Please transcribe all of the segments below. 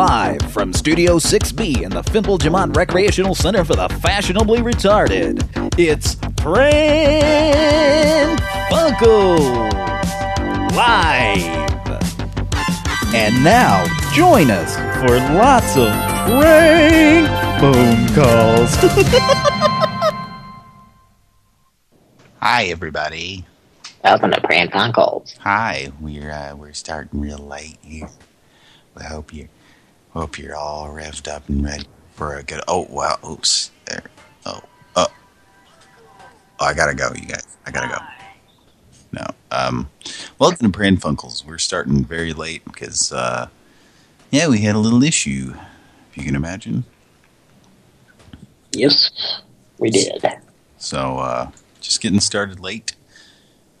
Live from Studio 6B in the Fimple Jamont Recreational Center for the Fashionably Retarded, it's Pran Funkels Live. And now, join us for lots of prank phone calls. Hi, everybody. Welcome to Pran Funkels. Hi, we're uh, we're starting real late here. I hope you hope you're all revved up and ready for a good. Oh wow! Oops. There. Oh. Oh. Oh, I gotta go, you guys. I gotta go. No. Um. Welcome to Pran Funkels. We're starting very late because, uh, yeah, we had a little issue. If you can imagine. Yes, we did. So, uh, just getting started late.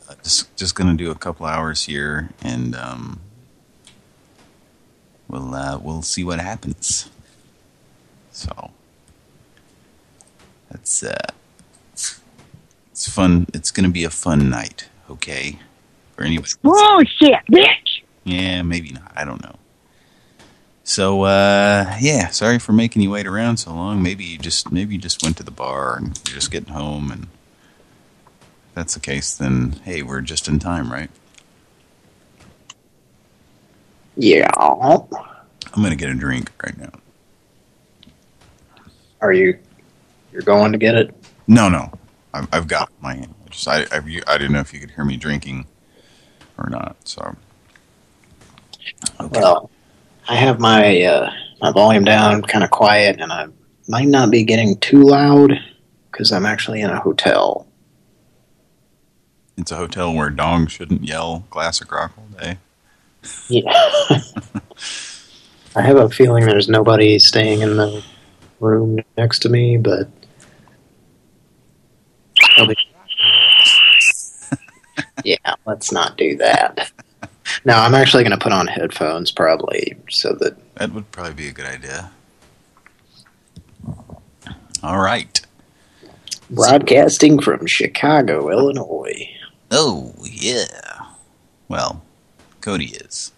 Uh, just just gonna do a couple hours here, and um, we'll uh, we'll see what happens. So that's uh, it's fun. It's gonna be a fun night. Okay, for anybody. Oh shit, bitch! Yeah, maybe not. I don't know. So uh, yeah, sorry for making you wait around so long. Maybe you just maybe you just went to the bar and you're just getting home and if that's the case, then hey, we're just in time, right? Yeah. I'm gonna get a drink right now. Are you? You're going to get it? No, no, I've, I've got my hand. I Just I, I I didn't know if you could hear me drinking or not. So okay. Well, I have my uh, my volume down, kind of quiet, and I might not be getting too loud because I'm actually in a hotel. it's a hotel where dogs shouldn't yell classic rock all day. Yeah. I have a feeling there's nobody staying in the room next to me, but yeah, let's not do that. No, I'm actually going to put on headphones probably so that That would probably be a good idea. All right. broadcasting from Chicago, Illinois. Oh yeah. Well, Cody is.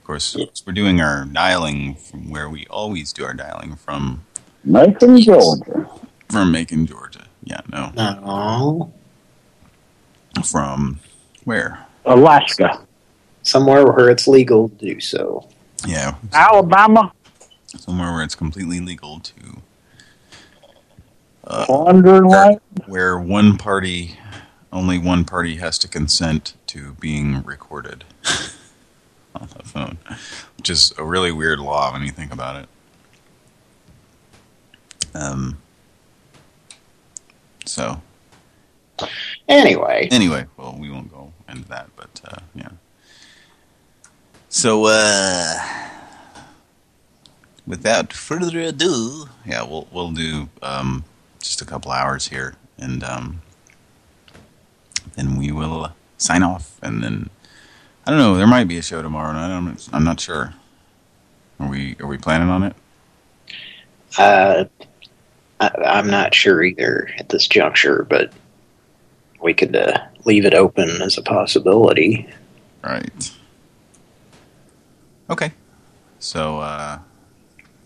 Of course, Yes. we're doing our dialing from where we always do our dialing from Macon, Georgia. from Macon, Georgia. Yeah, no, No, from where? Alaska. somewhere where it's legal to do so. Yeah, Alabama. somewhere where it's completely legal to uh, Wandering Light. where one party, only one party has to consent to being recorded on the phone, which is a really weird law when you think about it. Um. So Anyway, anyway, well, we won't go into that, but uh, yeah. So, uh, without further ado, yeah, we'll we'll do um, just a couple hours here, and um, then we will sign off, and then I don't know. There might be a show tomorrow night. I'm I'm not sure. Are we are we planning on it? uh, I, I'm not sure either at this juncture, but we could uh, leave it open as a possibility. Right. Okay. So, uh,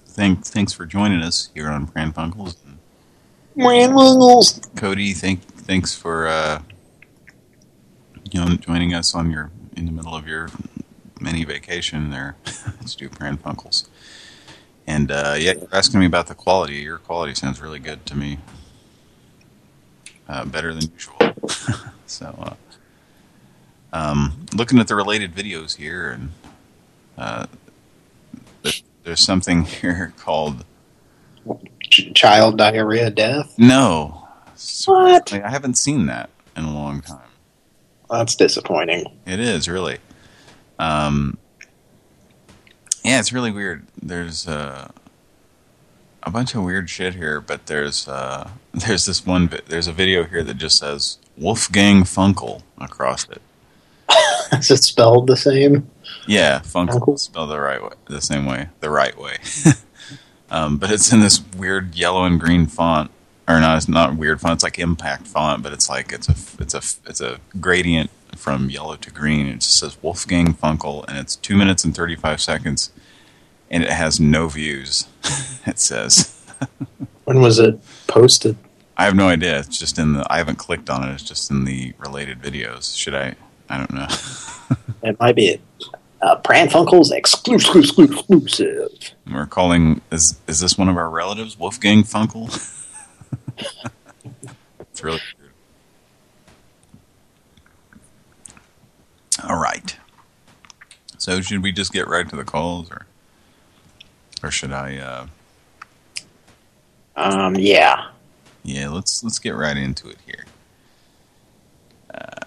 thank, thanks for joining us here on Pran Funkels. Man, Wiggles. Cody, thank, thanks for, uh, you know, joining us on your, in the middle of your mini vacation there. Let's do Pran Funkels. And, uh, yeah, you're asking me about the quality. Your quality sounds really good to me. Uh, better than usual. so, uh, um, looking at the related videos here, and uh, th- there's something here called child diarrhea death. no. What? I haven't seen that in a long time. That's disappointing. It is really. Um, yeah, it's really weird. There's uh, a bunch of weird shit here, but there's uh, there's this one. There's a video here that just says Wolfgang Funkel across it. Is it spelled the same? Yeah, Funkel Funkel? spelled the right way, the same way, the right way. um, but it's in this weird yellow and green font, or not? It's not weird font. It's like impact font, but it's like it's a it's a it's a gradient from yellow to green. It just says Wolfgang Funkel, and it's two minutes and thirty five seconds. and it has no views. it says. When was it posted? I have no idea. It's just in the. I haven't clicked on it. It's just in the related videos. Should I? I don't know. It might be uh, Pran Funkels exclusive. exclusive. We're calling. Is is this one of our relatives, Wolfgang Funkel? it's really weird. All right. So should we just get right to the calls, or or should I? Uh, Um, yeah. yeah, let's let's get right into it here. Uh,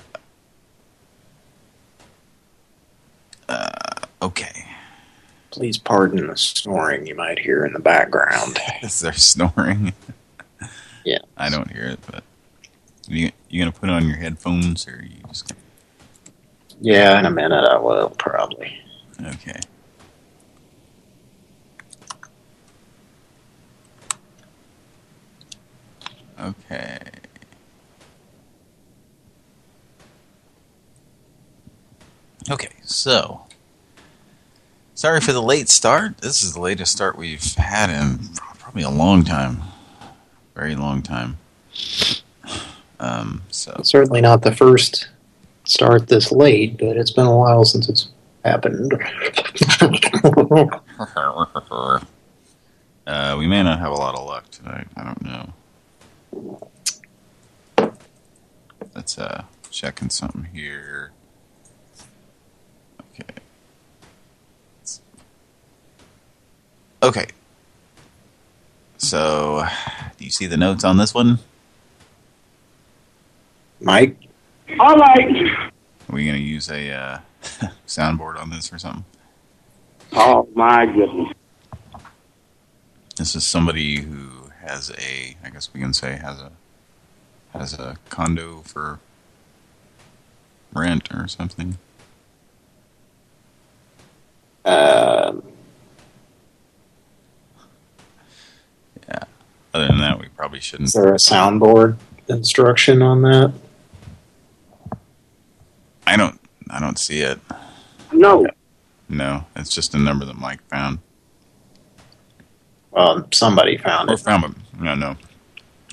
uh, okay. Please pardon the snoring you might hear in the background. Is there snoring? I don't hear it, but you you gonna put on your headphones or you just gonna, Yeah, in a minute I will, probably. okay? Okay. Okay, so sorry for the late start. This is the latest start we've had in probably a long time, very long time. Um, so Certainly not the first start this late, but it's been a while since it's happened. uh, we may not have a lot of luck tonight. I don't know. Let's uh checking something here. Okay. Okay. So, do you see the notes on this one? Mike? All right. Are we going to use a uh, soundboard on this or something? Oh, my goodness. This is somebody who has a, I guess we can say has a has a condo for rent or something. Um, Other than that, we probably shouldn't. is there a soundboard instruction on that? I don't. I don't see it. No. No, it's just a number that Mike found Well, somebody found it. or it. found, but no, no,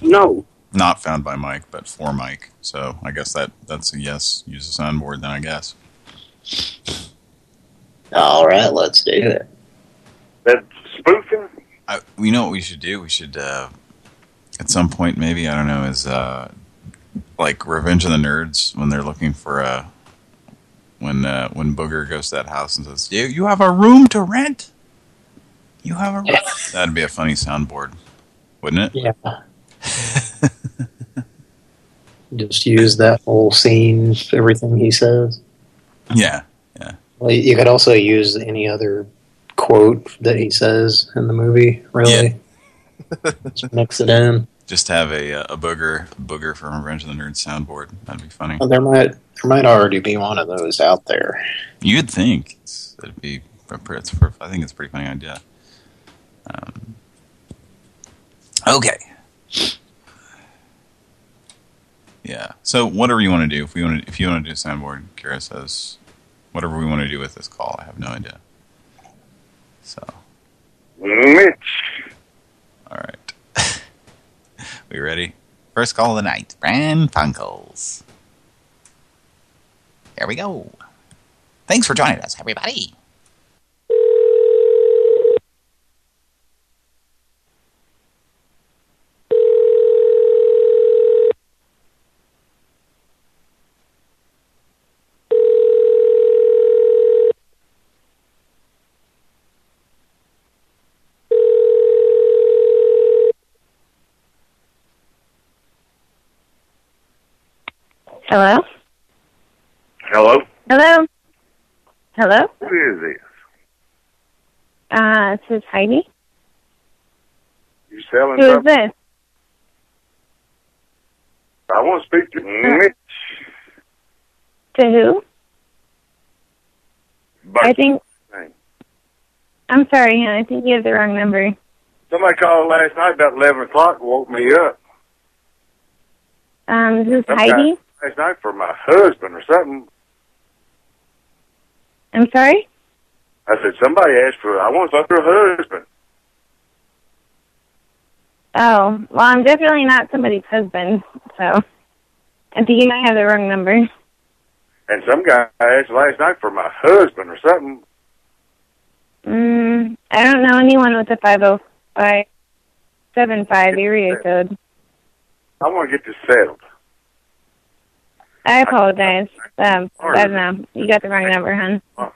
No. not found by Mike, but for Mike. So I guess that that's a yes. Use a soundboard then, I guess. All right, let's do it. That's spoofing? I, you know what we should do? We should, uh, at some point, maybe I don't know, is uh, like Revenge of the Nerds when they're looking for a when uh, when Booger goes to that house and says, "You you have a room to rent? You have a room?" That'd be a funny soundboard, wouldn't it? Yeah. Just use that whole scene, everything he says. Yeah, Well, you could also use any other quote that he says in the movie, really. Just mix it in. just have a uh, a Booger Booger from Revenge of the Nerds soundboard. That'd be funny. Well, there might there might already be one of those out there. You'd think it's, it'd be. It's, I think it's a pretty funny idea. Um, okay. Yeah. So whatever you want to do, if we want to, if you want to do a soundboard, Kira says, whatever we want to do with this call, I have no idea. So, Mitch. all right. we ready? First call of the night, Pran Funkels. Here we go. Thanks for joining us, everybody. Hello? Hello? Hello? Hello? Who is this? Uh, this is Heidi. You selling Who is something? this? I want to speak to Mitch. To who? I think... I'm sorry, I think you have the wrong number. Somebody called last night about 11 o'clock woke me up. Um, this is Okay. Heidi. Last night for my husband or something. I'm sorry? I said, somebody asked for, I want to fuck her husband. Oh, well, I'm definitely not somebody's husband, so I think you might have the wrong number. And some guy asked last night for my husband or something. Mm, I don't know anyone with a 50575 area code. I want to get this settled. I apologize. Um, I don't know. You got the wrong number, hon. I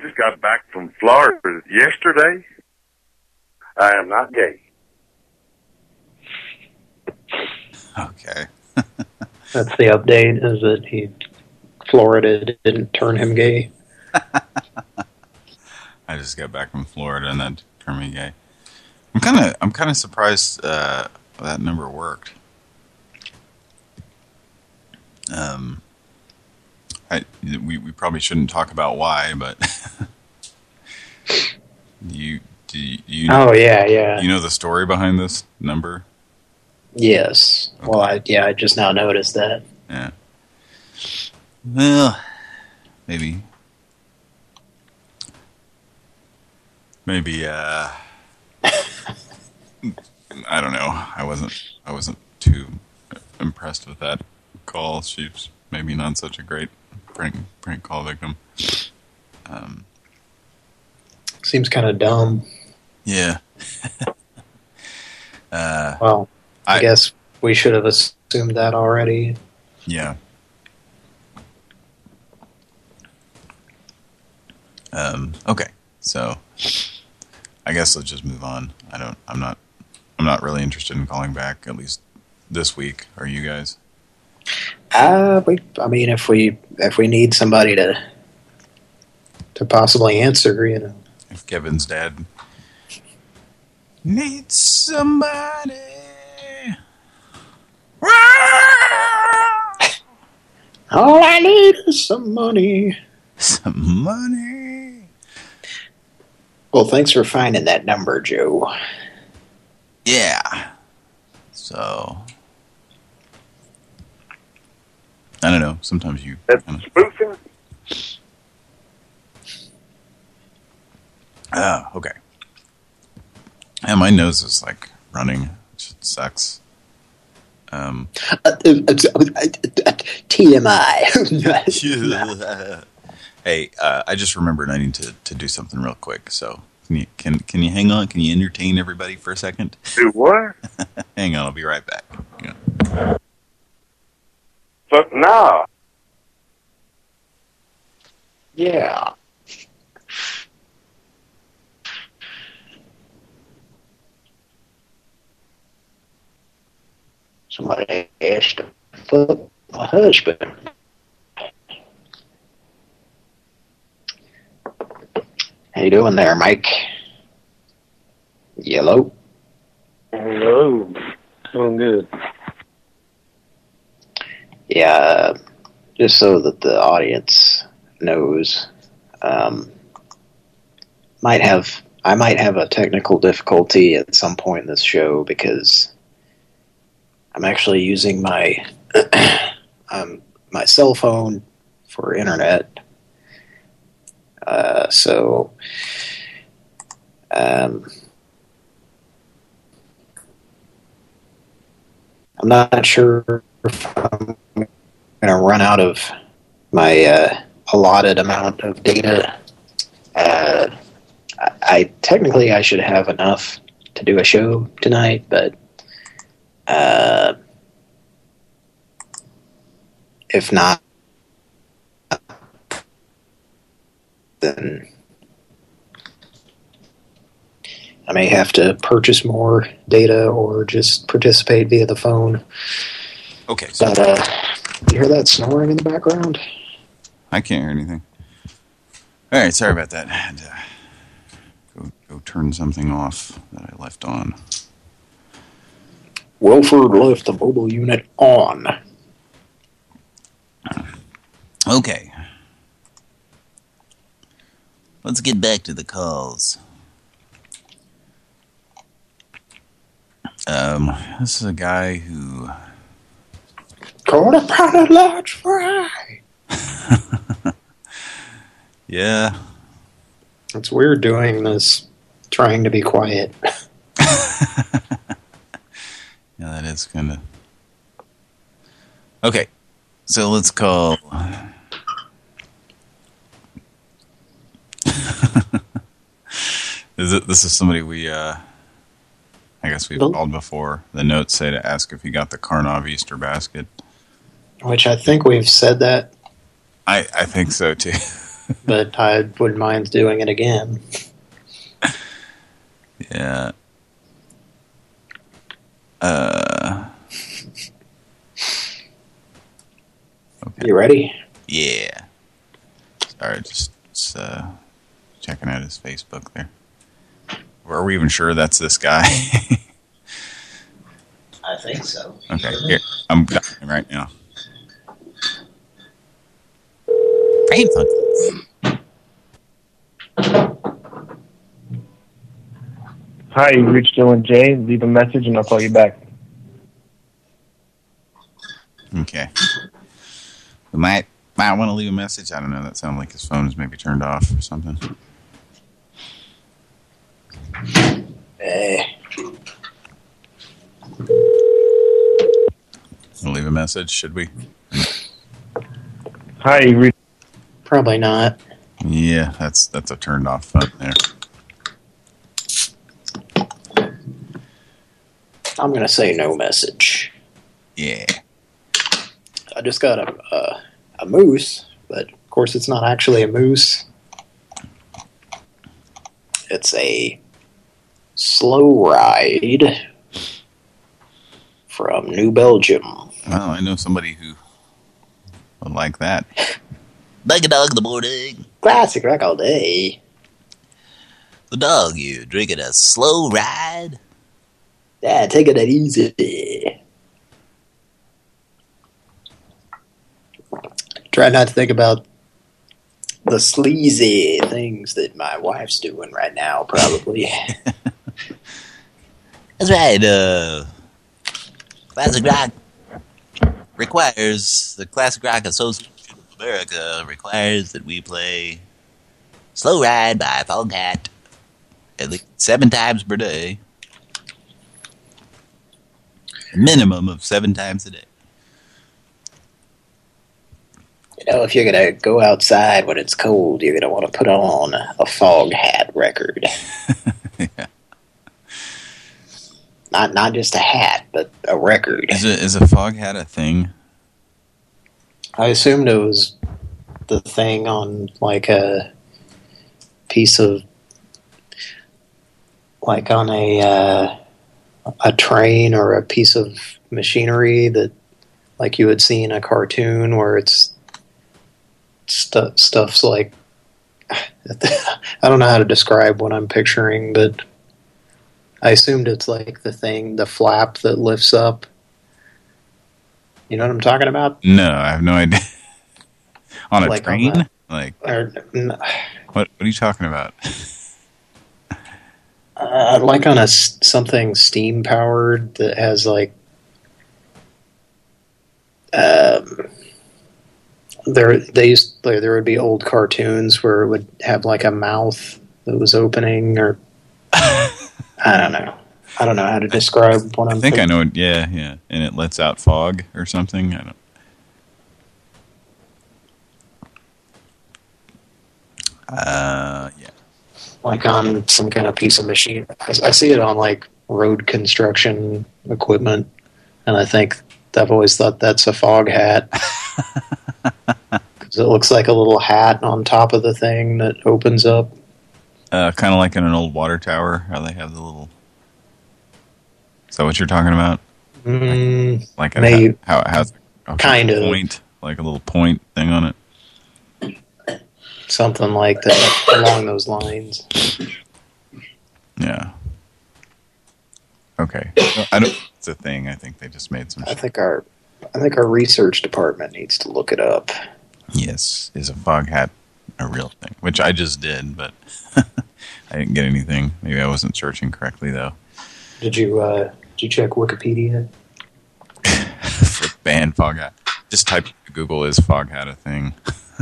just got back from Florida yesterday. I am not gay. Okay. That's the update, is that he Florida didn't turn him gay. I just got back from Florida and that turned me gay. I'm kind of I'm kind of surprised uh, that number worked. Um, I we we probably shouldn't talk about why, but you do you, you Oh yeah, yeah. you know the story behind this number? Yes. Well, I yeah, I just now noticed that. Yeah. Well, maybe. Maybe, uh... I don't know. I wasn't, I wasn't too impressed with that call. She's maybe not such a great prank, prank call victim. Um, Seems kind of dumb. yeah. uh, Well, I, I- guess we should have assumed that already. Yeah. Um, okay, so I guess let's just move on. I don't. I'm not. I'm not really interested in calling back. At least this week. Are you guys? Uh, we, I mean, if we if we need somebody to to possibly answer, you know. If Kevin's dad needs somebody. All I need is some money. Some money. Well, thanks for finding that number, Joe. Yeah. So I don't know. Sometimes you. That's kinda- spoofing? Ah, okay. Yeah, my nose is like running, which sucks. Um, uh, uh, uh, TMI. hey, uh, I just remembered I need to to do something real quick. So can you can can you hang on? Can you entertain everybody for a second? Do what? hang on, I'll be right back. Yeah. Fuck no. yeah. Somebody asked to fuck my husband. How you doing there, Mike? Yellow? Hello. Doing good. Yeah, just so that the audience knows, um, might have I might have a technical difficulty at some point in this show because I'm actually using my um, my cell phone for internet. Uh, so, um, I'm not sure if I'm going to run out of my uh, allotted amount of data. Uh, I, I technically I should have enough to do a show tonight, but uh, if not, then I may have to purchase more data or just participate via the phone. Okay, But uh, you hear that snoring in the background? I can't hear anything. All right, sorry about that. I had to go go turn something off that I left on. Wilford left the mobile unit on. Okay. Let's get back to the calls. Um, this is a guy who Quarter of large fry. Yeah. It's weird doing this, trying to be quiet. Yeah, that is kind of... Okay. So let's call... is it? This is somebody we, uh... I guess we've Nope. called before. The notes say to ask if he got the Karnov Easter basket. Which I think we've said that, I, I think so, too. but I wouldn't mind doing it again. yeah. Uh... Okay. You ready? Yeah. Sorry, just, just uh, checking out his Facebook there. Are we even sure that's this guy? I think so. okay, here. I'm right now. Brain functions. Hi, you reached Dylan J. Leave a message and I'll call you back. Okay. We might might want to leave a message. I don't know. That sounded like his phone is maybe turned off or something. Eh, We'll leave a message, should we? Hi, you reached probably not. Yeah, that's that's a turned off phone there. I'm gonna say no message. Yeah. I just got a a, a moose, but of course it's not actually a moose. It's a slow ride from New Belgium. Well, I know somebody who would like that. Like a dog in the morning. Classic rock all day. The dog, you drinking a slow ride? Yeah, take it easy. Try not to think about the sleazy things that my wife's doing right now, probably. That's right. Uh, classic rock requires the Classic Rock Association America requires that we play "Slow Ride" by Foghat at least seven times per day, a minimum of seven times a day. You know, if you're gonna go outside when it's cold, you're gonna want to put on a fog hat record. yeah. Not not just a hat, but a record. Is a is a fog hat a thing? I assumed it was the thing on like a piece of like on a uh, a train or a piece of machinery that like you would see in a cartoon where it's stu stuff's like I don't know how to describe what I'm picturing, but I assumed it's like the thing, the flap that lifts up. You know what I'm talking about? No, I have no idea. on a Like on train? the- like Or, n- what? What are you talking about? Uh, like on a something steam powered that has like um there they used like, there would be old cartoons where it would have like a mouth that was opening or I don't know. I don't know how to describe what I'm I think I know. it- Yeah, yeah, and it lets out fog or something. I don't. Uh, yeah. like on some kind of piece of machine. I, I see it on like road construction equipment, and I think I've always thought that's a fog hat. Because it looks like a little hat on top of the thing that opens up. Uh, kind of like in an old water tower, how they have the little. Is that what you're talking about? Mm, Like a, how it has a Kind of. point, like a little point thing on it. something like that along those lines. Yeah. Okay. I don't. It's a thing. I think they just made some. I think our I think our research department needs to look it up. Yes, is a fog hat a real thing? Which I just did, but I didn't get anything. Maybe I wasn't searching correctly though. Did you uh, did you check Wikipedia? For ban fog hat, just type Google is fog hat a thing.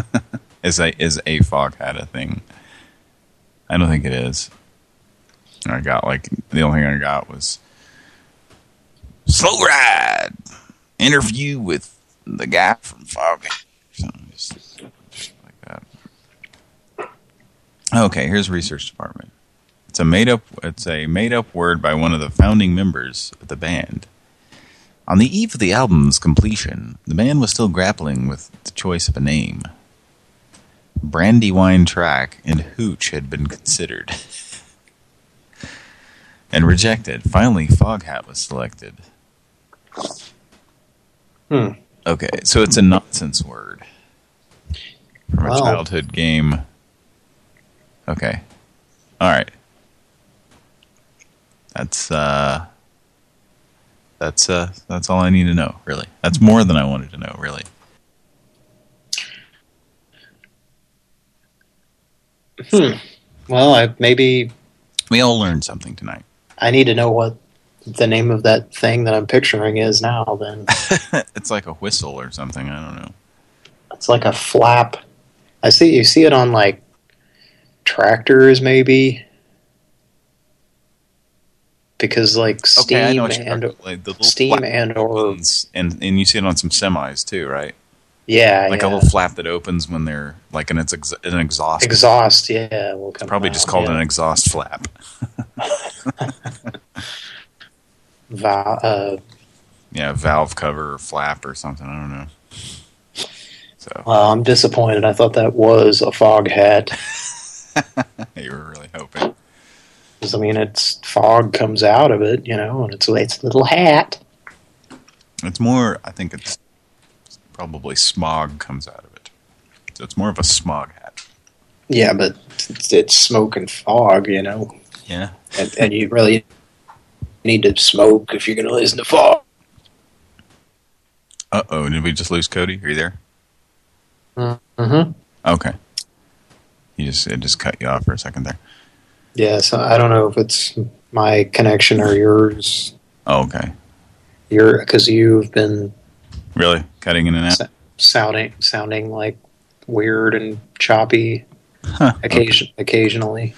is a is a fog hat a thing? I don't think it is. I got like the only thing I got was slow ride interview with the guy from Fog. Something just, just like that. Okay, here's research department. It's a made up. It's a made up word by one of the founding members of the band. On the eve of the album's completion, the band was still grappling with the choice of a name. Brandywine Track and Hooch had been considered and rejected. Finally, Foghat was selected. Hmm. Okay, so it's a nonsense word from a Wow. childhood game. Okay, all right. That's uh, that's uh, that's all I need to know. Really, that's more than I wanted to know. Really. Hmm. Well, I, maybe We all learned something tonight. I need to know what the name of that thing that I'm picturing is now. Then it's like a whistle or something. I don't know. it's like a flap. I see you see it on like tractors, maybe. Because like steam know and talking- like the steam and or and and you see it on some semis too, right? yeah, Like yeah. a little flap that opens when they're like an it's ex an exhaust. exhaust. Yeah, will come Probably out, just called yeah. an exhaust flap. Uh, Yeah, valve cover or flap or something. I don't know. So well, I'm disappointed. I thought that was a fog hat. you were really hoping. 'Cause, I mean, it's fog comes out of it, you know, and it's it's a little hat. It's more. I think it's probably smog comes out of it. So it's more of a smog hat. Yeah, but it's, it's smoke and fog, you know, Yeah. and, and you really need to smoke if you're going to listen to fog. Uh oh. Did we just lose Cody? Are you there? Mm-hmm. Okay. You just it just cut you off for a second there. Yeah, so I don't know if it's my connection or yours. Oh, okay. Your because you've been Really cutting in and out. sounding sounding like weird and choppy Huh. occasion occasionally.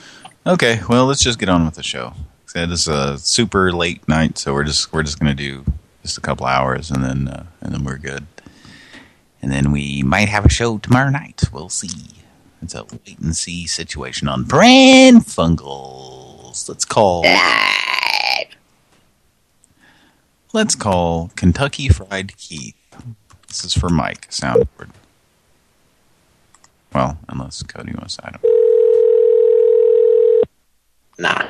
Okay, well, let's just get on with the show. It's a super late night, so we're just we're just gonna do just a couple hours, and then uh, and then we're good. And then we might have a show tomorrow night. We'll see. It's a wait and see situation on Pran Funkels. Let's call. Let's call Kentucky Fried Keith. This is for Mike soundboard. Well, unless Cody wants to. I don't. Nah.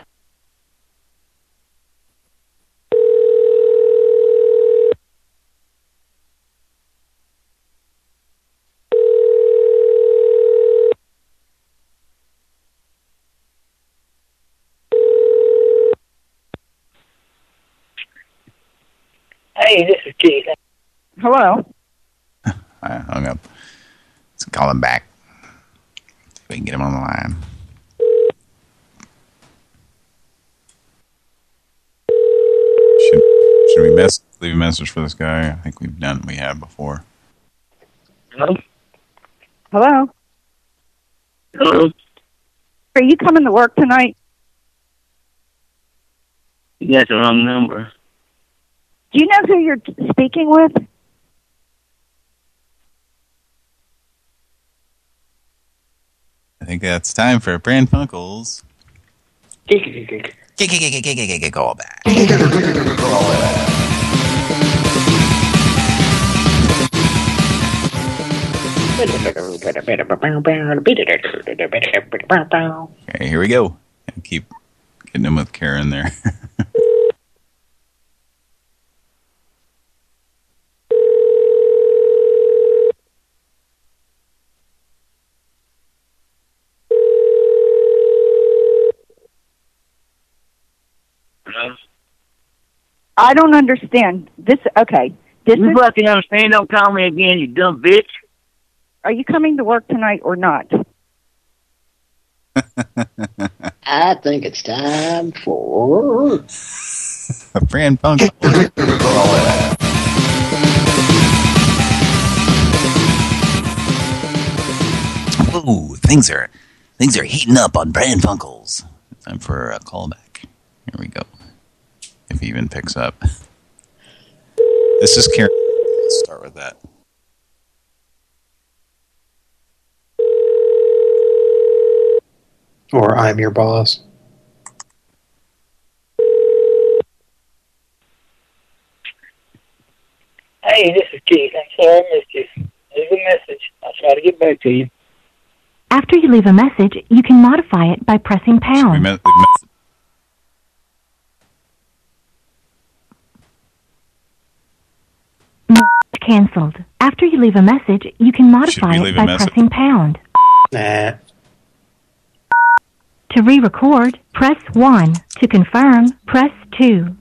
Hey, this is Keith. Hello. I hung up. Let's call him back. See if we can get him on the line. Should, should we mess, leave a message for this guy? I think we've done we have before. Hello? Hello. Hello? Are you coming to work tonight? You got the wrong number. Do you know who you're speaking with? I think that's time for Pran Funkels. Call back. Okay, here we go. And keep getting him with Karen there. I don't understand. This okay. This You is, fucking understand? Don't call me again, you dumb bitch. are you coming to work tonight or not? I think it's time for a Pran Funkels. things are things are heating up on Pran Funkels. Time for a callback. Here we go. If he even picks up. This is Karen. Let's start with that. Or I'm your boss. Hey, this is Keith. I'm sorry I missed you. Leave a message. I'll try to get back to you. After you leave a message, you can modify it by pressing We pound. Cancelled. After you leave a message, you can modify it by pressing pound. Nah. To re-record, press 1. To confirm, press 2.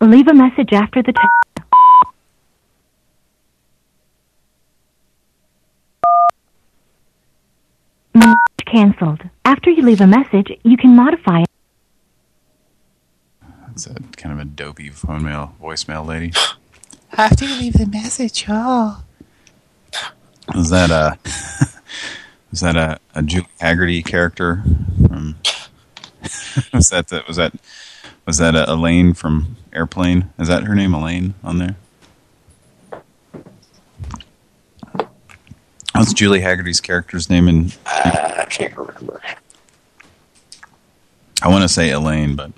Leave a message after the tone. Cancelled. After you leave a message, you can modify it. It's a kind of a dopey phone mail, voicemail lady. After you leave the message, oh. Was that a was that a, a Julie Hagerty character from? was that the, was that was that a Elaine from Airplane? Is that her name, Elaine, on there? What's Julie Hagerty's character's name in? Uh, I can't remember. I want to say Elaine, but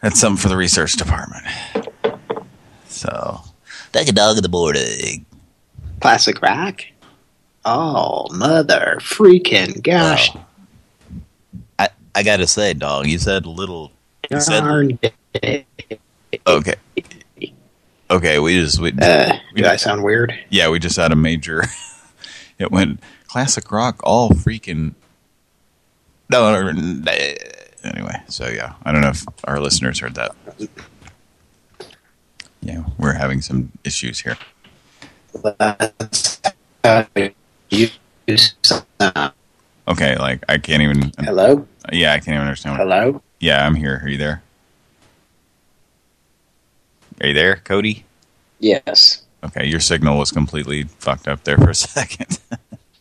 that's something for the research department. So, take a dog in the morning. Classic rock? Oh, mother freaking gosh. I I gotta say, dog, you said a little. You said okay. Okay, we just we, Uh, we do I sound weird? yeah we just had a major. it went classic rock all freaking. No, no, no, anyway, so yeah, I don't know if our listeners heard that. Yeah, we're having some issues here. Okay, like I can't even. hello? Yeah, I can't even understand. What, Hello? yeah, I'm here. Are you there? Are you there, Cody? Yes. Okay, your signal was completely fucked up there for a second.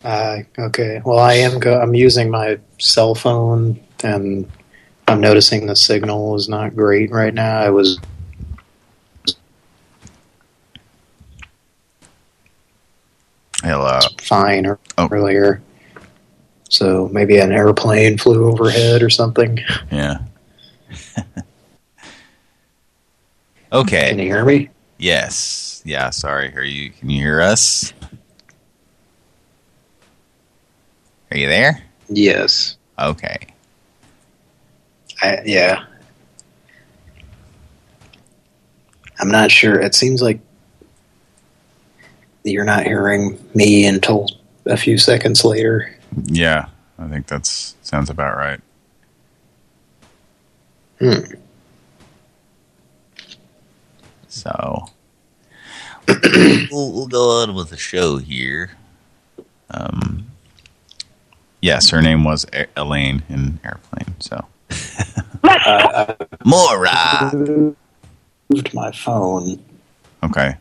Uh, okay. Well, I am. Go I'm using my cell phone, and I'm noticing the signal is not great right now. I was. Hello. Uh, Fine ear- Oh. earlier. So maybe an airplane flew overhead or something. Yeah. Okay. Can you hear me? Yes. Yeah. Sorry. Are you? Can you hear us? Are you there? Yes. Okay. I, yeah. I'm not sure. It seems like you're not hearing me until a few seconds later. Yeah, I think that's sounds about right. Hmm. So we'll, we'll go on with the show here. Um, yes, her name was A- Elaine in Airplane. So Uh, more I rock. moved my phone. Okay.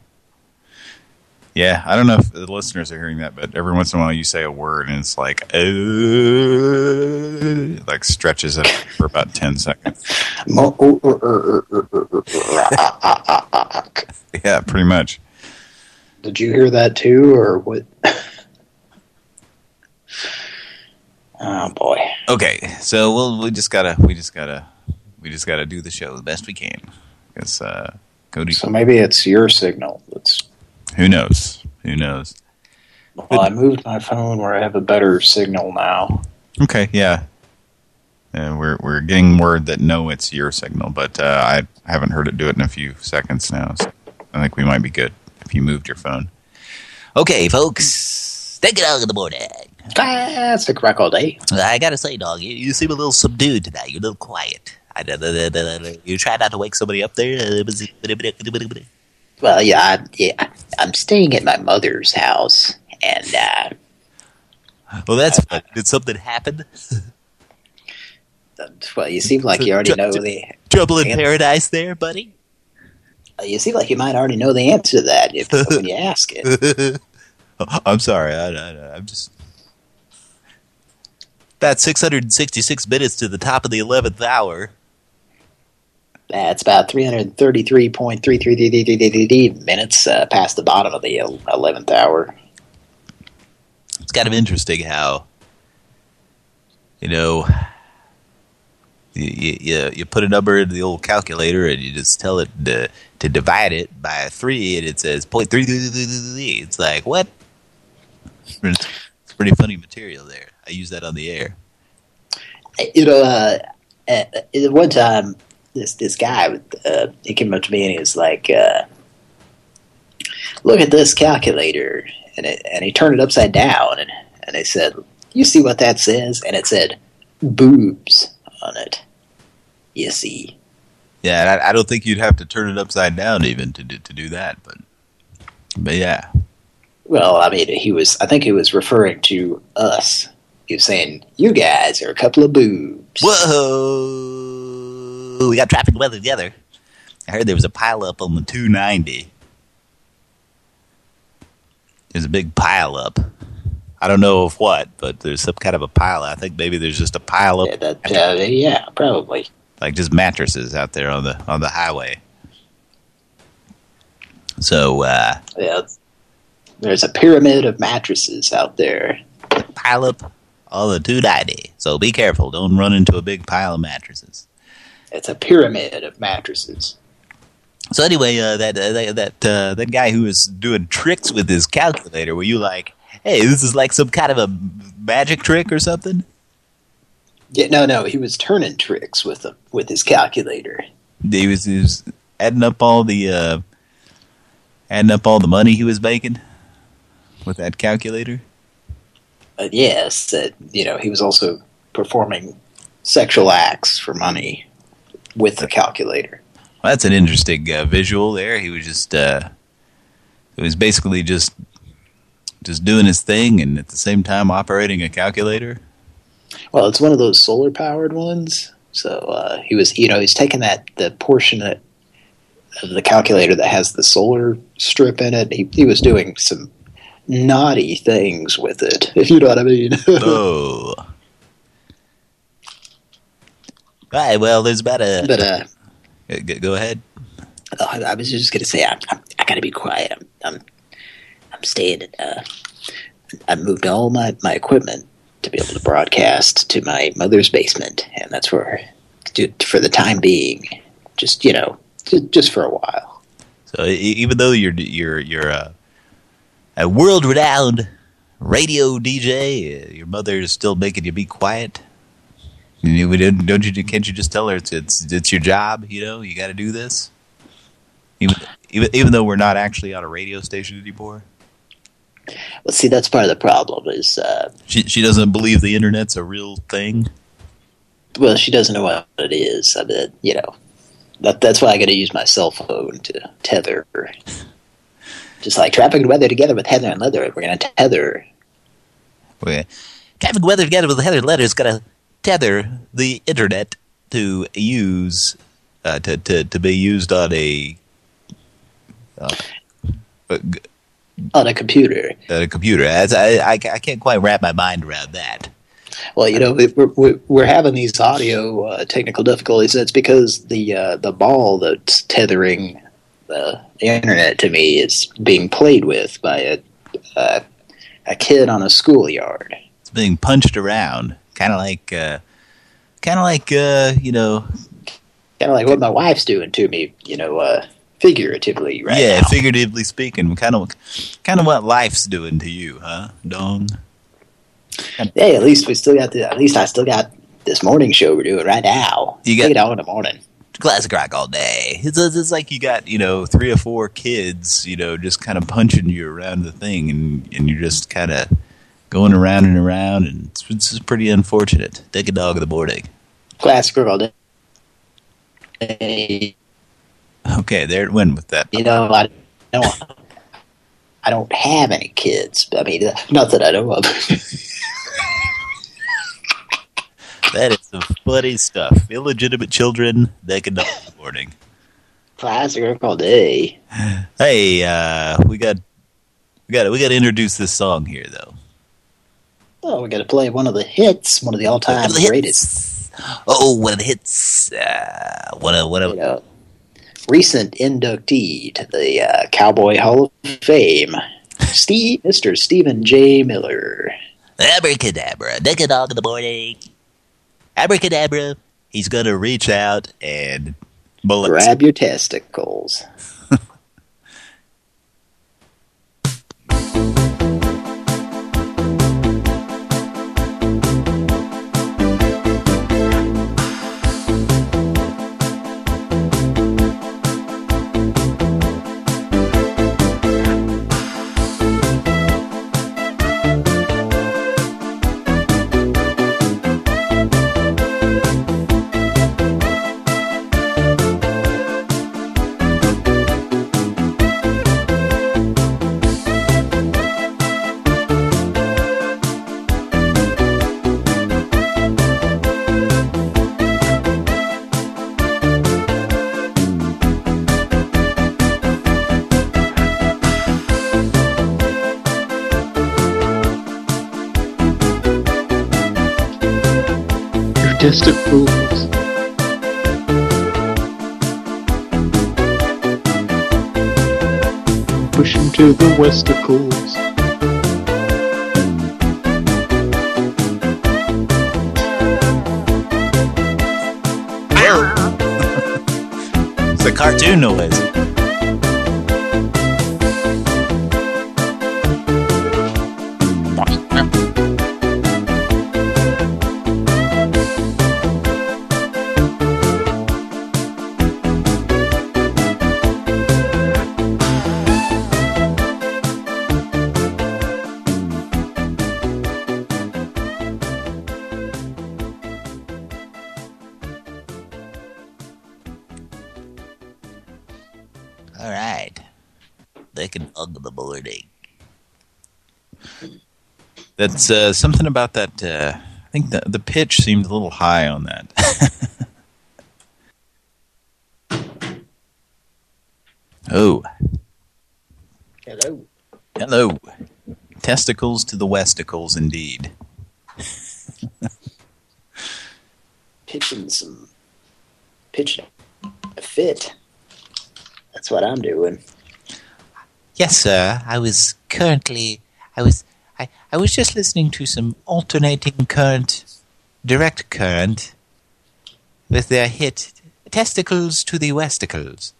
Yeah, I don't know if the listeners are hearing that, but every once in a while you say a word and it's like, uh, like stretches it for about 10 seconds. Yeah, pretty much. Did you hear that too, or what? Oh boy. Okay, so we'll we just gotta we just gotta we just gotta do the show the best we can because uh, Cody. So maybe it's your signal. That's Who knows? Who knows? well, I moved my phone where I have a better signal now. Okay, yeah. Uh, we're we're getting word that no, it's your signal, but uh, I haven't heard it do it in a few seconds now. So I think we might be good if you moved your phone. Okay, folks, take it out in the morning. Classic rock all day. I gotta say, dog, you, you seem a little subdued tonight. You're a little quiet. I, you try not to wake somebody up there. Well, yeah, I, yeah. I'm staying at my mother's house, and uh, Well, that's fun. Did something happen? well, you seem like you already know the. Trouble in paradise, there, buddy. You seem like you might already know the answer to that if when you ask it. I'm sorry. I, I, I'm just about 666 minutes to the top of the 11th hour. That's about 333.333 minutes uh, past the bottom of the 11th hour. It's kind of interesting how, you know, you, you, you put a number in the old calculator and you just tell it to, to divide it by 3 and it says 0.333. It's like, what? It's pretty funny material there. I use that on the air. You know, uh, at one time, this this guy, uh, he came up to me and he was like, uh, "Look at this calculator," and it, and he turned it upside down, and and I said, "You see what that says?" And it said, "boobs" on it. You see. Yeah, I, I don't think you'd have to turn it upside down even to do, to do that, but but yeah. Well, I mean, he was. I think he was referring to us. He was saying, "You guys are a couple of boobs." Whoa! We got traffic and weather together. I heard there was a pileup on the 290. There's a big pileup. I don't know of what, but there's some kind of a pile. I think maybe there's just a pile up. Yeah, that, uh, yeah, probably. Like just mattresses out there on the on the highway. So uh, yeah, there's a pyramid of mattresses out there. Pile up all the 290. So be careful. Don't run into a big pile of mattresses. It's a pyramid of mattresses. So anyway, uh, that uh, that uh, that guy who was doing tricks with his calculator, were you like, hey, this is like some kind of a magic trick or something? Yeah, no, no, he was turning tricks with a, with his calculator. He was, he was adding up all the uh, adding up all the money he was making with that calculator. Uh, yes, uh, you know, he was also performing sexual acts for money with the calculator. Well, that's an interesting uh, visual there. He was just, uh, it was basically just, just doing his thing and at the same time operating a calculator. Well, it's one of those solar powered ones. So uh, he was, you know, he's taking that the portion of the calculator that has the solar strip in it. He he was doing some naughty things with it, if you know what I mean. oh. Right, well, there's about a... But, uh... Go ahead. Oh, I was just going to say, I'm, I'm, i got to be quiet. I'm, I'm, I'm staying at, uh, I moved all my, my equipment to be able to broadcast to my mother's basement, and that's where, for the time being, just, you know, just, just for a while. So even though you're, you're, you're, uh, a world-renowned radio DJ. Your mother is still making you be quiet. You, don't you? Can't you just tell her it's it's it's your job? You know, you got to do this. Even even even though we're not actually on a radio station anymore. Well, see, that's part of the problem. Is uh, she she doesn't believe the internet's a real thing. Well, she doesn't know what it is. I mean, you know, that that's why I got to use my cell phone to tether. Just like traffic and weather together with Heather and Leather, we're going to tether. Okay. Traffic and weather together with Heather and Leather is going to tether the internet to use uh, to to to be used on a uh, on a computer. On a computer. As I, I I can't quite wrap my mind around that. Well, you know, we're we're having these audio uh, technical difficulties. It's because the uh, the ball that's tethering the internet to me is being played with by a uh, a kid on a schoolyard. It's being punched around, kind of like, uh, kind of like, uh, you know, kind of like what my wife's doing to me, you know, uh, figuratively, right? Yeah, now. figuratively speaking, kind of, kind of what life's doing to you, huh, Dong? Hey, at least we still got the. At least I still got this morning show we're doing right now. You got it out in the morning classic rock all day. It's, it's like you got, you know, three or four kids, you know, just kind of punching you around the thing and, and you're just kind of going around and around and it's, it's pretty unfortunate. Take a dog of the morning. Classic rock all day. Okay, there it went with that. You know, I don't, I don't have any kids. I mean, not that I know of. That is some funny stuff. Illegitimate children, they can the morning. Classic all day. Hey, uh, we got We got we got to introduce this song here, though. Oh, we got to play one of the hits, one of the all-time greatest. Oh, one of the hits. Uh, one of one of You know, recent inductee to the uh, Cowboy Hall of Fame, Steve, Mr. Stephen J. Miller. abracadabra, dick a dog in the morning. Abracadabra. He's gonna reach out and bullets. Grab your testicles. Push him to the westicles. It's a cartoon noise. That's uh, something about that. Uh, I think the the pitch seemed a little high on that. oh, Hello. hello. Testicles to the westicles, indeed. Pitching some... Pitching a fit. That's what I'm doing. Yes, sir. I was currently. I was. I. I was just listening to some alternating current, direct current, with their hit "Testicles to the Westicles."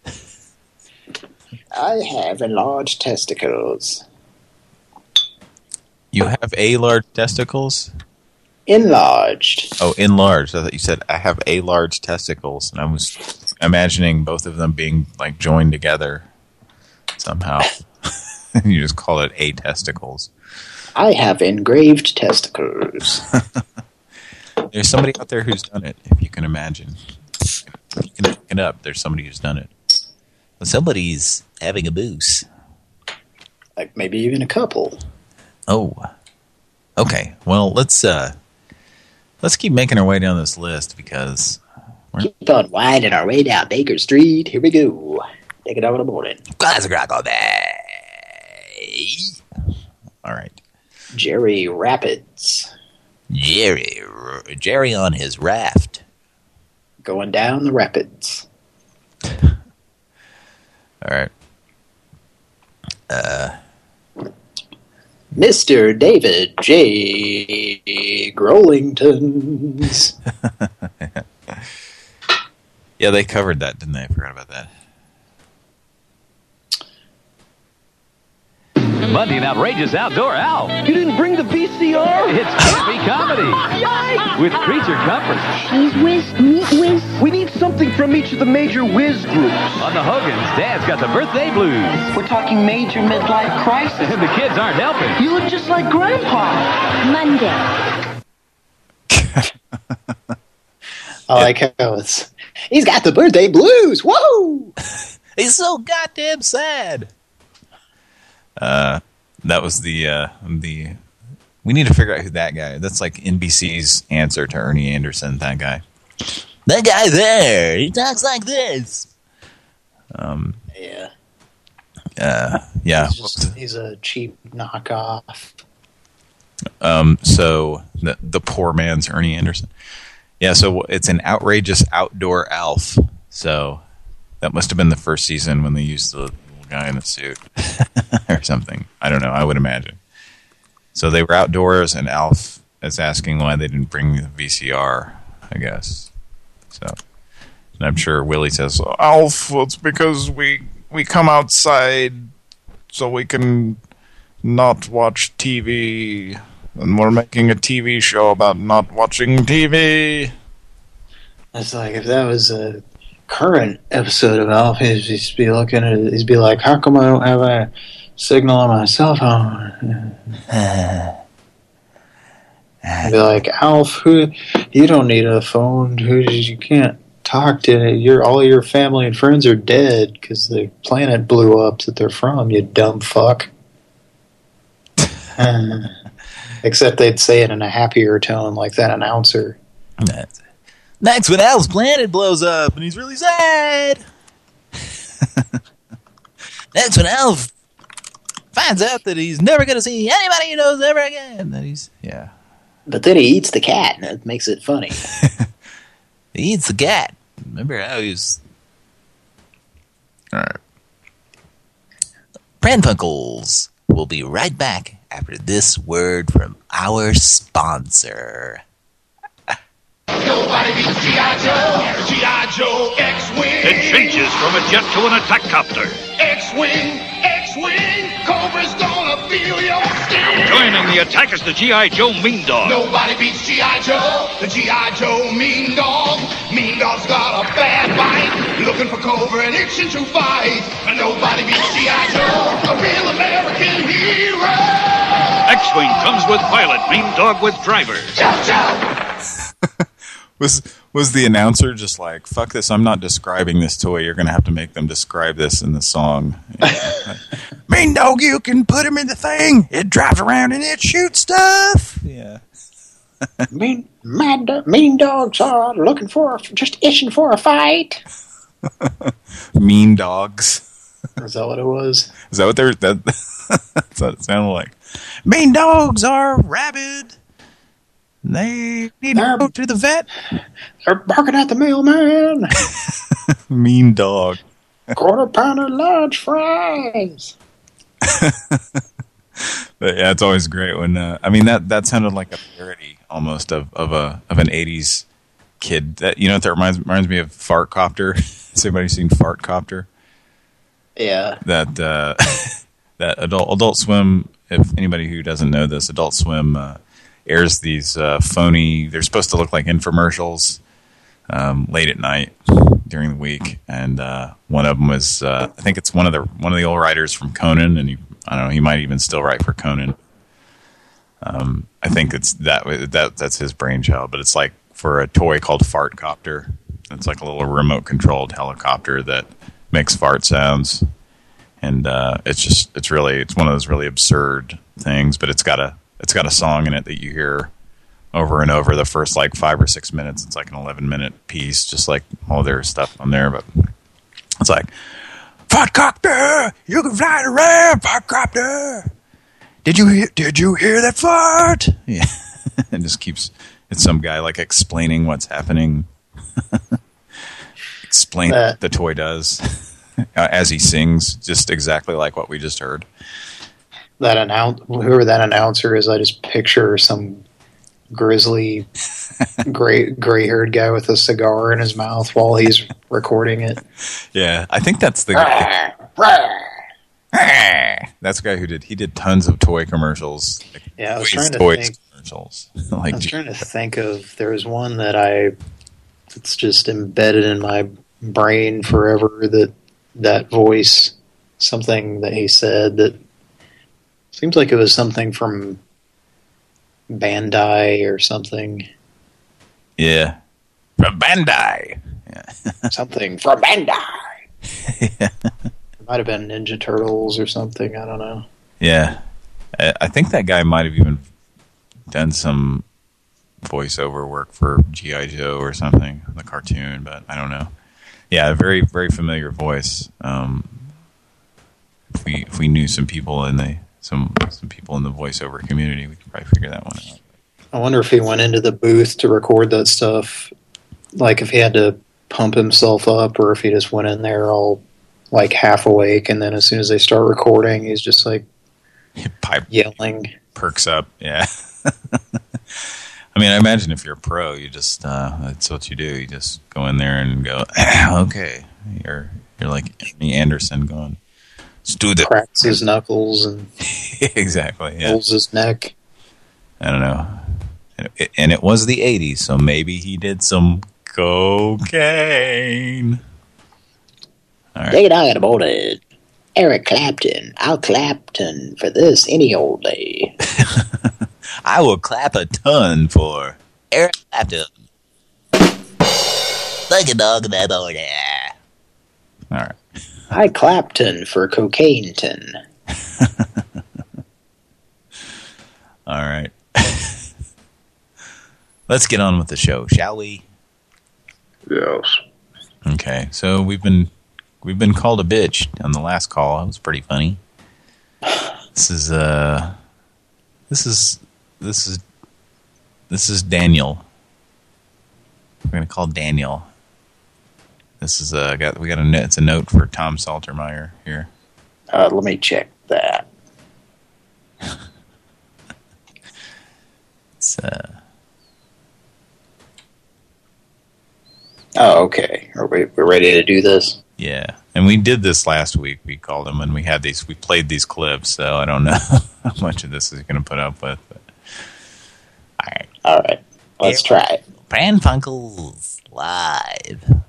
I have enlarged testicles. You have a large testicles. Enlarged. Oh, enlarged. I thought you said I have a large testicles, and I was imagining both of them being like joined together somehow. you just call it a testicles. I have engraved testicles. There's somebody out there who's done it, if you can imagine. If you can look it up. There's somebody who's done it. Somebody's having a boost. like maybe even a couple. Oh. Okay. Well, let's uh let's keep making our way down this list because Keep on winding our way down Baker Street. Here we go. Take it over in the morning. Classic rock all day. All right. Jerry Rapids. Jerry Jerry on his raft. Going down the rapids. All right. Uh Mr. David J. Growlingtons. Yeah, they covered that, didn't they? I forgot about that. Monday, an outrageous outdoor owl. You didn't bring the VCR? It's campy comedy with creature comforts Cheese whiz, meat whiz. We need something from each of the major whiz groups. on the Hogans. Dad's got the birthday blues, We're talking major midlife crisis. and the kids aren't helping. You look just like Grandpa. Monday. I like how it's. He's got the birthday blues. Whoa! He's so goddamn sad. Uh, that was the uh the. We need to figure out who that guy. That's like NBC's answer to Ernie Anderson. That guy. That guy there. He talks like this. Um. Yeah. uh, yeah. He's a cheap knockoff. Um, so the the poor man's Ernie Anderson. Yeah, so it's an outrageous outdoor elf. So that must have been the first season when they used the guy in the suit or something. I don't know. I would imagine. So they were outdoors, and Alf is asking why they didn't bring the VCR. I guess. So, and I'm sure Willie says, "Alf, it's because we we come outside so we can not watch TV, and we're making a TV show about not watching TV." It's like if that was a current episode of Alf, he'd be looking at it, he'd be like, how come I don't have a signal on my cell phone? I'd be like, Alf, who, you don't need a phone. Who you can't talk to. Your all your family and friends are dead because the planet blew up that they're from. You dumb fuck. Except they'd say it in a happier tone, like that announcer. That's, that's when Alf's planet blows up and he's really sad. that's when Alf finds out that he's never going to see anybody he knows ever again. That he's, yeah. But then he eats the cat, and it makes it funny. he eats the cat. Remember how he was... All right. Pran Funkels will be right back after this word from our sponsor. Nobody beats G.I. Joe. G.I. Joe X-Wing. It changes from a jet to an attack copter. X-Wing, X-Wing. Cobra's gonna feel your sting. Joining the attack is the G.I. Joe Mean Dog. Nobody beats G.I. Joe. The G.I. Joe Mean Dog. Mean Dog's got a bad bite. Looking for Cobra and itching to fight. But nobody beats G.I. Joe. A real American hero. X-Wing comes with pilot, Mean Dog with driver. Chow, chow. Was was the announcer just like, fuck this, I'm not describing this toy, you're going to have to make them describe this in the song. mean dog, you can put him in the thing, it drives around and it shoots stuff. Yeah. mean, mad, do mean dogs are looking for, just itching for a fight. mean dogs. Is that what it was? Is that what they're, that, that's what it sounded like. Mean dogs are rabid. They need to go to the vet. They're barking at the mailman. mean dog. Quarter pounder large fries. but yeah, it's always great when uh, I mean that that sounded like a parody almost of of a of an '80s kid. That you know that reminds reminds me of Fart Copter. Has anybody seen Fart Copter? Yeah. That uh, that adult Adult Swim. If anybody who doesn't know this, Adult Swim uh, airs these uh, phony. They're supposed to look like infomercials um, late at night during the week, and uh, one of them was uh, I think it's one of the one of the old writers from Conan, and he, I don't know he might even still write for Conan. Um, I think it's that that that's his brainchild, but it's like for a toy called Fart Copter. It's like a little remote controlled helicopter that makes fart sounds, and uh, it's just it's really it's one of those really absurd things, but it's got a it's got a song in it that you hear over and over the first like five or six minutes. It's like an 11 minute piece, just like all their stuff on there. But it's like, Fart Copter, you can fly it around, Fart Copter. Did you hear, did you hear that fart? Yeah. it just keeps, it's some guy like explaining what's happening. Explain Uh. what the toy does as he sings, just exactly like what we just heard. That announce whoever that announcer is, I just picture some grizzly, gray gray-haired guy with a cigar in his mouth while he's recording it. Yeah, I think that's the guy. That's the guy who did. He did tons of toy commercials. Like Yeah, I was trying to think- commercials. I like was trying to think of there was one that I it's just embedded in my brain forever that that voice something that he said that seems like it was something from Bandai or something yeah, from Bandai. Yeah. something from Bandai it might have been Ninja Turtles or something I don't know Yeah, I, I think that guy might have even done some voiceover work for GI Joe or something, the cartoon, but I don't know. Yeah, a very very familiar voice. Um, if we if we knew some people in the some some people in the voiceover community, we could probably figure that one out. I wonder if he went into the booth to record that stuff, like if he had to pump himself up or if he just went in there all like half awake and then as soon as they start recording, he's just like Pipe yelling. perks up, yeah. I mean, I imagine if you're a pro, you just uh, that's what you do. You just go in there and go, okay. You're you're like Anthony Anderson going, let's do the Cracks his knuckles and exactly. Yeah. pulls his neck. I don't know. And it, and it was the 80s, so maybe he did some cocaine. All right. Take it out about it. Eric Clapton. I'll Clapton for this any old day. I will clap a ton for Eric Clapton. Like a dog in that boy. Yeah. All right. I Clapton for Cocaineton. All right. Let's get on with the show, shall we? Yes. Okay. So we've been we've been called a bitch on the last call. That was pretty funny. This is uh this is this is this is Daniel. We're gonna call Daniel. This is uh got we got a note it's a note for Tom Saltermeyer here. Uh, let me check that. It's uh Oh, okay. Are we we're ready to do this? Yeah, and we did this last week. We called him and we had these. We played these clips, so I don't know how much of this is going to put up with. But. All right, all right. Let's try it. Pran Funkels live.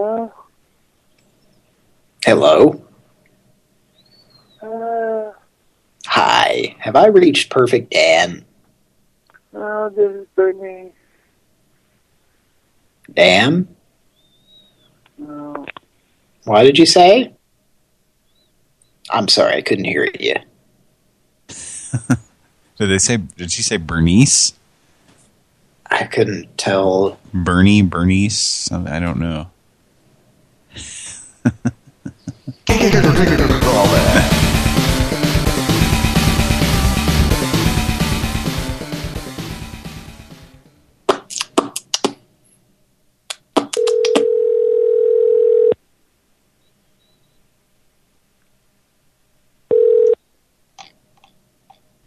Well, Hello. uh, Hi. Have I reached Perfect Dan? no, this is Bernie. Dan? No, What did you say? I'm sorry, I couldn't hear you. Did they say? Did she say Bernice? I couldn't tell. Bernie, Bernice. I don't know.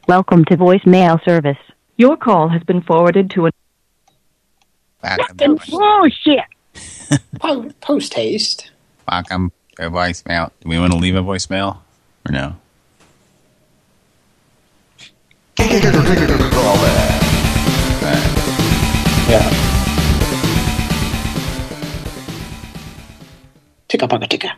Welcome to voicemail service. Your call has been forwarded to a Welcome, bullshit. Post haste. Welcome to voicemail. Do we want to leave a voicemail or no? Yeah. Ticka paka ticka.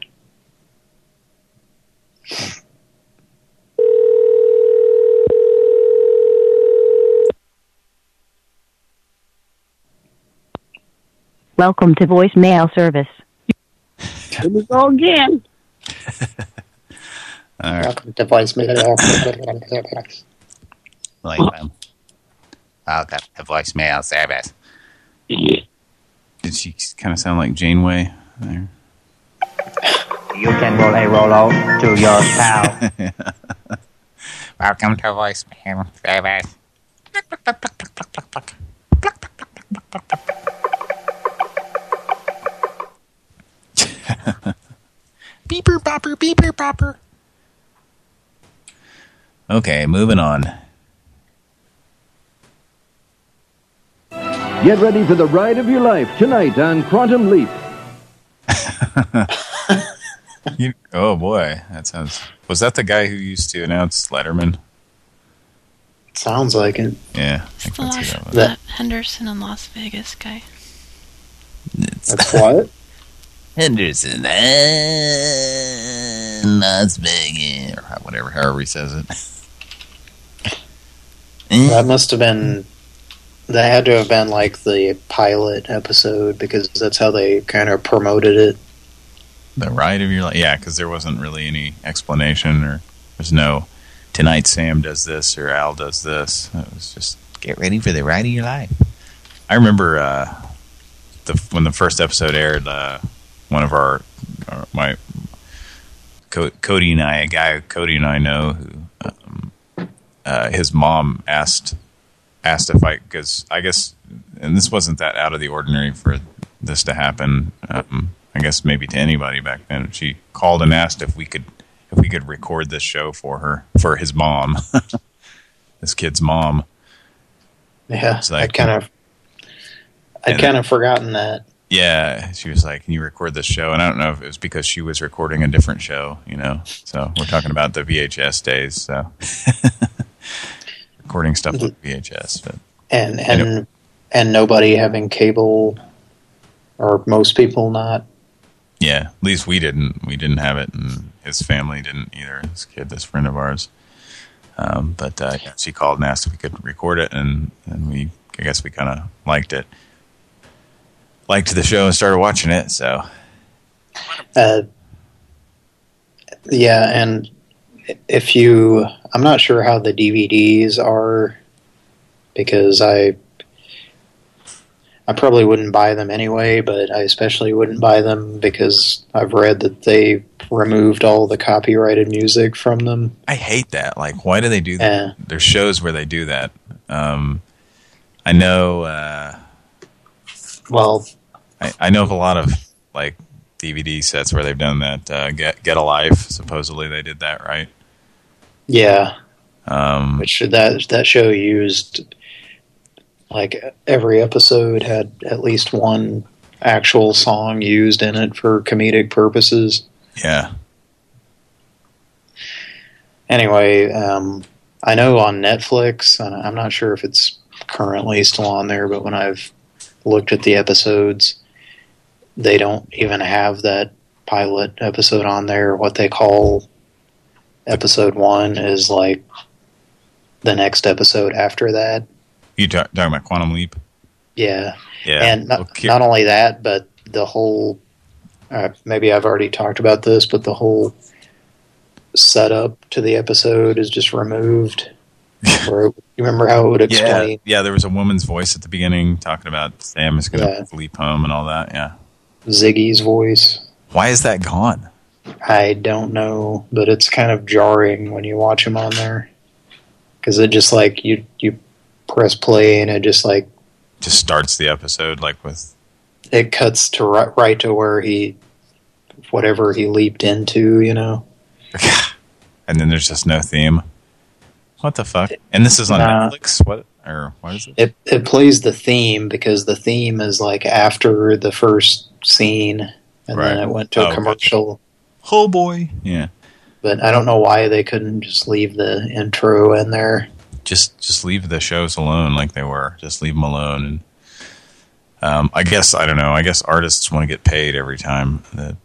welcome to voicemail service. Here we go again. All right. Welcome to voicemail. Welcome. Welcome um, oh, to voicemail service. Did she kind of sound like Janeway there? You can roll a Rolo to your pal. Welcome to voicemail service. Beeper bopper, beeper bopper. Okay, moving on. Get ready for the ride of your life tonight on Quantum Leap. You, oh boy, that sounds. Was that the guy who used to announce Letterman? Sounds like it. Yeah, I The can see Las- that. that Henderson in Las Vegas guy. It's That's what? Henderson, and Las Vegas, or whatever, however he says it. That must have been That had to have been like the pilot episode because that's how they kind of promoted it. The ride of your life. Yeah, because there wasn't really any explanation or there's no tonight Sam does this or Al does this. It was just get ready for the ride of your life. I remember uh, the when the first episode aired, uh, one of our, our my Co Cody and I, a guy Cody and I know who um, uh, his mom asked asked if I because I guess and this wasn't that out of the ordinary for this to happen. Um, I guess maybe to anybody back then. She called and asked if we could if we could record this show for her for his mom, this kid's mom. Yeah, like, I kind of, I'd kind of forgotten that. Yeah, she was like, "Can you record this show?" And I don't know if it was because she was recording a different show, you know. So we're talking about the VHS days, so recording stuff with VHS. But and and and nobody having cable, or most people not. Yeah, at least we didn't. We didn't have it, and his family didn't either. This kid, this friend of ours. Um, but uh, she called and asked if we could record it, and and we, I guess, we kind of liked it, liked the show, and started watching it. So, uh, yeah, and if you, I'm not sure how the DVDs are, because I I probably wouldn't buy them anyway, but I especially wouldn't buy them because I've read that they removed all the copyrighted music from them. I hate that. Like, why do they do that? There's shows where they do that. Um, I know. Uh, well, I, I, know of a lot of like DVD sets where they've done that. Uh, Get Get a Life, supposedly they did that, right? Yeah. Um, Which that that show used like every episode had at least one actual song used in it for comedic purposes. Yeah. Anyway, um, I know on Netflix, and I'm not sure if it's currently still on there, but when I've looked at the episodes, they don't even have that pilot episode on there. What they call episode one is like the next episode after that. You talking about Quantum Leap? Yeah. Yeah. And not, okay. not only that, but the whole, uh, maybe I've already talked about this, but the whole setup to the episode is just removed. You remember how it would explain? Yeah, yeah, there was a woman's voice at the beginning talking about Sam is going to yeah. leap home and all that, yeah. Ziggy's voice. Why is that gone? I don't know, but it's kind of jarring when you watch him on there. Because it just like, you you press play and it just like just starts the episode like with it cuts to right, right to where he whatever he leaped into you know and then there's just no theme what the fuck and this is on uh, Netflix what or what is it? it it plays the theme because the theme is like after the first scene and right. then it went to oh, a commercial oh boy yeah but I don't know why they couldn't just leave the intro in there just just leave the shows alone like they were. Just leave them alone. And um, I guess I don't know. I guess artists want to get paid every time that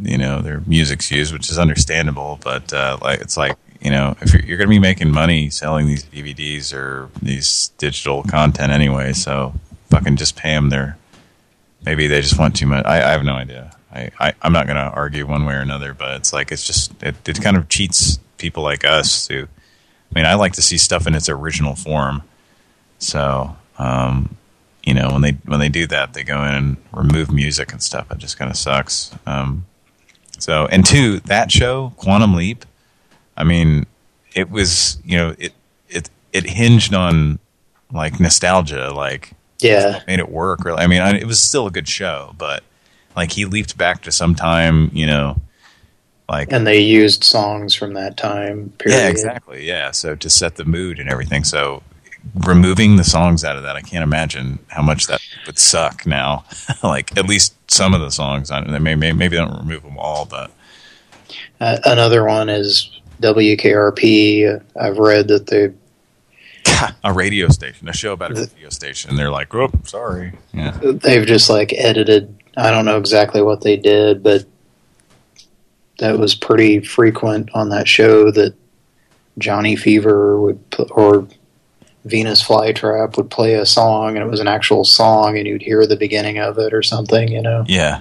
you know their music's used, which is understandable. But uh, like it's like you know if you're, you're going to be making money selling these DVDs or these digital content anyway, so fucking just pay them their. Maybe they just want too much. I, I have no idea. I, I am not going to argue one way or another, but it's like it's just it it kind of cheats people like us to I mean, I like to see stuff in its original form. So, um, you know, when they when they do that, they go in and remove music and stuff. It just kind of sucks. Um, so, and two, that show, Quantum Leap, I mean, it was, you know, it it it hinged on like nostalgia, like yeah, made it work. Really, I mean, it was still a good show, but like he leaped back to some time, you know, like, and they used songs from that time period. Yeah, exactly. Yeah, so to set the mood and everything. So removing the songs out of that, I can't imagine how much that would suck now. like at least some of the songs. I they may, may, maybe they don't remove them all, but uh, another one is WKRP. I've read that they a radio station, a show about a radio station. They're like, "Oh, sorry." Yeah, they've just like edited. I don't know exactly what they did, but that was pretty frequent on that show that Johnny Fever would or Venus Flytrap would play a song and it was an actual song and you'd hear the beginning of it or something, you know? Yeah.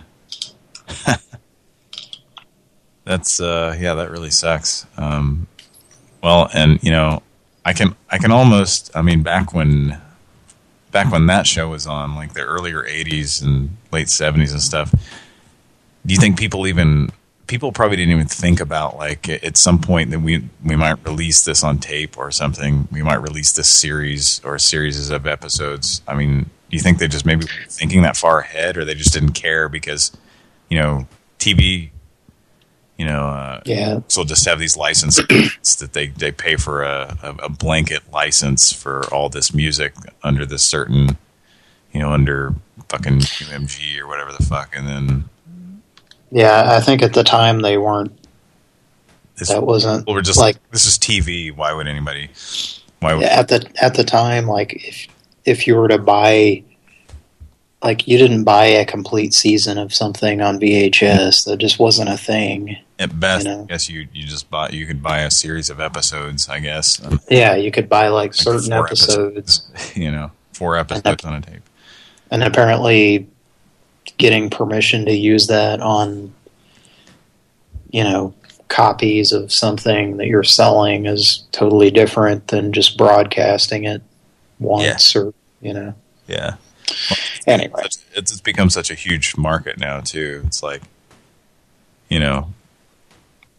That's uh yeah, that really sucks. Um well, and you know, I can I can almost I mean back when back when that show was on, like the earlier 80s and late 70s and stuff, do you think people even people probably didn't even think about like at some point that we we might release this on tape or something. We might release this series or series of episodes. I mean, do you think they just maybe thinking that far ahead, or they just didn't care because you know TV, you know, uh, Yeah. So just have these licenses that they they pay for a, a a blanket license for all this music under this certain, you know, under fucking UMG or whatever the fuck, and then Yeah, I think at the time they weren't. that wasn't Well, we're just like like this is TV. Why would anybody? Why would at the at the time, like if if you were to buy, like you didn't buy a complete season of something on VHS, that just wasn't a thing. at best? I guess you you just bought you could buy a series of episodes. I guess. Yeah, you could buy like certain four episodes, you know, four episodes on a tape. and apparently getting permission to use that on, you know, copies of something that you're selling is totally different than just broadcasting it once or you know. Yeah. Anyway, it's, it's become such a huge market now too. It's like, you know,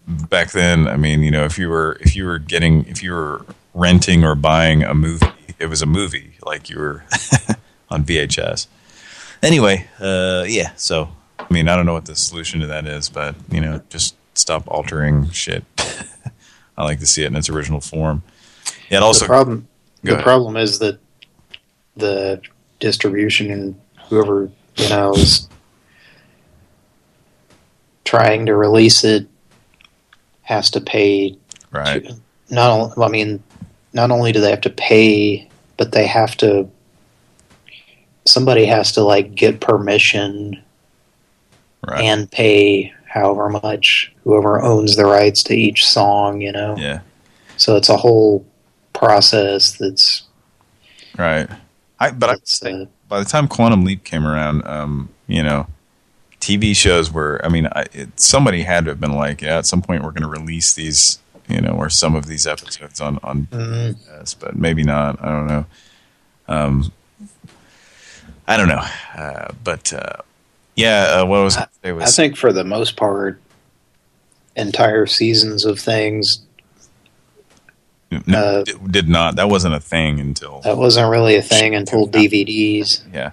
back then. I mean, you know, if you were if you were getting if you were renting or buying a movie, it was a movie. Like you were on VHS. Anyway, uh, yeah. So, I mean, I don't know what the solution to that is, but you know, just stop altering shit. I like to see it in its original form. Yeah, it also the problem the problem is that the distribution and whoever you know is trying to release it has to pay right. not I mean not only do they have to pay but they have to somebody has to like get permission Right. and pay however much whoever owns the rights to each song you know Yeah. so it's a whole process that's Right. I but I would say by the time Quantum Leap came around, um, you know, TV shows were. I mean, I, it, somebody had to have been like, yeah, at some point we're going to release these, you know, or some of these episodes on on Mhm. yes, but maybe not. I don't know. Um, I don't know. Uh, but uh, yeah, uh, what was it was I think for the most part, entire seasons of things no, did, did not. That wasn't a thing until that wasn't really a thing until DVDs. yeah.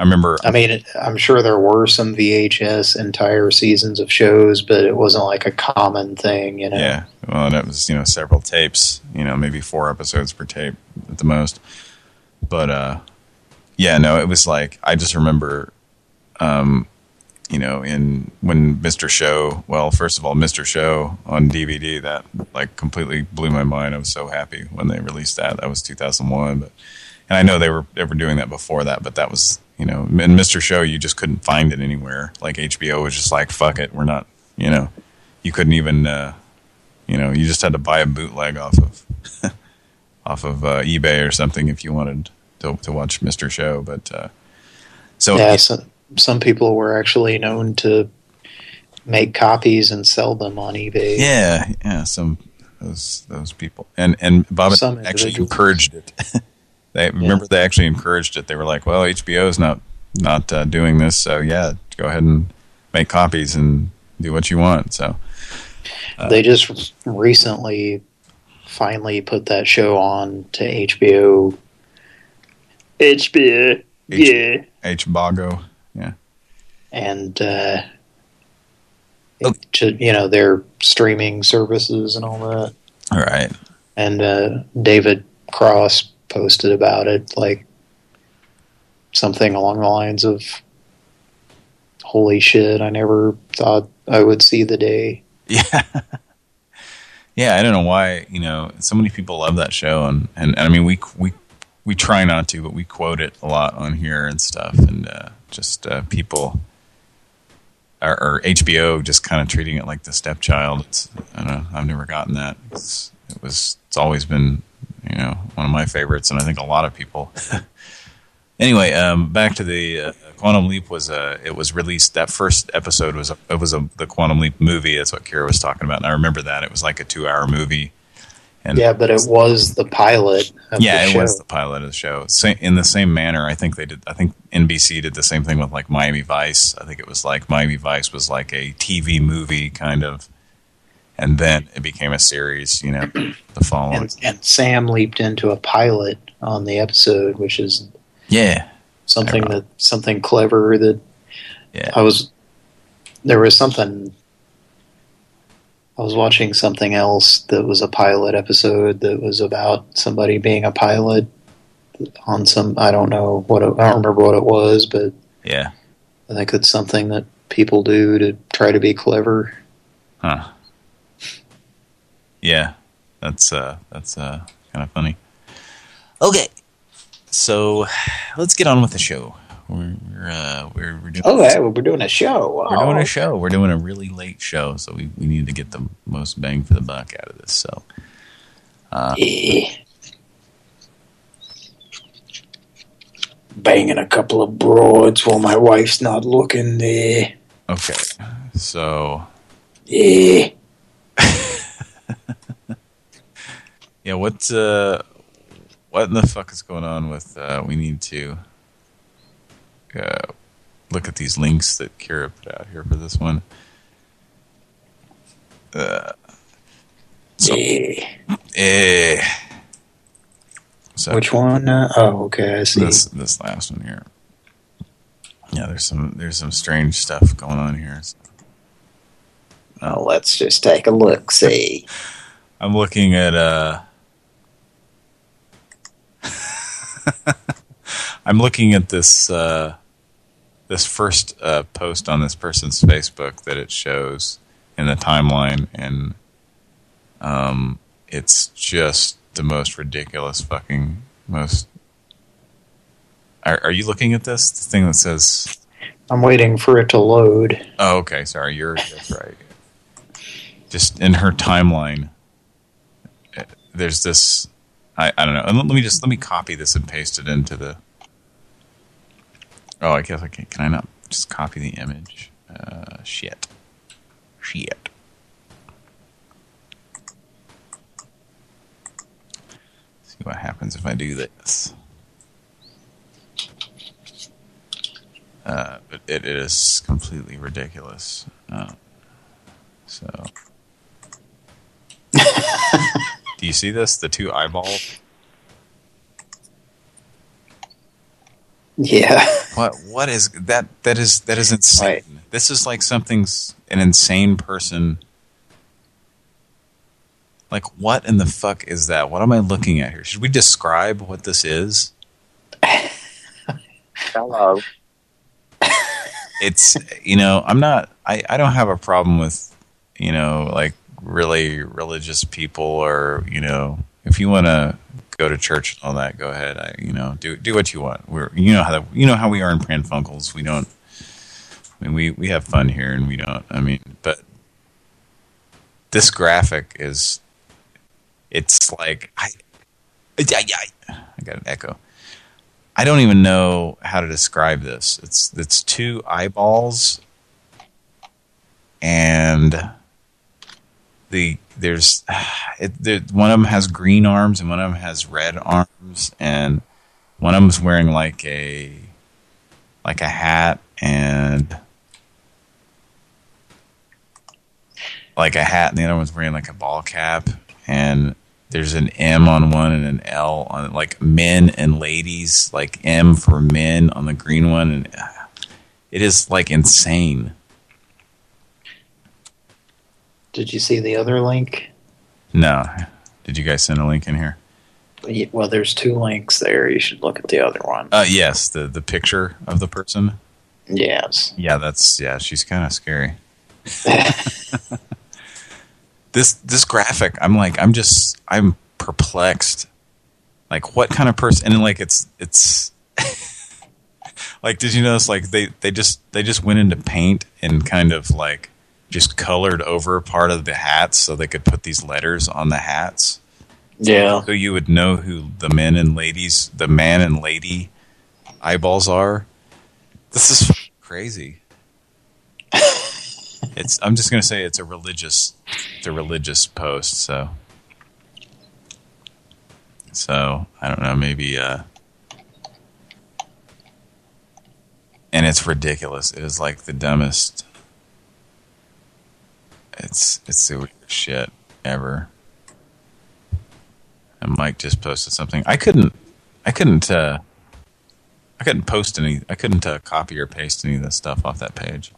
I remember. I mean, I'm sure there were some VHS entire seasons of shows, but it wasn't like a common thing, you know. Yeah, well, and it was you know several tapes, you know, maybe four episodes per tape at the most. But uh, yeah, no, it was like I just remember, um, you know, in when Mr. Show, well, first of all, Mr. Show on DVD that like completely blew my mind. I was so happy when they released that. That was 2001, but and I know they were they were doing that before that, but that was you know, in Mr. Show you just couldn't find it anywhere. Like HBO was just like, fuck it, we're not, you know, you couldn't even, uh, you know, you just had to buy a bootleg off of off of uh, eBay or something if you wanted to to watch Mr. Show. But uh, so yeah, so, some people were actually known to make copies and sell them on eBay. Yeah, yeah, some those those people, and and Bob Some actually encouraged it. they remember they actually encouraged it. They were like, "Well, HBO is not not uh, doing this, so yeah, go ahead and make copies and do what you want." So uh, they just recently finally put that show on to HBO. HBO, yeah, HBO Go, yeah, and uh, it should- you know their streaming services and all that. all right, And uh, David Cross posted about it, like something along the lines of, "Holy shit! I never thought I would see the day." yeah, yeah. I don't know why you know so many people love that show, and and, and I mean we we we try not to, but we quote it a lot on here and stuff, and uh, just uh, people. Or, or HBO just kind of treating it like the stepchild. It's I don't know. I've never gotten that. It's, it was. It's always been, you know, one of my favorites, and I think a lot of people. anyway, um, back to the uh, Quantum Leap was uh, it was released. That first episode was a, it was a the Quantum Leap movie. That's what Kira was talking about, and I remember that it was like a two hour movie. And yeah, but it was the pilot. Of yeah, the it was the pilot of the show. Sa in the same manner, I think they did. I think NBC did the same thing with like Miami Vice. I think it was like Miami Vice was like a TV movie kind of, and then it became a series. You know, the following. and, and Sam leaped into a pilot on the episode, which is Yeah, something that something clever that yeah. I was. There was something. I was watching something else that was a pilot episode that was about somebody being a pilot on some. I don't know what it, I don't remember what it was, but yeah. I think it's something that people do to try to be clever. Huh. Yeah, that's uh, that's uh, kind of funny. Okay, so let's get on with the show. We're we're uh, we're, we're doing Okay, well, we're doing a show. we're doing a show. We're doing a really late show, so we we need to get the most bang for the buck out of this. So, uh, Yeah. Banging a couple of broads while my wife's not looking there. okay, so Yeah. yeah, what uh, what in the fuck is going on with? Uh, we need to uh, look at these links that Kira put out here for this one. Uh, so, eh. So Which one? Uh, oh, okay, I see. This this last one here. Yeah, there's some there's some strange stuff going on here. So Oh, let's just take a look. See. I'm looking at uh I'm looking at this uh this first uh post on this person's Facebook that it shows in the timeline and um it's just the most ridiculous fucking most are, are you looking at this? The thing that says I'm waiting for it to load. Oh, okay. Sorry, you're that's right. Just in her timeline, uh, there's this. I I don't know. And let, let me just let me copy this and paste it into the. Oh, I guess I can. Can I not just copy the image? Uh, shit. Shit. See what happens if I do this. Uh, but it, it is completely ridiculous. Uh, so, do you see this? The two eyeballs. Yeah. What? What is that? That is that is insane. This is like something's an insane person. Like, what in the fuck is that? What am I looking at here? Should we describe what this is? Hello. it's you know I'm not I I don't have a problem with you know like really religious people or you know if you want to go to church and all that go ahead. I you know do do what you want. We're you know how you know how we are in Pran Funkels we don't I mean we we have fun here and we don't I mean but this graphic is it's like I I, I, I got an echo. I don't even know how to describe this. It's it's two eyeballs, and the there's it, there, one of them has green arms and one of them has red arms, and one of them's wearing like a like a hat and like a hat, and the other one's wearing like a ball cap, and there's an M on one and an L on like men and ladies, like M for men on the green one, and it is like insane. Did you see the other link? No, did you guys send a link in here? Well, there's two links there. You should look at the other one. Uh, yes, the the picture of the person. Yes. Yeah, that's yeah. She's kind of scary. this this graphic, I'm like, I'm just, I'm perplexed. Like, what kind of person? And like, it's it's like, did you notice? Like, they they just they just went into paint and kind of like just colored over part of the hats so they could put these letters on the hats. Yeah. So you would know who the men and ladies, the man and lady eyeballs are. This is crazy. it's. I'm just gonna say it's a religious, it's a religious post. So, so I don't know. Maybe. uh And it's ridiculous. It is like the dumbest. It's it's the weirdest shit ever. And Mike just posted something. I couldn't. I couldn't. uh I couldn't post any. I couldn't uh, copy or paste any of this stuff off that page.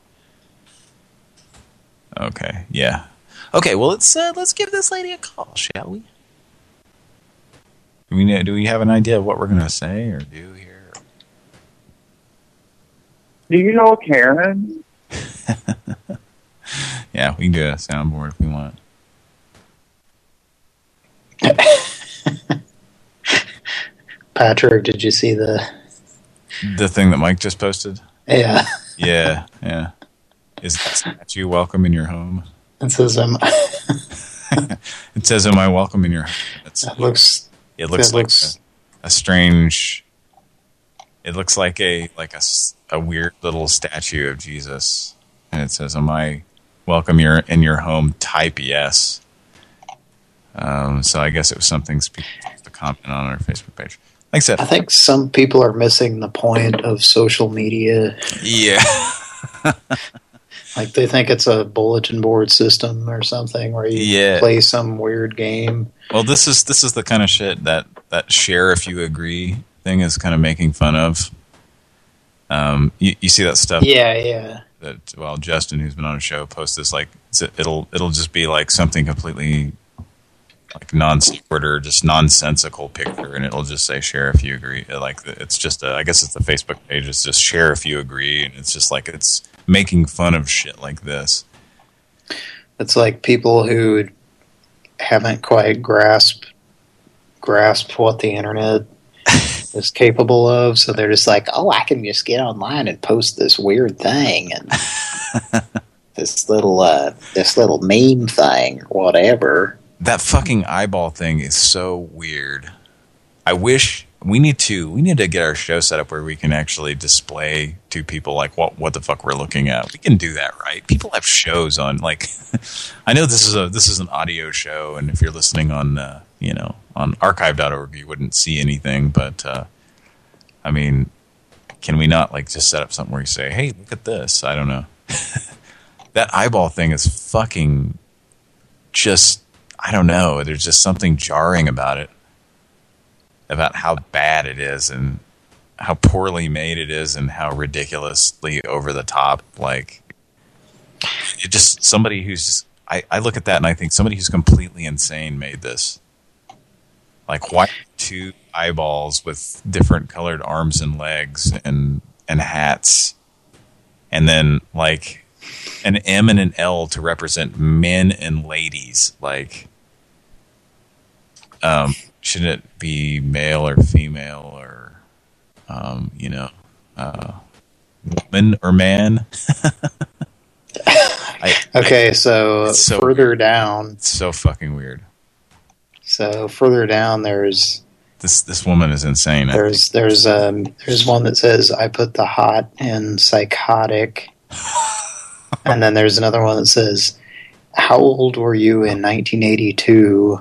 Okay. Yeah. Okay. Well, let's uh, let's give this lady a call, shall we? Do we know- do we have an idea of what we're gonna say or do here? Do you know Karen? Yeah, we can do a soundboard if we want. Patrick, did you see the? The thing that Mike just posted. Yeah, Yeah. Yeah. Is that statue welcome in your home? it says um, It says, "Am I welcome in your home?" It's, it looks it looks it like looks- a, a strange. It looks like a like a, a weird little statue of Jesus, and it says, "Am I welcome your in your home?" Type yes. Um, so I guess it was something people to comment on our Facebook page. Like I said, I think some people are missing the point of social media. yeah. Like they think it's a bulletin board system or something where you Yeah. play some weird game. Well, this is this is the kind of shit that that share if you agree thing is kind of making fun of. Um, you, you see that stuff? Yeah, yeah. That well, Justin, who's been on a show, posts this like it'll it'll just be like something completely like non sequitur, just nonsensical picture, and it'll just say share if you agree. Like it's just a, I guess it's the Facebook page. It's just share if you agree, and it's just like it's making fun of shit like this. It's like people who haven't quite grasped grasped what the internet is capable of, so they're just like, "Oh, I can just get online and post this weird thing and this little uh, this little meme thing or whatever." that fucking eyeball thing is so weird. I wish we need to we need to get our show set up where we can actually display to people like what what the fuck we're looking at. We can do that, right? People have shows on like I know this is a this is an audio show and if you're listening on uh, you know, on archive.org you wouldn't see anything, but uh I mean, can we not like just set up something where you say, "Hey, look at this." I don't know. that eyeball thing is fucking just I don't know. There's just something jarring about it, about how bad it is and how poorly made it is and how ridiculously over the top. Like, it just somebody who's I I look at that and I think somebody who's completely insane made this. Like, why two eyeballs with different colored arms and legs and and hats, and then like an M and an L to represent men and ladies. Like, um, shouldn't it be male or female or, um, you know, uh, woman or man? I, Okay, so, so further down, it's so fucking weird. So further down, there's This this woman is insane. There's there's um there's one that says I put the hot in psychotic, and then there's another one that says How old were you in 1982?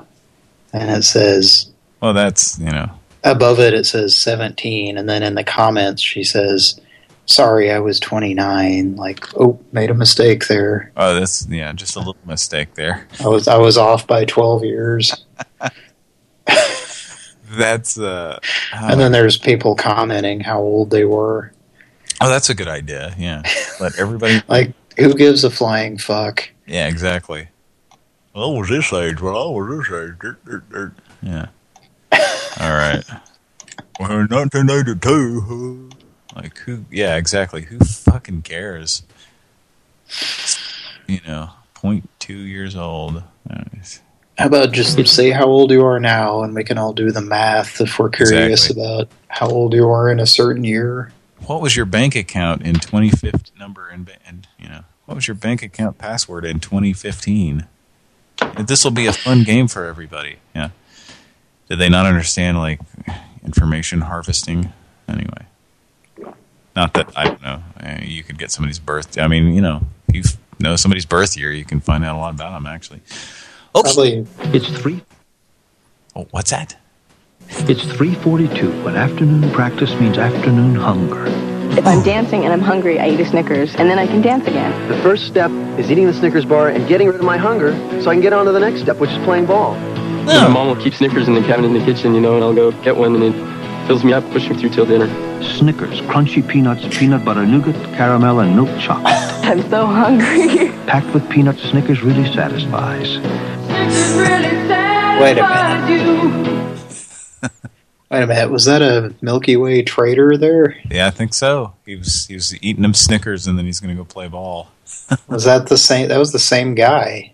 And it says Well, that's you know. above it it says 17, and then in the comments she says. Sorry, I was 29. Like, oh, made a mistake there. Oh, that's yeah, just a little mistake there. I was I was off by 12 years. That's uh. And then there's people commenting how old they were. oh, that's a good idea. Yeah, let everybody. Like, who gives a flying fuck? Yeah, exactly. Well, I was this age. Well, I was this age. Dirt, dirt, dirt. Yeah. All right. Well, in 1982. Like who? Yeah, exactly. Who fucking cares? You know, point two years old. Anyways. How about just say how old you are now, and we can all do the math if we're curious Exactly. about how old you are in a certain year. What was your bank account in 2015? Number and and you know what was your bank account password in 2015? This will be a fun game for everybody. Yeah. Did they not understand like information harvesting? Anyway, not that I don't know. Uh, You could get somebody's birth. I mean, you know, if you know somebody's birth year, you can find out a lot about them. Actually, Probably It's three. oh, what's that? It's 3:42, but afternoon practice means afternoon hunger. If I'm dancing and I'm hungry, I eat a Snickers, and then I can dance again. The first step is eating the Snickers bar and getting rid of my hunger so I can get on to the next step, which is playing ball. My mom will keep Snickers in the cabinet in the kitchen, you know, and I'll go get one, and it fills me up, push me through till dinner. Snickers, crunchy peanuts, peanut butter nougat, caramel, and milk chocolate. I'm so hungry. Packed with peanuts, Snickers really satisfies. Wait a minute. Wait a minute. Was that a Milky Way trader there? Yeah, I think so. He was he was eating them Snickers, and then he's going to go play ball. Was that the same? That was the same guy.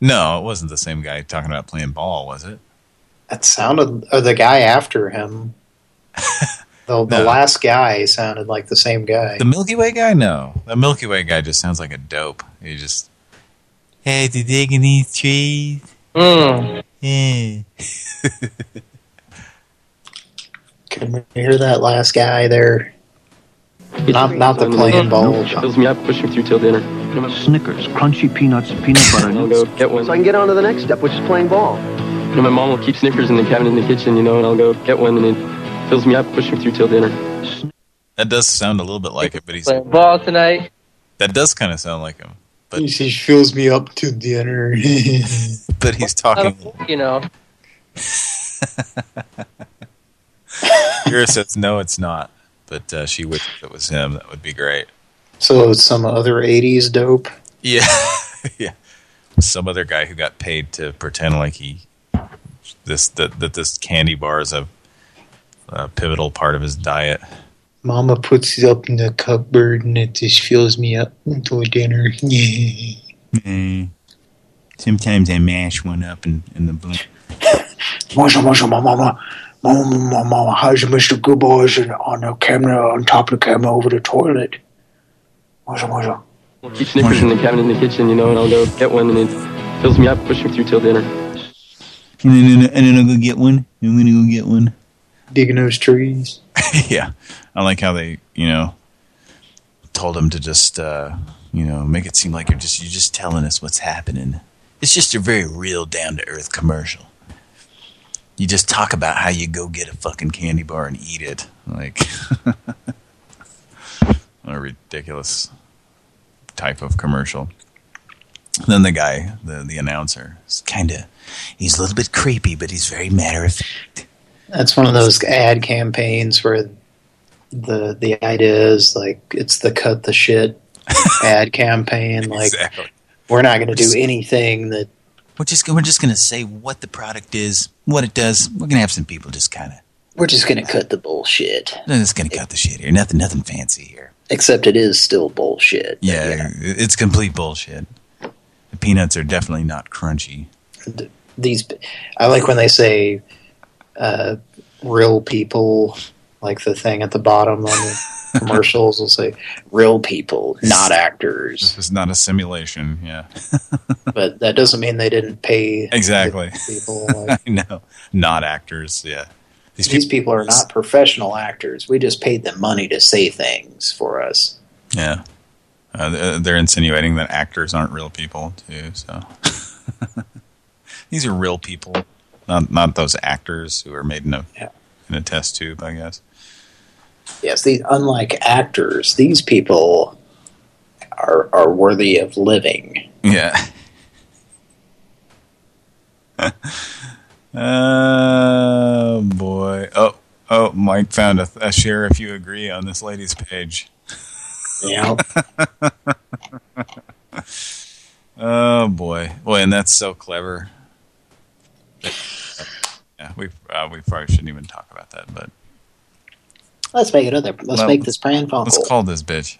No, it wasn't the same guy talking about playing ball, was it? That sounded, or the guy after him. The, the No. last guy sounded like the same guy. The Milky Way guy? No. The Milky Way guy just sounds like a dope. He just, hey, to dig in these trees. Mm. Yeah. Can we hear that last guy there? Not, not the playing ball. Fills me up, push me through till dinner. Snickers, crunchy peanuts, peanut butter I'll go get one. So I can get on to the next step, which is playing ball. You know, my mom will keep Snickers in the cabinet in the kitchen, you know, and I'll go get one, and it fills me up, push me through till dinner. That does sound a little bit like it, but he's Playing ball tonight. that does kind of sound like him. But He he fills me up to dinner. but he's talking. You know. Kira says no, it's not. But uh, she wished it was him. That would be great. so it's some other 80s dope. Yeah, yeah. Some other guy who got paid to pretend like he this that that this candy bar is a, a pivotal part of his diet. Mama puts it up in the cupboard and it just fills me up until dinner. Mm. Sometimes I mash one up in, in the blender. Mama, mama, mama, mama, mama, mama, how's Mr. Goodboys on the camera, on top of the camera over the toilet? Mama, mama. We'll keep Snickers in the cabinet in the kitchen, you know, and I'll go get one, and it fills me up, push me through till dinner. And then, and then I'll go get one. and I'm gonna go get one. Digging those trees. yeah, I like how they, you know, told him to just, uh, you know, make it seem like you're just you're just telling us what's happening. It's just a very real, down to earth commercial. You just talk about how you go get a fucking candy bar and eat it, like a ridiculous type of commercial. Then the guy, the the announcer, is kind of he's a little bit creepy, but he's very matter of fact. That's one of those ad campaigns where the the idea is like it's the cut the shit ad campaign. Like Exactly. we're not going to do anything that We're just we're just gonna say what the product is, what it does. We're gonna have some people just kind of. we're just going to cut the bullshit. They're just gonna cut the shit here. Nothing, nothing fancy here. Except it is still bullshit. Yeah, it's complete bullshit. The peanuts are definitely not crunchy. These I like when they say uh, real people, like the thing at the bottom on the commercials will say real people, not actors. This is not a simulation. Yeah, But that doesn't mean they didn't pay exactly. people. Like, I know, not actors. Yeah, these, these people are not professional actors. We just paid them money to say things for us. Yeah, uh, they're- they're insinuating that actors aren't real people too. So these are real people, not not those actors who are made in a in a test tube. I guess. Yes, these unlike actors, these people are are worthy of living. Yeah. Oh boy! Oh, oh! Mike found a, a share if you agree on this lady's page. Yeah. oh boy, boy, and that's so clever. Yeah, we uh, we probably shouldn't even talk about that, but Let's make another. Let's Well, make this Pran Funkel. let's call this bitch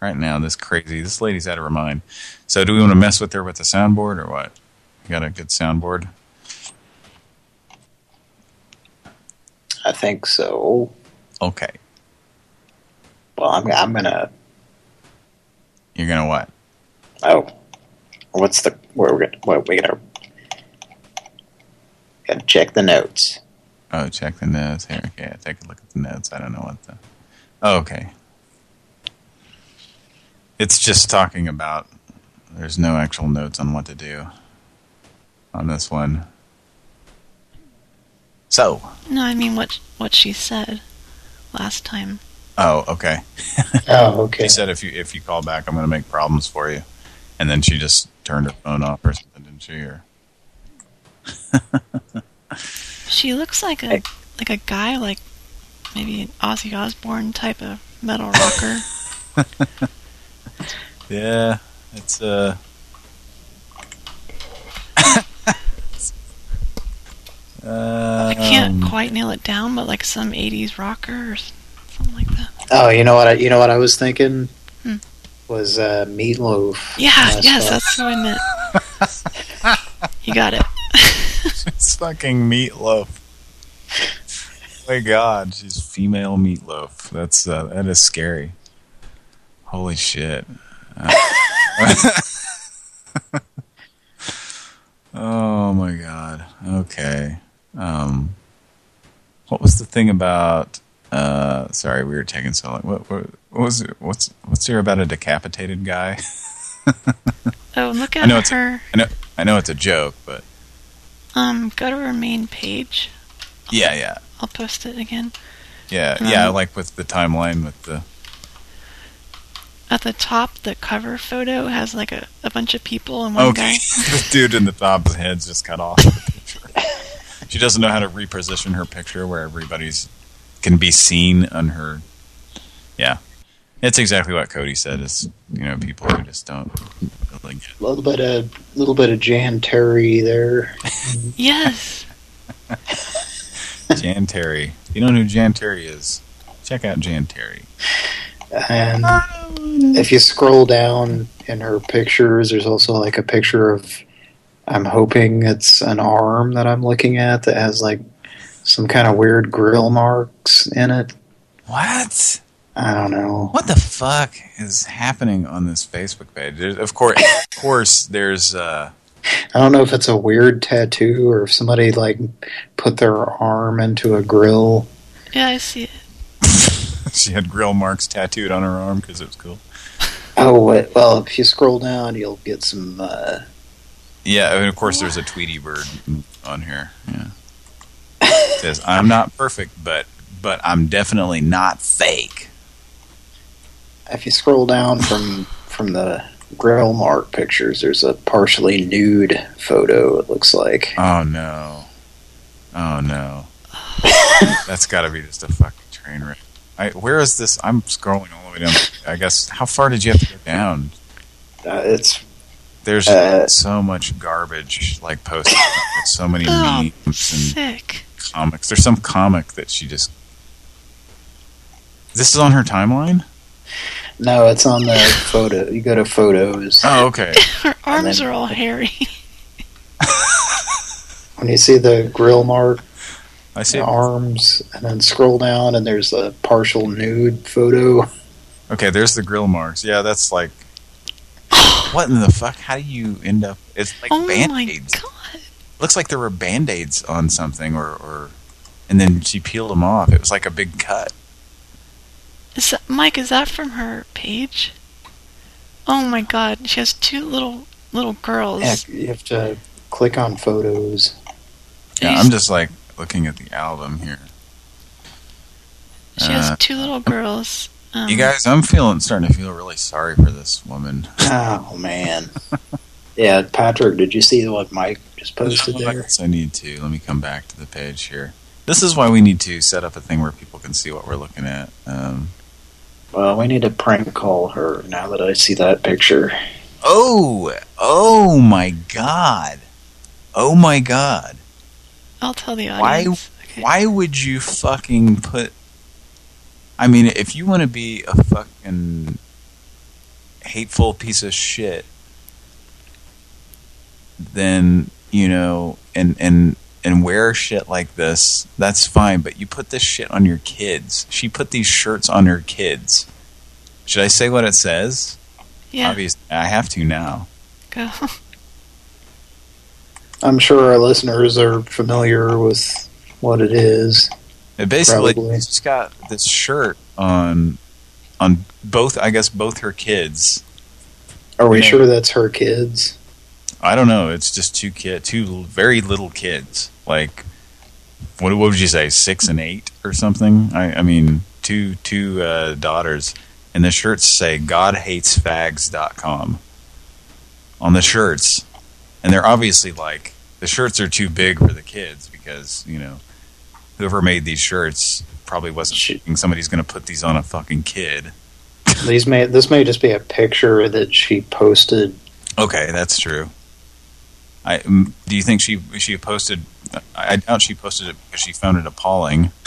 right now. This crazy, this lady's out of her mind. So, do we want to mess with her with the soundboard or what? You got a good soundboard? I think so. Okay, Well, I'm I'm gonna. you're gonna what? Oh, what's the where we're gonna what we gonna? Gotta check the notes. Oh, check the notes here. Okay, I take a look at the notes. I don't know what the. Oh, okay. It's just talking about. There's no actual notes on what to do on this one. So. No, I mean what what she said last time. Oh, okay. Oh, okay. She said if you if you call back, I'm going to make problems for you, and then she just turned her phone off or something, didn't she? Or She looks like a like a guy like maybe an Ozzy Osbourne type of metal rocker. yeah, it's uh. I can't Um, quite nail it down, but like some '80s rocker or something like that. Oh, you know what? I, you know what I was thinking Hmm. was uh, meatloaf. Yeah, yes, what- that's what I meant. you got it. It's fucking meatloaf. my God, she's female meatloaf. That's uh, that is scary. Holy shit. Uh, oh my God. Okay. Um, what was the thing about? Uh, sorry, we were taking so long. What, what, what was it? What's what's there about a decapitated guy? Oh, and look I at know it's her. I know I know it's a joke, but Um, go to our main page. yeah, yeah, I'll post it again. yeah, yeah. Um, Like with the timeline with the At the top, the cover photo has like a, a bunch of people and one Okay, guy. the dude in the top, his head's just cut off. the picture. she doesn't know how to reposition her picture where everybody's can be seen on her. Yeah, it's exactly what Cody said. Is you know people who just don't really get. A little bit of little bit of Jan Terri there. Yes. Jan Terri. You don't know who Jan Terri is? Check out Jan Terry. And if you scroll down in her pictures, there's also like a picture of, I'm hoping it's an arm that I'm looking at that has like some kind of weird grill marks in it. What? I don't know. What the fuck is happening on this Facebook page? There's, of course, of course, there's. uh I don't know if it's a weird tattoo or if somebody like put their arm into a grill. Yeah, I see it. She had grill marks tattooed on her arm because it was cool. Oh, wait, well, if you scroll down, you'll get some. Uh, Yeah, and of course there's a Tweety bird on here. Yeah. It says, I'm not perfect, but but I'm definitely not fake. If you scroll down from from the grill mark pictures, there's a partially nude photo. It looks like. Oh no. Oh no. That's got to be just a fucking train wreck. I, where is this? I'm scrolling all the way down. I guess, how far did you have to go down? Uh, it's There's Uh, so much garbage, like posted, like so many Oh, memes and sick. comics. There's some comic that she just... This is on her timeline? No, it's on the photo. You go to photos. Oh, okay. Her arms then- are all hairy. When you see the grill mark, I see. the arms, and then scroll down, and there's a partial nude photo. Okay, there's the grill marks. Yeah, that's like... What in the fuck? How do you end up... It's like oh Band-Aids. god. looks like there were band-aids on something or, or and then she peeled them off it was like a big cut Is that, Mike, is that from her page? Oh my god, she has two little little girls. Yeah, you have to click on photos. yeah i'm just like looking at the album here She has Uh, two little girls. Um, you guys i'm feeling starting to feel really sorry for this woman Oh man. yeah, Patrick, did you see what Mike just posted there? Yes, i need to let me come back to the page here this is why we need to set up a thing where people can see what we're looking at um, Well, we need to prank call her now that I see that picture. oh oh my god oh my god I'll tell the audience. why audience. why would you fucking put I mean if you want to be a fucking hateful piece of shit then you know and and and wear shit like this that's fine but you put this shit on your kids she put these shirts on her kids should I say what it says Yeah. obviously I have to now Go. I'm sure our listeners are familiar with what it is. It basically, Probably. she's got this shirt on, on both, I guess, both her kids. Are we You know- sure that's her kids? I don't know. It's just two kid, two very little kids. Like, what, what would you say, six and eight or something? I, I mean, two two uh, daughters, and the shirts say GodHatesFags.com on the shirts, and they're obviously like the shirts are too big for the kids because you know whoever made these shirts probably wasn't thinking somebody's going to put these on a fucking kid. These may this may just be a picture that she posted. Okay, that's true. I mm, do you think she she posted? I I doubt she posted it because she found it appalling.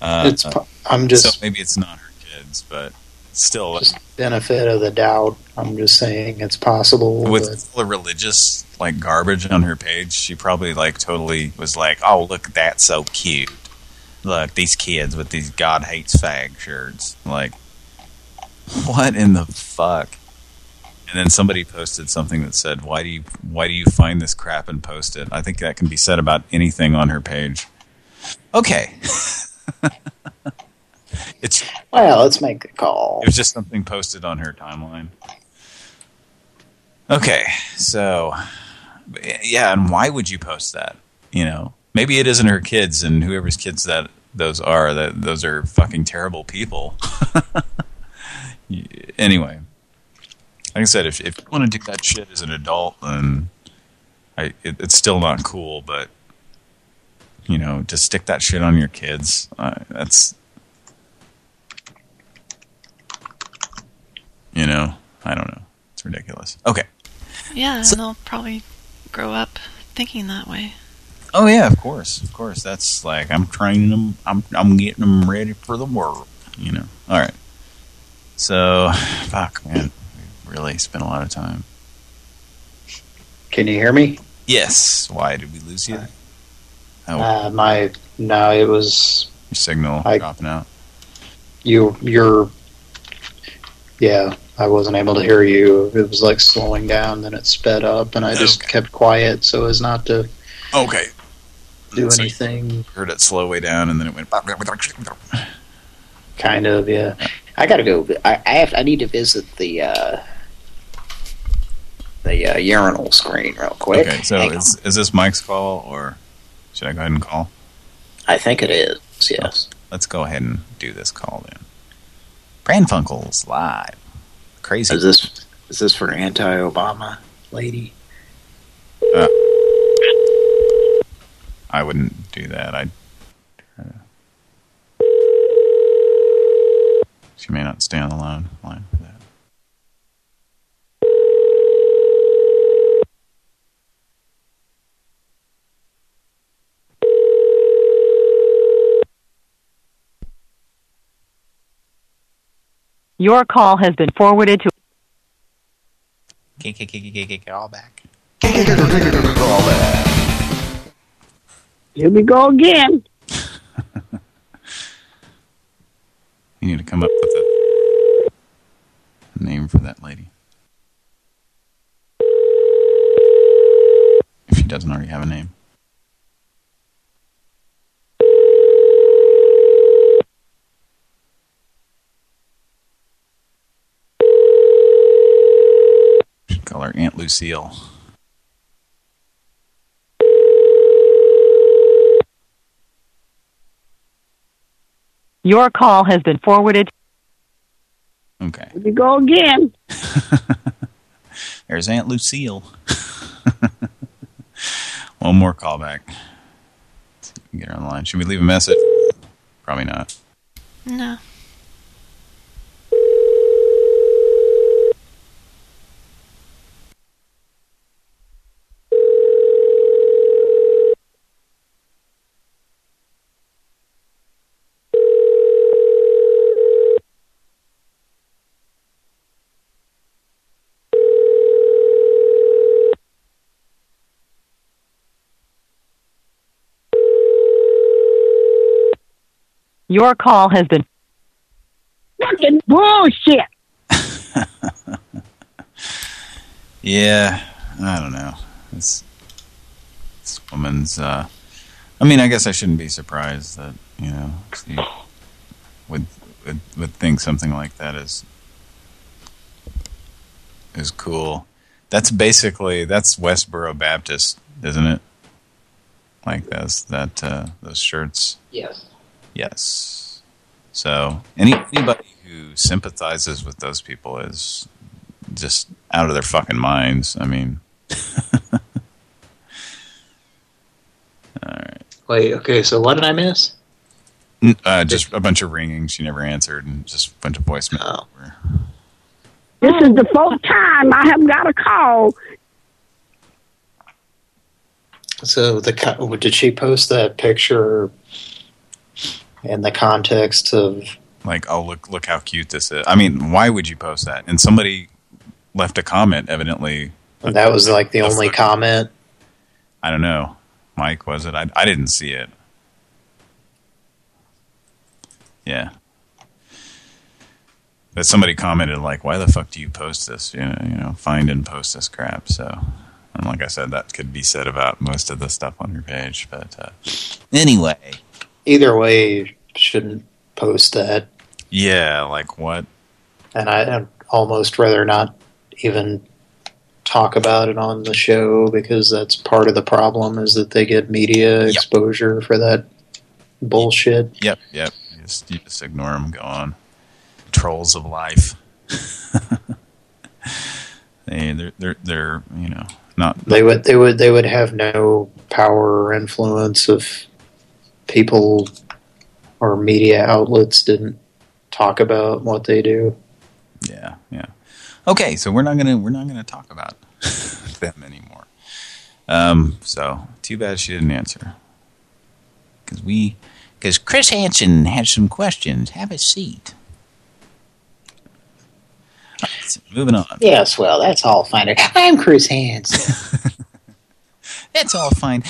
uh, It's I'm just- so maybe it's not her kids, but still Benefit of the doubt. I'm just saying it's possible. with all the religious like garbage on her page, she probably like totally was like, "Oh, look that's so cute! Look, these kids with these God hates fag shirts." Like, what in the fuck? And then somebody posted something that said, "Why do you why do you find this crap and post it?" I think that can be said about anything on her page. Okay. it's well, let's make the call. it was just something posted on her timeline. Okay, so yeah, and why would you post that? You know, maybe it isn't her kids, and whoever's kids that those are, that those are fucking terrible people. anyway, like I said, if if you want to do that shit as an adult, then I it, it's still not cool. But you know, to stick that shit on your kids, uh, that's you know, I don't know. It's ridiculous. Okay. Yeah, and they'll probably grow up thinking that way. Oh yeah, of course, of course. That's like I'm training them. I'm I'm getting them ready for the world. You know. All right. So, fuck, man, really spent a lot of time. Can you hear me? Yes. Why did we lose you? Oh, Uh, my no, it was your signal I- dropping out. you. You're. Yeah, I wasn't able to hear you. It was like slowing down, then it sped up, and I just kept quiet so as not to Okay. do So- anything. Heard it slow way down, and then it went. Kind of, yeah. I gotta go. I, I have. I need to visit the uh, the uh, urinal screen real quick. Okay. So Hang is is this Mike's call, or should I go ahead and call? I think it is. Yes. Let's go ahead and do this call then. Pran Funkels live. Crazy. Is this is this for anti-Obama lady? Uh, I wouldn't do that. I'd. try to- She may not stay on the line line for that. Your call has been forwarded to. Call back. Here we go again. You need to come up with a name for that lady. If she doesn't already have a name. Should Aunt Lucille. Your call has been forwarded. Okay. Here we go again. There's Aunt Lucille. One more callback. See if we can get her on the line. Should we leave a message? Probably not. No. Your call has been. Fucking bullshit. Yeah, I don't know. This this woman's. Uh, I mean, I guess I shouldn't be surprised that you know she would would, would think something like that is is cool. That's basically that's Westboro Baptist, isn't it? Like those that uh, those shirts. Yes. Yes. So any anybody who sympathizes with those people is just out of their fucking minds. I mean. All right. Wait, okay, so what did I miss? Uh, just a bunch of ringing. She never answered, and just a bunch of voicemail. This is the fourth time I have got a call. So the did she post that picture in the context of Like, oh look, look how cute this is. I mean, why would you post that? And somebody left a comment, evidently. that was like the only comment? I don't know. Mike, was it? I I didn't see it. Yeah. But somebody commented like, "Why the fuck do you post this? You know, you know, find and post this crap." So, and like I said, that could be said about most of the stuff on your page. But uh, anyway, Either way, shouldn't post that. yeah, like what? And I, I'd almost rather not even talk about it on the show because that's part of the problem is that they get media exposure for that bullshit. Yep, yep. You just, you just ignore them. Go on. Trolls of life. they, they're, they're, they're, you know, not. They would, they would, they would have no power or influence if people or media outlets didn't talk about what they do. Yeah, yeah. Okay, so we're not gonna we're not gonna talk about them anymore. Um, so too bad she didn't answer. Because we, because Chris Hansen has some questions. Have a seat. All right, so moving on. Yes, well, that's all fine. I'm Chris Hansen. That's all fine.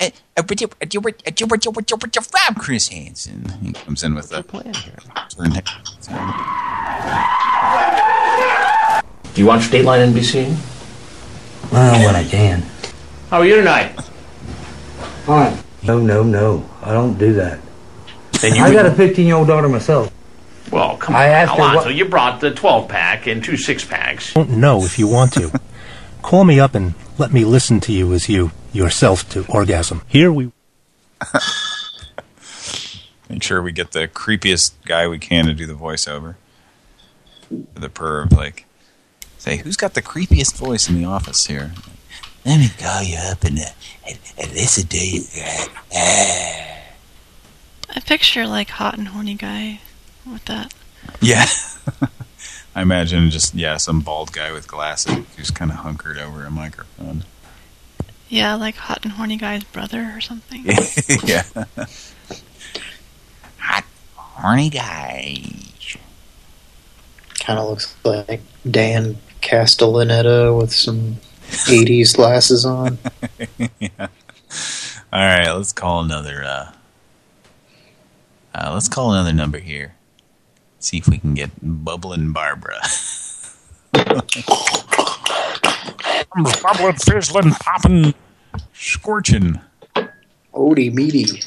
You- but you- but you- but you- but you- but you- I'm Chris Hansen. He comes in with a plan here. turn. You watch Dateline NBC? Well, when I can. How are you tonight? Fine. No, no, no. I don't do that. Then you I got a 15 year old daughter myself. Well, come I on, asked her what- Alonzo. You brought the 12 pack and two six packs. Don't know if you want to. Call me up and let me listen to you as you yourself to orgasm. Here we Make sure we get the creepiest guy we can to do the voiceover. The perv, like, say, who's got the creepiest voice in the office here? Let me call you up and, uh, and, and listen to you. I picture like hot and horny guy with that. Yeah. I imagine just, yeah, some bald guy with glasses who's kind of hunkered over a microphone. Yeah, like hot and horny guy's brother or something. yeah. Hot, horny guy. Kind of looks like Dan Castellaneta with some 80s glasses on. yeah. All right, let's call another. Uh, uh, let's call another number here. See if we can get bubbling Barbara. bubbling, fizzling, popping, scorching. Odie meaty.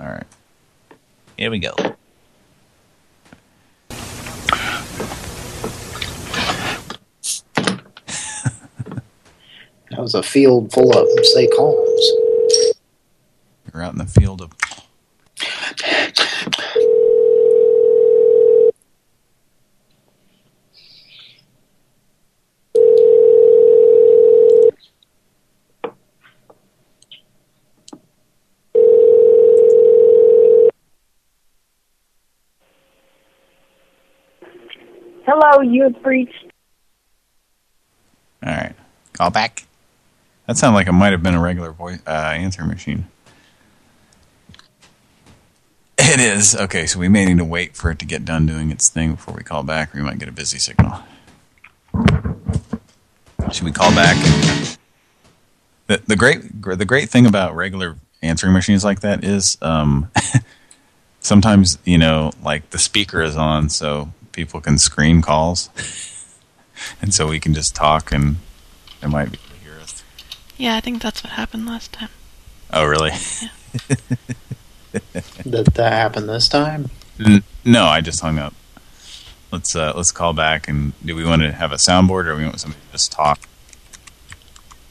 All right, here we go. That was a field full of say calms. You're out in the field of. Hello, you have reached. All right, call back. That sounded like it might have been a regular voice uh, answer machine. It is. Okay, so we may need to wait for it to get done doing its thing before we call back, or we might get a busy signal. Should we call back? The, the great the great thing about regular answering machines like that is um, sometimes, you know, like the speaker is on so people can screen calls. and so we can just talk and it might be able to hear us. Yeah, I think that's what happened last time. Oh, really? Did that happen this time? N- no, I just hung up. Let's uh, let's call back and do we want to have a soundboard or we want somebody to just talk?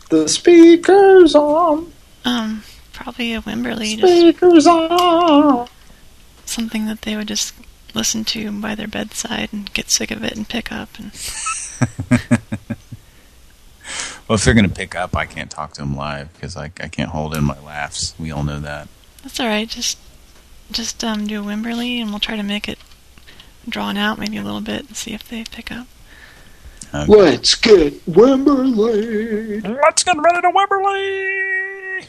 The speakers on. Um, probably a Wimberly. Speakers on. Something that they would just listen to by their bedside and get sick of it and pick up. And Well, if they're going to pick up, I can't talk to them live because I, I can't hold in my laughs. We all know that. that's all right. Just just um do a Wimberly, and we'll try to make it drawn out maybe a little bit and see if they pick up. Let's get Wimberly. Let's get ready to Wimberly.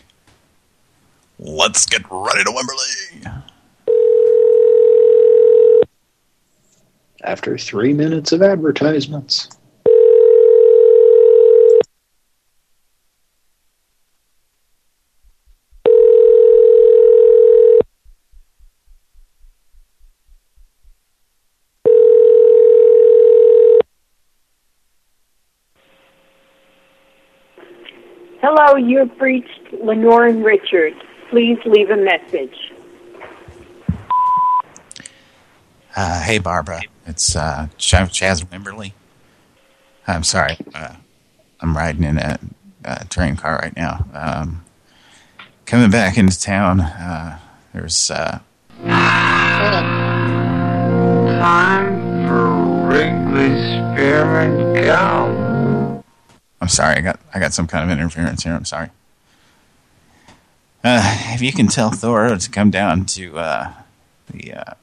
Let's get ready to Wimberly. After three minutes of advertisements. Hello, you've reached Lenore and Richard. Please leave a message. Uh, hey, Barbara. It's uh, Ch- Chaz Wimberly. I'm sorry. Uh, I'm riding in a, a train car right now. Um, coming back into town. Uh, there's uh, Time for Wrigley Spearmint Gum. I'm sorry, I got I got some kind of interference here. I'm sorry. Uh, if you can tell Thor to come down to uh, the uh,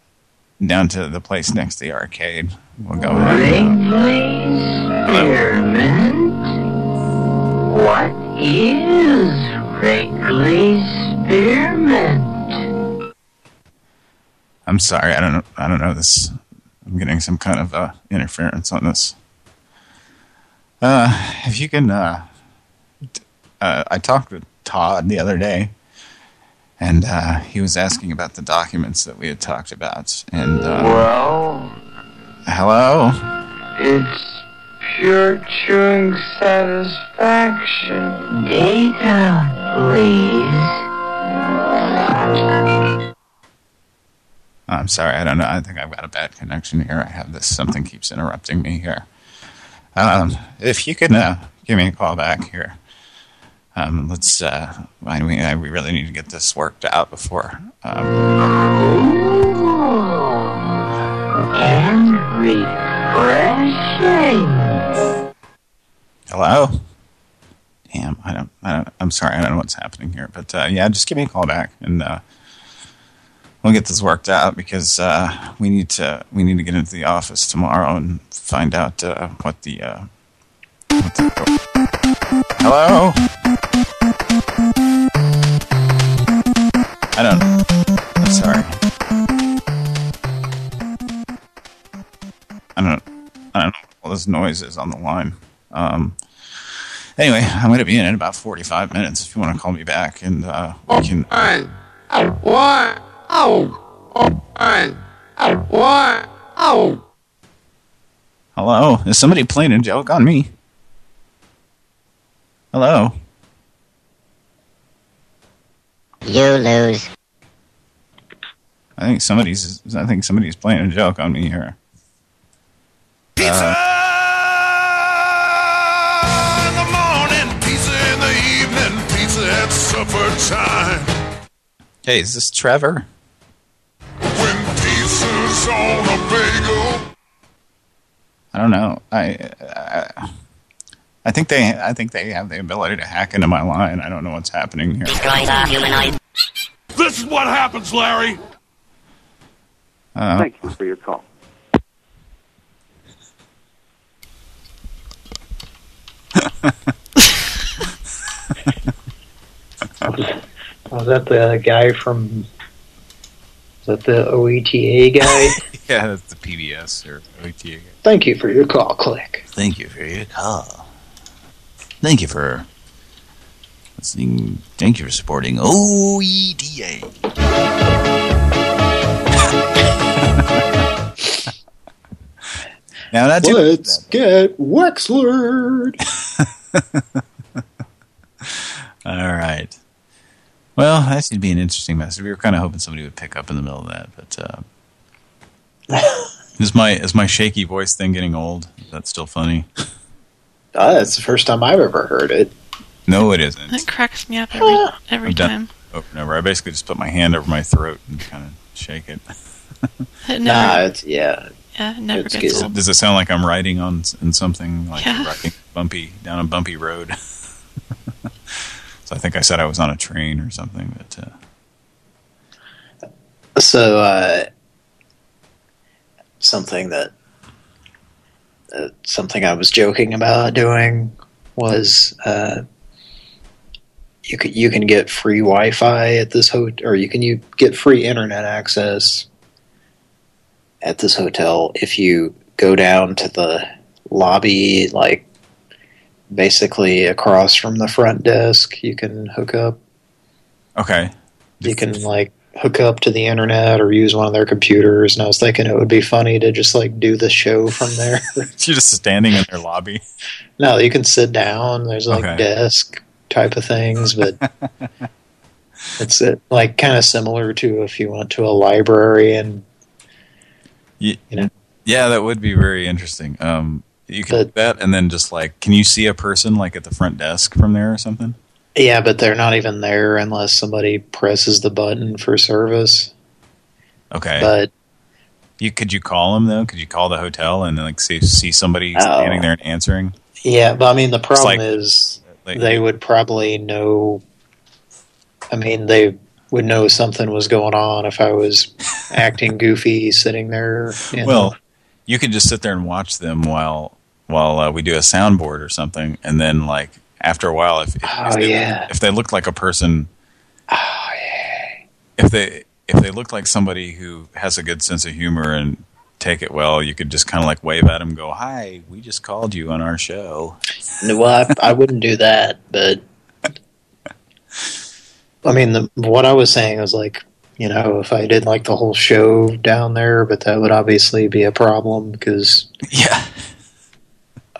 down to the place next to the arcade, we'll go. Wrigley? What is Wrigley Spearmint? I'm sorry, I don't know. I don't know this. I'm getting some kind of uh, interference on this. Uh, if you can, uh, uh, I talked with Todd the other day, and uh, he was asking about the documents that we had talked about. And uh, Well, hello, it's pure chewing satisfaction. Data, please. I'm sorry, I don't know. I think I've got a bad connection here. I have this. Something keeps interrupting me here. Um, if you could uh, give me a call back here. Um, let's. Uh, I mean, I, we really need to get this worked out before. Um, hello. Damn, I don't. I don't. I'm sorry. I don't know what's happening here. But uh, yeah, just give me a call back, and uh, we'll get this worked out because uh, we need to. We need to get into the office tomorrow and find out uh, what the. Uh, what the hello. I don't. I'm sorry. I don't. I don't know what this noise is on the line. Um. Anyway, I'm going to be in in about 45 minutes. If you want to call me back, and uh, we can. Oh, oh, I, I want, oh. Hello, is somebody playing a joke on me? Hello. You lose. I think somebody's. I think somebody's playing a joke on me here. Pizza in the morning, pizza in the evening, pizza at supper time. hey, is this Trevor? When pizza's on a bagel. I don't know. I, I I think they I think they have the ability to hack into my line. I don't know what's happening here. This is what happens, Larry. Uh, Thank you for your call. Was that the guy from... Is that the OETA guy? yeah, that's the PBS or OTA. Thank you for your call, Click. Thank you for your call. Thank you for listening. Thank you for supporting OETA. now that's Let's get Wexler. Well, that should be an interesting message. We were kind of hoping somebody would pick up in the middle of that, but uh, is my is my shaky voice thing getting old? Is that still funny? Uh, that's the first time I've ever heard it. No, it isn't. It cracks me up every every time. it over and over. I basically just put my hand over my throat and kind of shake it. It never, Nah, it's yeah. yeah, it never it's gets Does old. it, does it sound like I'm riding on s- in something like Yeah. riding bumpy down a bumpy road? so I think I said I was on a train or something. But uh, So, uh, something that uh, something I was joking about doing was uh, you can you can get free Wi-Fi at this hotel, or you can you get free internet access at this hotel if you go down to the lobby, like basically across from the front desk. You can hook up. okay, You can like hook up to the internet or use one of their computers. And I was thinking it would be funny to just like do the show from there. you're just standing in their lobby. no, you can sit down. There's like Okay. desk type of things, but it's uh, like kind of similar to if you went to a library and Ye- you know. Yeah, that would be very interesting. Um, you can do that, and then just like, can you see a person like at the front desk from there or something? Yeah, but they're not even there unless somebody presses the button for service. Okay, But you could you call them though? Could you call the hotel and like see see somebody standing there and answering? yeah, but I mean the problem like- is like- they would probably know. I mean, they would know something was going on if I was acting goofy sitting there. you know. Well, you could just sit there and watch them while while uh, we do a soundboard or something, and then like after a while, if if, Oh, if they, yeah. if they look like a person, Oh, if they if they look like somebody who has a good sense of humor and take it well, you could just kind of like wave at them, and go, "Hi, we just called you on our show." No, well, I, I wouldn't do that, but I mean, the, what I was saying was like, you know, if I did like the whole show down there, but that would obviously be a problem because yeah,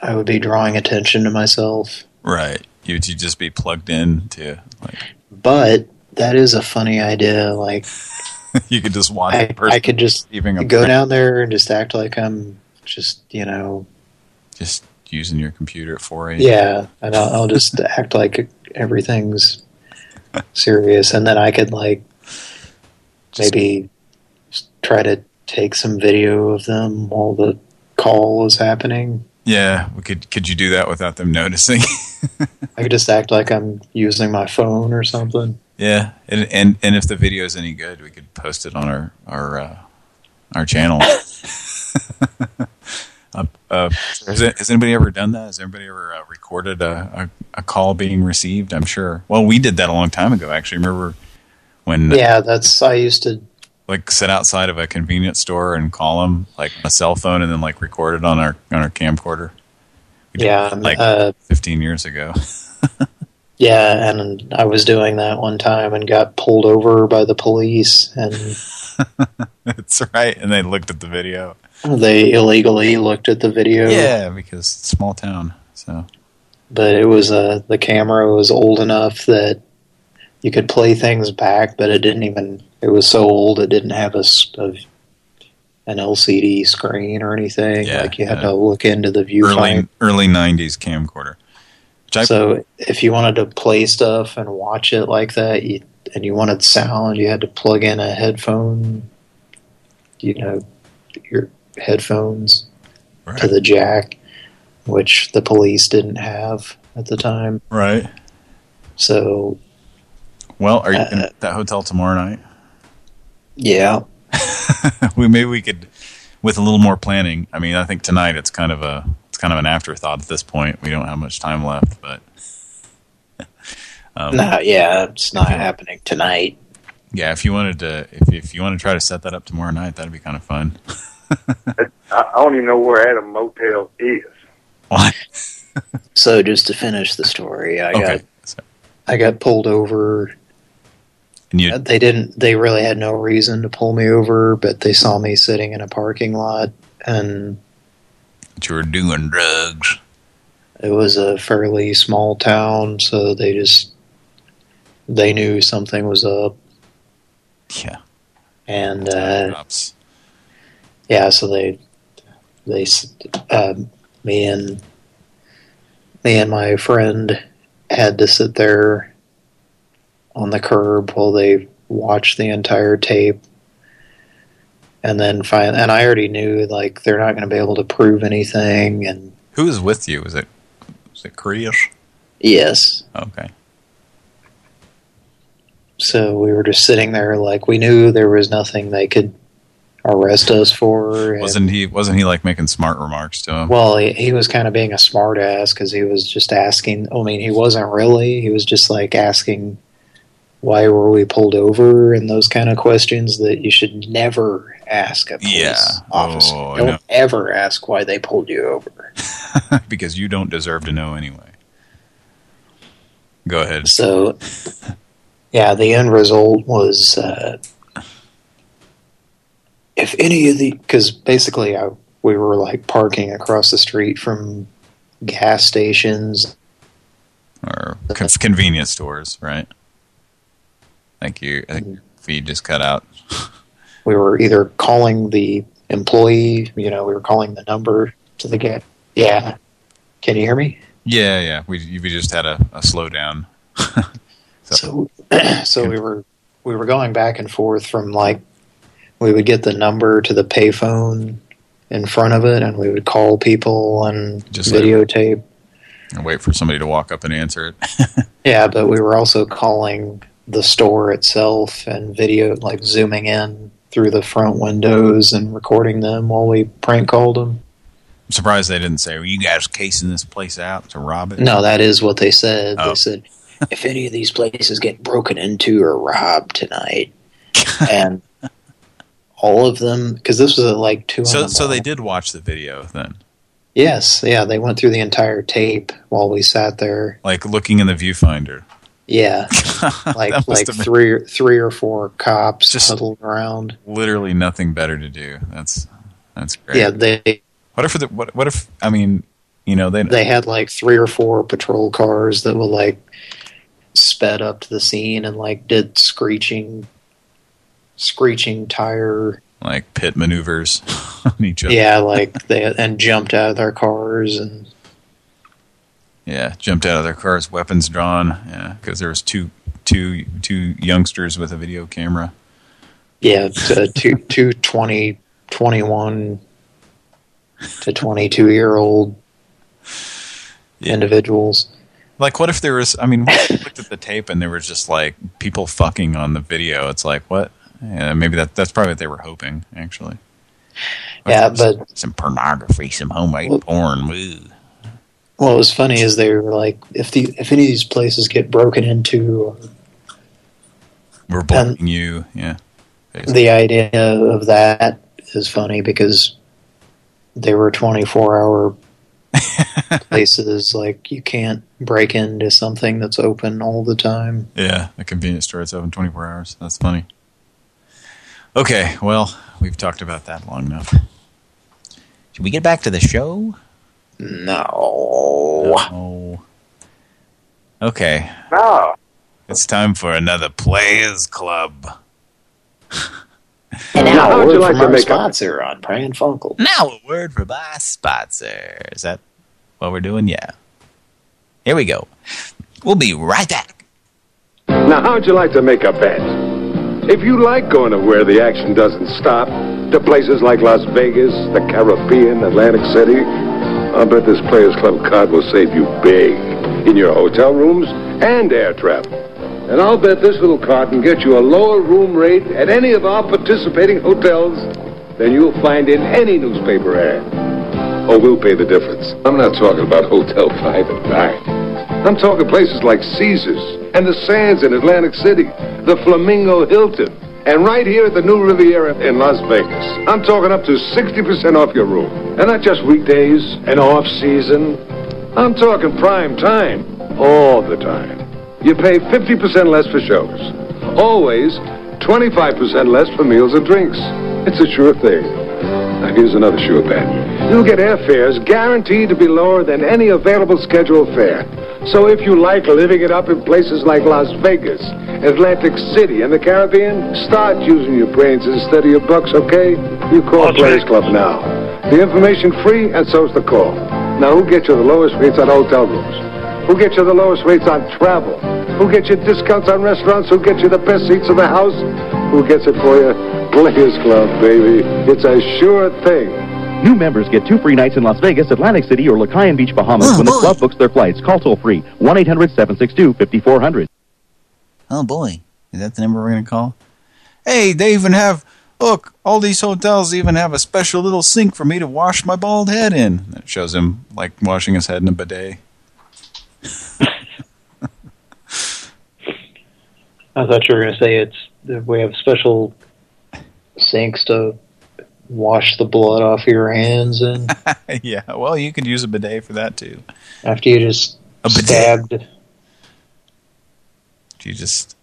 I would be drawing attention to myself. Right. You would you just be plugged in to like But that is a funny idea. Like, you could just watch I, I could just go print, down there and just act like I'm just, you know, just using your computer at 4 a.m. yeah, and I'll, I'll just act like everything's serious, and then I could like maybe try to take some video of them while the call is happening. Yeah, we could could you do that without them noticing? I could just act like I'm using my phone or something. yeah, and and and if the video is any good, we could post it on our our uh, our channel. uh, uh, has, has anybody ever done that? Has anybody ever uh, recorded a, a a call being received? I'm sure. Well, we did that a long time ago. Actually, remember when Yeah, that's I used to. Like sit outside of a convenience store and call them like a cell phone and then like record it on our on our camcorder. We Yeah, that, like uh, 15 years ago. Yeah, and I was doing that one time and got pulled over by the police, and That's right. And they looked at the video. they illegally looked at the video. Yeah, because it's small town. So but it was uh the camera was old enough that you could play things back, but it didn't even. It was so old it didn't have a, a- an LCD screen or anything. Yeah, like you had yeah. to look into the viewfinder. early 90s camcorder. So if you wanted to play stuff and watch it like that, you, and you wanted sound, you had to plug in a headphone. You know, your headphones to the jack, which the police didn't have at the time. right. So Well, are you Uh, in that hotel tomorrow night? yeah, we maybe we could with a little more planning. I mean, I think tonight it's kind of a it's kind of an afterthought at this point. We don't have much time left, but um, no, yeah, it's not happening tonight. yeah, if you wanted to if if you want to try to set that up tomorrow night, that'd be kind of fun. I, I don't even know where Adam Motel is. What? So just to finish the story, I Okay. got I got pulled over. You They didn't. They really had no reason to pull me over, but they saw me sitting in a parking lot, and you were doing drugs. it was a fairly small town, so they just they knew something was up. Yeah. And uh, yeah, so they they uh, me and me and my friend had to sit there on the curb while they watch the entire tape. And then find, and I already knew like they're not going to be able to prove anything. And who is with you? Is it was it Koreas? yes, Okay. so we were just sitting there like we knew there was nothing they could arrest us for. Wasn't he wasn't he like making smart remarks to him? Well, he, he was kind of being a smart ass because he was just asking. I mean, he wasn't really. He was just like asking, "Why were we pulled over?" and those kind of questions that you should never ask a police Yeah. officer. Oh, Don't no. ever ask why they pulled you over. because you don't deserve to know anyway. Go ahead. So, yeah, the end result was uh, if any of the because basically I, we were like parking across the street from gas stations Or con convenience stores, right? Thank you. I think feed just cut out. we were either calling the employee, you know, we were calling the number to the gas. Yeah. Can you hear me? Yeah, yeah. We we just had a, a slowdown. So, so we were we were going back and forth from like we would get the number to the payphone in front of it, and we would call people and Just like- videotape. and wait for somebody to walk up and answer it. Yeah, but we were also calling the store itself and video, like zooming in through the front windows and recording them while we prank called them. I'm surprised they didn't say, "Are you guys casing this place out to rob it?" No, that is what they said. Oh. They said, if any of these places get broken into or robbed tonight, and all of them, because this was at like two. So the so they did watch the video then, Yes, yeah, they went through the entire tape while we sat there. like looking in the viewfinder. Yeah, like like three or three or four cops huddled around. Literally nothing better to do. That's that's great. Yeah, they What if the, what what if I mean, you know, they they had like three or four patrol cars that were like sped up to the scene and like did screeching, screeching tire. like pit maneuvers on each other. Yeah, like they and jumped out of their cars and Yeah, jumped out of their cars, weapons drawn. Yeah, because there was two two two youngsters with a video camera. yeah, to uh, two two twenty twenty one to twenty two year old individuals. Like, what if there was? I mean, what if you looked at the tape and there was just like people fucking on the video. It's like what? Yeah, maybe that that's probably what they were hoping. Actually, Yeah, but some pornography, some homemade porn. Woo. What was funny is they were like, if the if any of these places get broken into, or We're um, blaming you. Yeah. the idea of that is funny because they were 24 hour places like you can't break into something that's open all the time Yeah, a convenience store. It's open 24 hours. That's funny. Okay, well, we've talked about that long enough. Should we get back to the show? No. No. Okay. No. It's time for another Players Club. and Now, now how a would you word like from our make a- sponsor on Pran Funkel Now a word for my sponsor. Is that what we're doing? Yeah. Here we go. We'll be right back. Now, how'd you like to make a bet? If you like going to where the action doesn't stop, to places like Las Vegas, the Caribbean, Atlantic City, I'll bet this Players Club card will save you big in your hotel rooms and air travel. And I'll bet this little card can get you a lower room rate at any of our participating hotels than you'll find in any newspaper ad. Or oh, we'll pay the difference. I'm not talking about Hotel 5 and 9. I'm talking places like Caesars and the Sands in Atlantic City, the Flamingo Hilton, and right here at the New Riviera in Las Vegas. I'm talking up to 60% off your room. And not just weekdays and off season. I'm talking prime time, all the time. You pay 50% less for shows. Always 25% less for meals and drinks. It's a sure thing. Here's another sure bet. You'll get airfares guaranteed to be lower than any available scheduled fare. So if you like living it up in places like Las Vegas, Atlantic City, and the Caribbean, start using your brains instead of your bucks, okay? You call Players Club now. The information free, and so's the call. Now, who gets you the lowest rates on hotel rooms? Who gets you the lowest rates on travel? Who gets you discounts on restaurants? Who gets you the best seats in the house? Who gets it for you? Players Club, baby. It's a sure thing. New members get two free nights in Las Vegas, Atlantic City, or Lucayan Beach, Bahamas oh, when the club books their flights. Call toll free 1 800 762 5400. Oh boy, is that the number we're gonna call? Hey, they even have look. All these hotels even have a special little sink for me to wash my bald head in. That shows him like washing his head in a bidet. I thought you were going to say it's that we have special sinks to wash the blood off your hands and yeah, well, you could use a bidet for that too. after you just A bidet. stabbed You just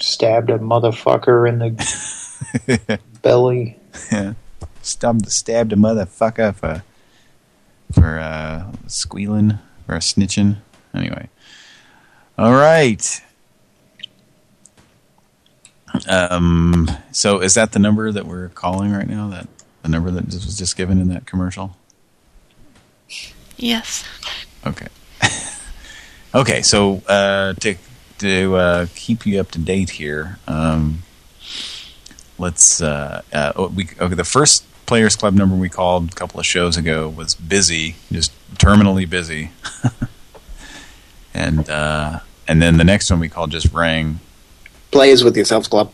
stabbed a motherfucker in the belly. yeah, stabbed stabbed a motherfucker for for uh, squealing or snitching. Anyway, all right. Um. So is that the number that we're calling right now? That the number that was just given in that commercial? Yes. Okay. okay, so uh, to to uh, keep you up to date here, um, let's uh, uh, oh, we okay. The first Players Club number we called a couple of shows ago was busy, just terminally busy, and uh, and then the next one we called just rang. Plays with yourselves club.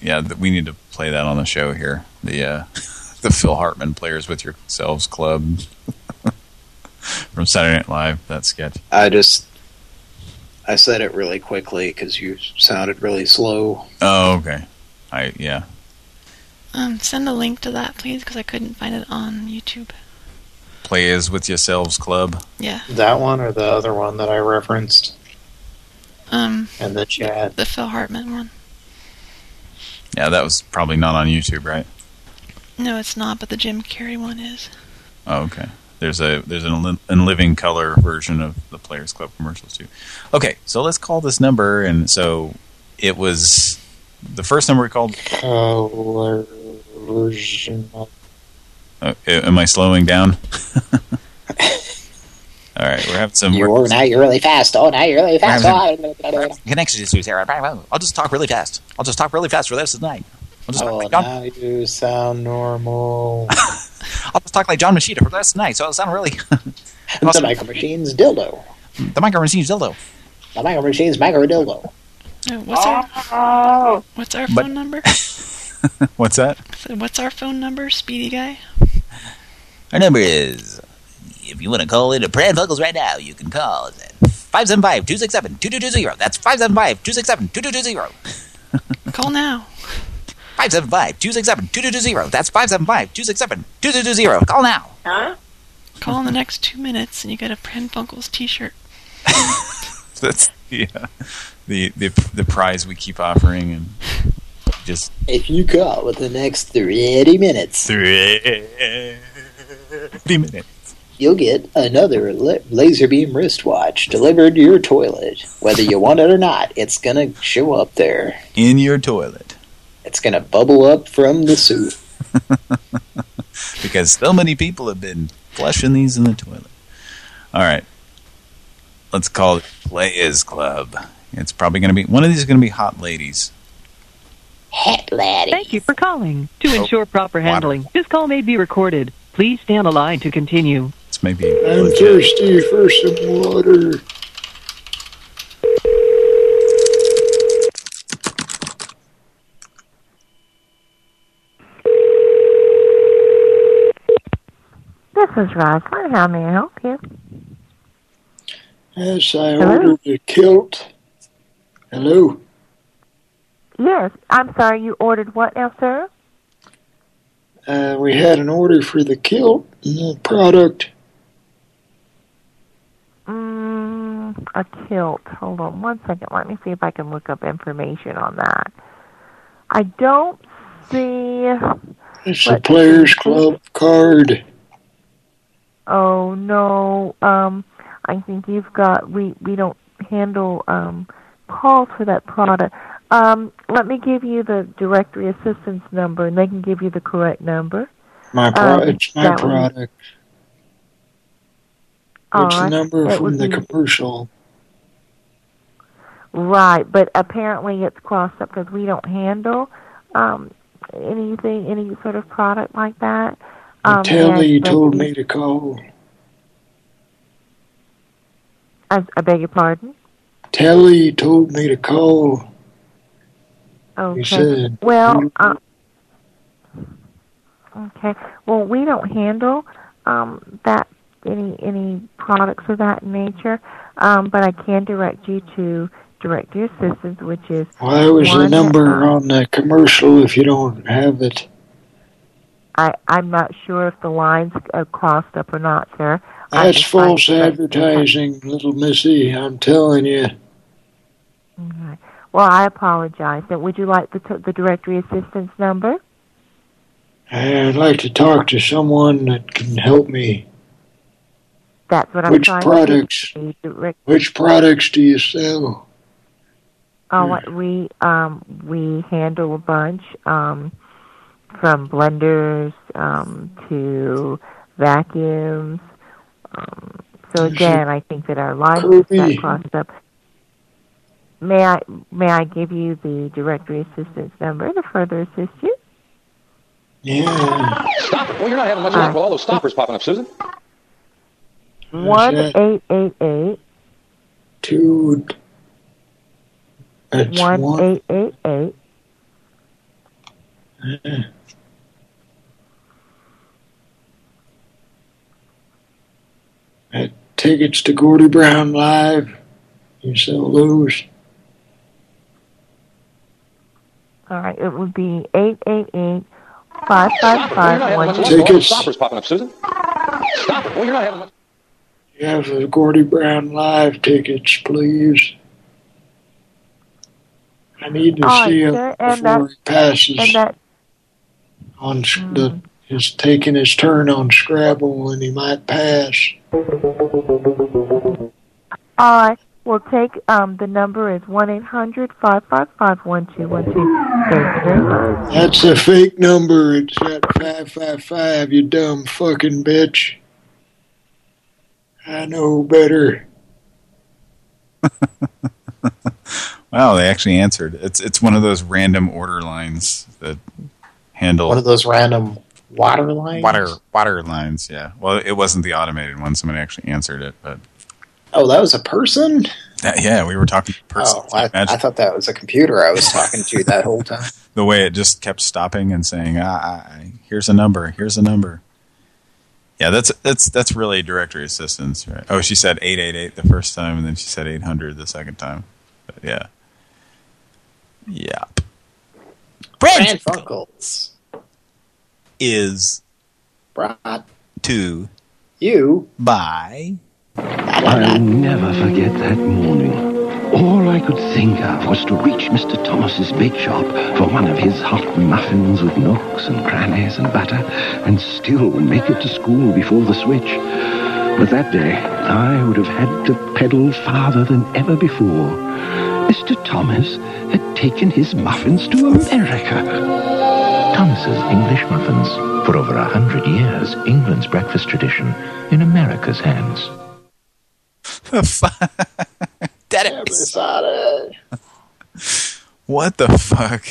Yeah, we need to play that on the show here. The uh, the Phil Hartman Players with Yourselves Club from Saturday Night Live. That sketch. I just I said it really quickly because you sounded really slow. Oh, okay. I yeah. Um, send a link to that, please, because I couldn't find it on YouTube. Players with Yourselves Club. Yeah. That one or the other one that I referenced Um, in the chat. the Phil Hartman one. Yeah, that was probably not on YouTube, right? No, it's not, but the Jim Carrey one is. Oh, okay. There's a there's an li- in living color version of the Players Club commercials too. Okay, so let's call this number, and so it was the first number we called. Color version Uh, am I slowing down? All right, we're having some. You're now you're really fast. Oh, now you're really fast. Oh, connection issues here. I'll just talk really fast. I'll just talk really fast for the rest of the night. I'll just, Oh, now you sound normal. I'll just talk like John Moschitta for the rest of the night, so it'll sound really. the micro machine's dildo. the micro machine's dildo. The micro machine's micro dildo. Uh, what's our Oh, What's our But- phone number? What's that? So what's our phone number, Speedy guy? Our number is, if you want to call into Pran Funkels right now, you can call us at 575-267-2220. That's 575-267-2220. Call now. 575-267-2220. That's 575-267-2220. Call now. huh? Call in the next two minutes, and you get a Pran Funkels T-shirt. That's the, uh, the the the prize we keep offering, and just If you call within the next 30 minutes, three minutes. You'll get another laser beam wristwatch delivered to your toilet. Whether you want it or not, it's gonna show up there. in your toilet It's gonna bubble up from the soup. because so many people have been flushing these in the toilet. All right, let's call it Players Club. It's probably going to be one of these is going to be hot ladies. Hot laddie. Thank you for calling. To Oh, ensure proper handling, this call may be recorded. Please stay on the line to continue. It's maybe I'm legit. thirsty for some water. This is Rosalind. How may I help you? Yes, I Hello? ordered a kilt. Hello? Yes, I'm sorry. You ordered what now, sir? Uh, we had an order for the kilt and the product. Mm, a kilt. Hold on one second. Let me see if I can look up information on that. I don't see. It's a Players. Club card. Oh no. Um, I think you've got we we don't handle um, calls for that product. Um, let me give you the directory assistance number, and they can give you the correct number. My product. Um, it's my product. It's the number It from the be- commercial. Right, but apparently it's crossed up because we don't handle um, anything, any sort of product like that. Um, Telly and- but told me to call. I, I beg your pardon. Telly told me to call. Okay. well, uh, okay. Well, we don't handle um, that any any products of that nature, um, but I can direct you to direct your assistance, which is Why was the number uh, on the commercial if you don't have it? I I'm not sure if the lines are crossed up or not, sir. That's false advertising, little missy. I'm telling you. Well, I apologize. Would you like the t- the directory assistance number? I'd like to talk to someone that can help me. That's what I'm Which trying products? to do. Which products do you sell? Oh, what we um we handle a bunch um from blenders um to vacuums. Um, so again, I think that our lines that crossed up. May I may I give you the directory assistance number to further assist you? Yeah. Stop it. Well, you're not having much luck with all those stoppers popping up, Susan. One that? eight eight eight Two. That's one one. eight eight eight. Uh, At tickets to Gordy Brown Live. You sell those. All right, it would be eight eight eight five five Well, you're not five having one much two. luck with all those Tickets. stoppers popping up, Susan. Stop it. Well, you're not having much. You have the Gordy Brown Live tickets, please. I need to All right, see him sir, and before he passes And that on s hmm. the is taking his turn on Scrabble and he might pass. all right. We'll take um the number is one eight hundred five five five one two one two. Thank you. That's a fake number. It's at 555, you dumb fucking bitch. I know better. Wow, they actually answered. It's it's one of those random order lines that handle One of those random water lines? water water lines. Yeah. Well, it wasn't the automated one. Somebody actually answered it, but Oh, that was a person? yeah, we were talking to person. Oh, I, I thought that was a computer I was talking to that whole time. the way it just kept stopping and saying, ah, "Here's a number. Here's a number." Yeah, that's that's that's really directory assistance, right? Oh, she said eight eight eight the first time, and then she said eight hundred the second time. But yeah, yeah. Pran Funkels. Is brought to you by. I'll never forget that morning. All I could think of was to reach Mr. Thomas's bake shop for one of his hot muffins with nooks and crannies and butter, and still make it to school before the switch. But that day, I would have had to pedal farther than ever before. Mr. Thomas had taken his muffins to America. Thomas's English Muffins. For over a hundred years, England's breakfast tradition in America's hands. What the fuck?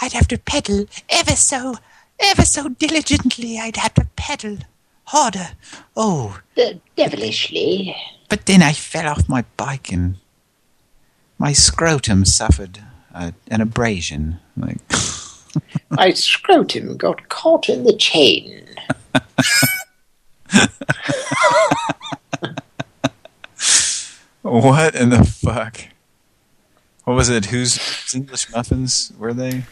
I'd have to pedal ever so, ever so diligently. I'd have to pedal harder. Oh, devilishly. But then I fell off my bike and my scrotum suffered uh, an abrasion. Like My scrotum got caught in the chain. what in the fuck? What was it? Whose whose English muffins were they?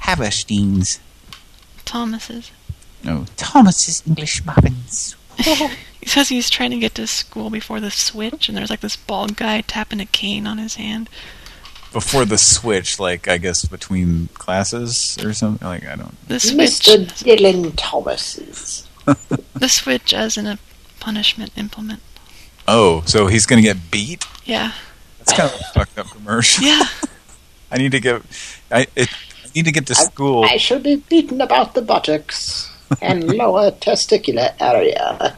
Haberstein's. Thomas's. No, Thomas's English muffins. he says he's trying to get to school before the switch, and there's like this bald guy tapping a cane on his hand. before the switch, like I guess between classes or something. Like I don't. The switch. Mr. Dylan Thomas's. The switch as in a punishment implement. Oh, so he's going to get beat? Yeah. That's kind of a fucked up commercial. Yeah. I need to get I, it, I need to get to school. I should be beaten about the buttocks and lower testicular area.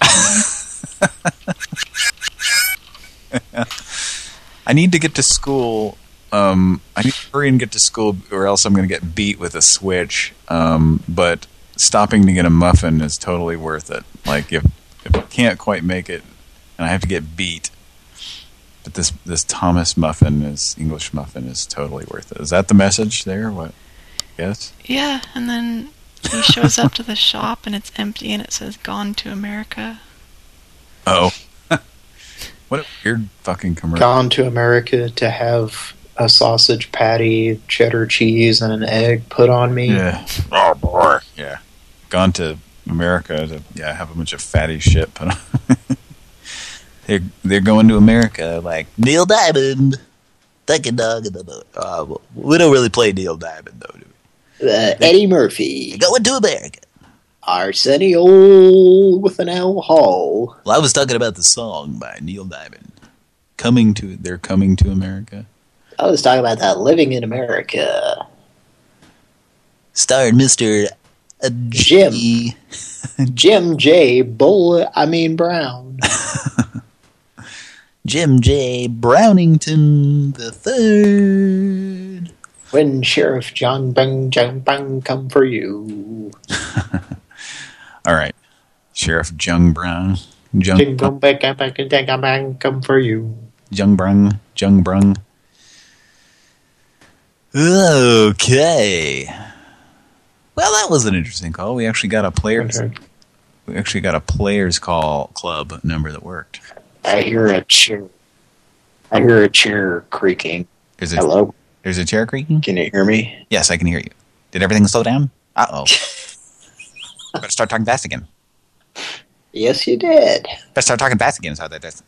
I need to get to school. Um, I need to hurry and get to school, or else I'm going to get beat with a switch. Um, but stopping to get a muffin is totally worth it. Like if if I can't quite make it, and I have to get beat, but this this Thomas muffin is English muffin is totally worth it. Is that the message there? What? Yes. Yeah, and then he shows up to the shop and it's empty and it says "Gone to America." Oh. what a weird fucking commercial. Gone to America to have a sausage patty, cheddar cheese, and an egg put on me. Yeah. Oh boy. Yeah. Gone to America to yeah have a bunch of fatty shit put they're they're going to America like Neil Diamond. A dog in the boat. Uh, we don't really play Neil Diamond though. Do we? Uh, Eddie Murphy. Going to America. Arsenio with an L Hall. Well, I was talking about the song by Neil Diamond. Coming to they're coming to America. I was talking about that living in America. Starring Mr. Jim. Jim J. Bull, I mean Brown. Jim J. Brownington the third. When Sheriff John Bang John Bang come for you. All right. Sheriff Jung Brown. Jung, dong bang bang bang bang bang come for you. Jung Brung. Jung Brung. Okay. Well, that was an interesting call. We actually got a players. We actually got a players call club number that worked. I hear a chair. I hear a chair creaking. Is it, Hello? There's a chair creaking? Can you hear me? Yes, I can hear you. Did everything slow down? Uh-oh. Better start talking fast again. Yes, you did. Better start talking fast again. Is how that does.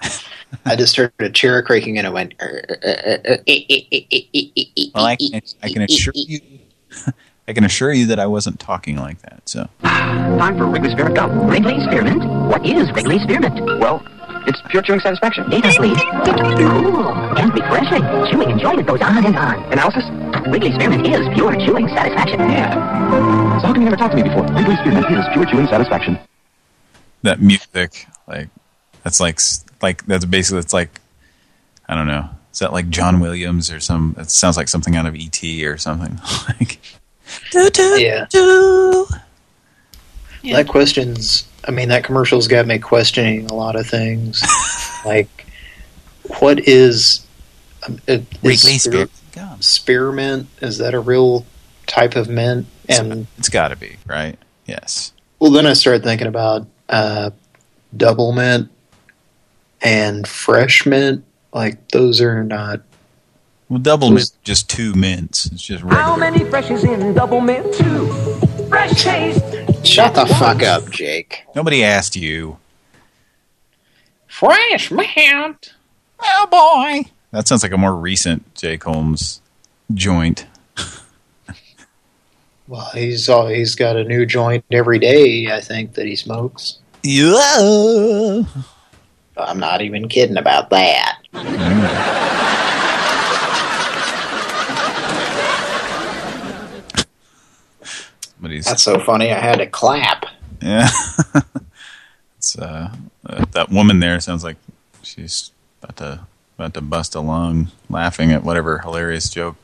I just heard a chair creaking and it went. "Er, er, er, er, ee, ee, ee, ee, ee, ee, ee, Well, I can, I can assure you, I can assure you that I wasn't talking like that. So Time for Wrigley Spearmint Gum. Wrigley Spearmint? What is Wrigley Spearmint? Well, it's pure chewing satisfaction. Data sleep. Cool. And refreshing. Chewing enjoyment goes on and on. Analysis? Wrigley Spearmint is pure chewing satisfaction. Yeah. So how come you never talked to me before? Wrigley Spearmint is pure chewing satisfaction. that music, like that's like like that's basically it's like I don't know. Is that like John Williams or some? It sounds like something out of ET or something. like Yeah. That questions. I mean, that commercial's got me questioning a lot of things. like, what is, um, it- is Wrigley spear, spearmint? Is that a real type of mint? And it's got to be right. Yes. well, then I started thinking about uh, double mint and fresh mint. Like, those are not. Well, double mint, just two mints. It's just regular. How many freshies in double mint? Two. Fresh taste. Shut the fuck up, Jake. Nobody asked you. Fresh mint. Oh boy. That sounds like a more recent Jake Holmes joint. Well, he's all, he's got a new joint every day. I think that he smokes. Yeah. I'm not even kidding about that. Mm. But he's That's so funny. I had to clap. Yeah. it's uh, that woman there sounds like she's about to about to bust a lung laughing at whatever hilarious joke,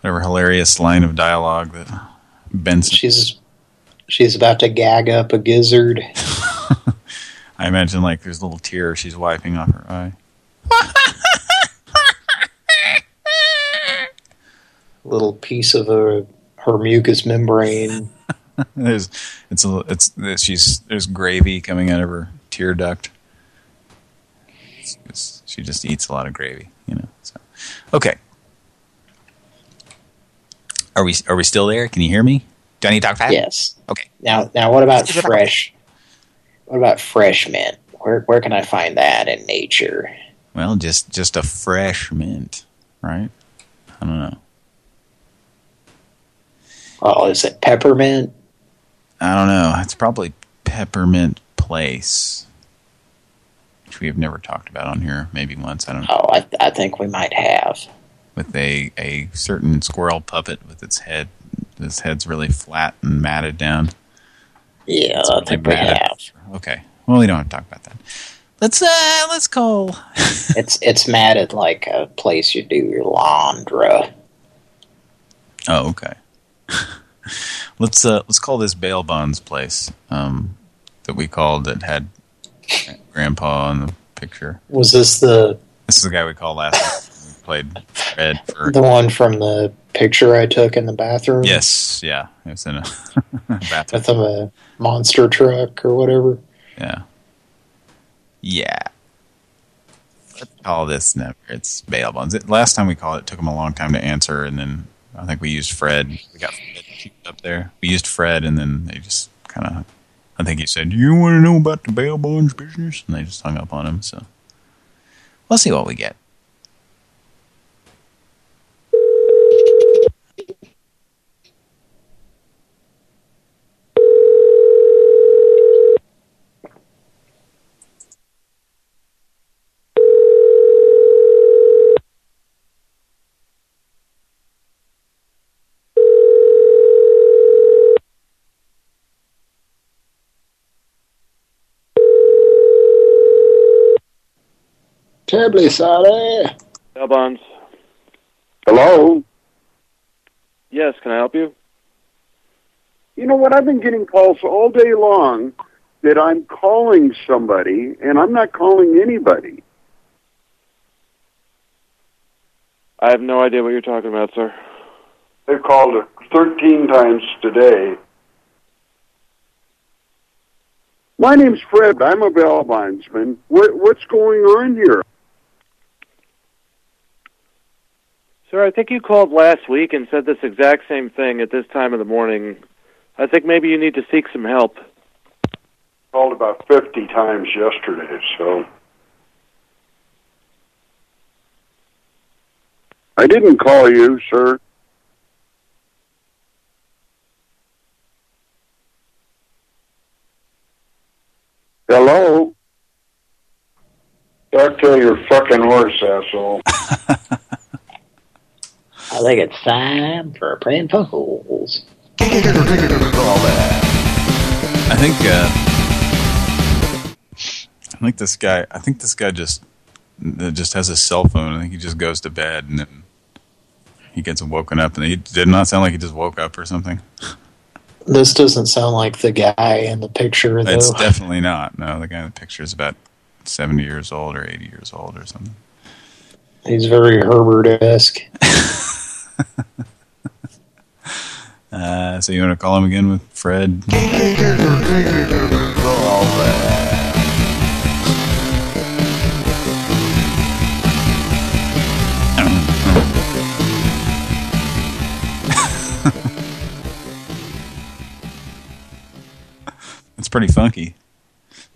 whatever hilarious line of dialogue that Benson. She's she's about to gag up a gizzard. I imagine like there's a little tear she's wiping off her eye. little piece of a, her mucous membrane. there's it's a it's she's there's gravy coming out of her tear duct. It's- she just eats a lot of gravy, you know. So okay, are we are we still there? Can you hear me? Do I need to talk fast? Yes. Okay. Now, now, what about fresh? What about fresh mint? Where where can I find that in nature? Well, just just a fresh mint, right? I don't know. Oh, is it peppermint? I don't know. It's probably peppermint place. which we have never talked about on here, maybe once, I don't know. Oh, I, I think we might have. With a, a certain squirrel puppet with its head, its head's really flat and matted down. Yeah, It's I really think we have. Okay, well, we don't have to talk about that. Let's uh, let's call. it's it's matted like a place you do your laundry. Oh, okay. let's uh let's call this bail bonds place um that we called that had grandpa in the picture. Was this the This is the guy we called last. We played Fred for the one from the picture I took in the bathroom? Yes, yeah. It was in a bathroom. With a monster truck or whatever. Yeah. Yeah. Let's call this never. It's bail bonds. It, last time we called it, it took him a long time to answer, and then I think we used Fred. We got Fred up there. We used Fred, and then they just kind of. I think he said, Do "You want to know about the bail bonds business?" And they just hung up on him. So we'll see what we get. Terribly sorry. Bell bonds. Hello? Yes, can I help you? You know what? I've been getting calls all day long that I'm calling somebody, and I'm not calling anybody. I have no idea what you're talking about, sir. They've called it 13 times today. My name's Fred. I'm a bail bondsman. What, what's going on here? Sir, I think you called last week and said this exact same thing at this time of the morning. I think maybe you need to seek some help. Called about 50 times yesterday, so. I didn't call you, sir. Hello? Talk to your fucking horse, asshole. I think it's time for Pran Funkels. I think. Uh, I think this guy. I think this guy just uh, just has a cell phone. I think he just goes to bed and then he gets woken up. And he did not sound like he just woke up or something. This doesn't sound like the guy in the picture, though. It's definitely not. No, the guy in the picture is about seventy years old or eighty years old or something. He's very Herbert-esque. Uh, so you want to call him again with Fred? It's pretty funky.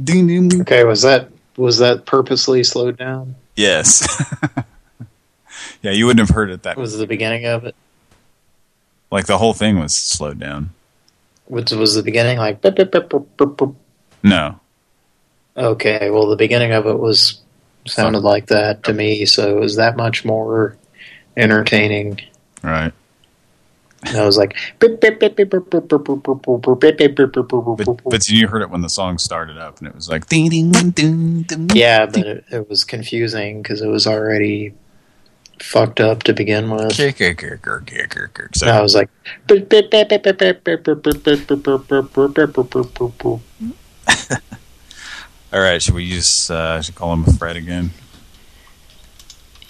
Ding ding. Okay, was that was that purposely slowed down? Yes. Yeah, you wouldn't have heard it that was the beginning of it. Like the whole thing was slowed down. Which was the beginning, like boop, boop, boop, no. Okay, well, the beginning of it was sounded like that to me, so it was that much more entertaining. Right. And I was like, but, you heard it when the song started up, and it was like, ding, ding, ding, ding, yeah, but it, it was confusing because it was already fucked up to begin with. So I was like, all right, should we use uh, should call him Fred again?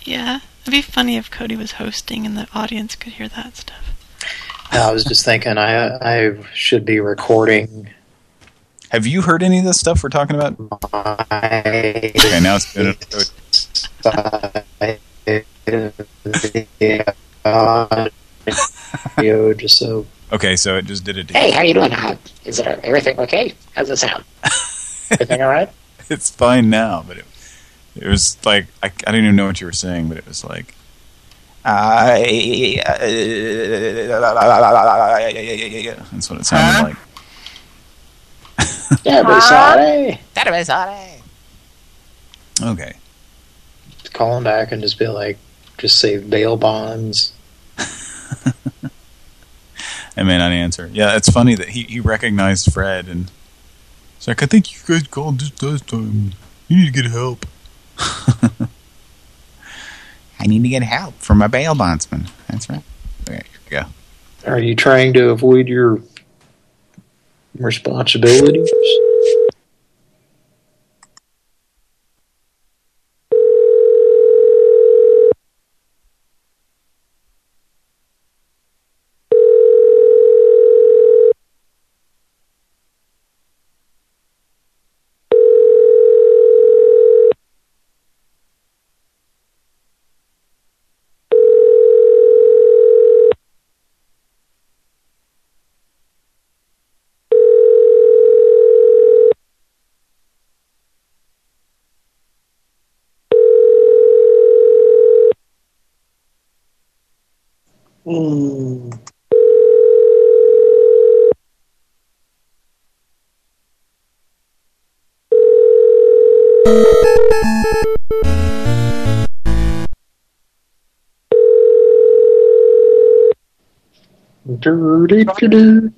Yeah, it'd be funny if Cody was hosting and the audience could hear that stuff. I was just thinking, I I should be recording. Have you heard any of this stuff we're talking about? My okay, now it's good been. audio just so Okay, so it just did it. Hey, how you doing? Is it everything okay? How's it sound? Everything all right? It's fine now, but it, it was like I, I didn't even know what you were saying, but it was like. I, that's what it sounded like. Yeah, but sorry. That was sorry. Okay. Call him back and just be like, just say bail bonds. I may not answer. Yeah, it's funny that he, he recognized Fred and it's like, I think you guys called this last time. You need to get help. I need to get help from my bail bondsman. That's right. Okay, here we go. Are you trying to avoid your responsibilities?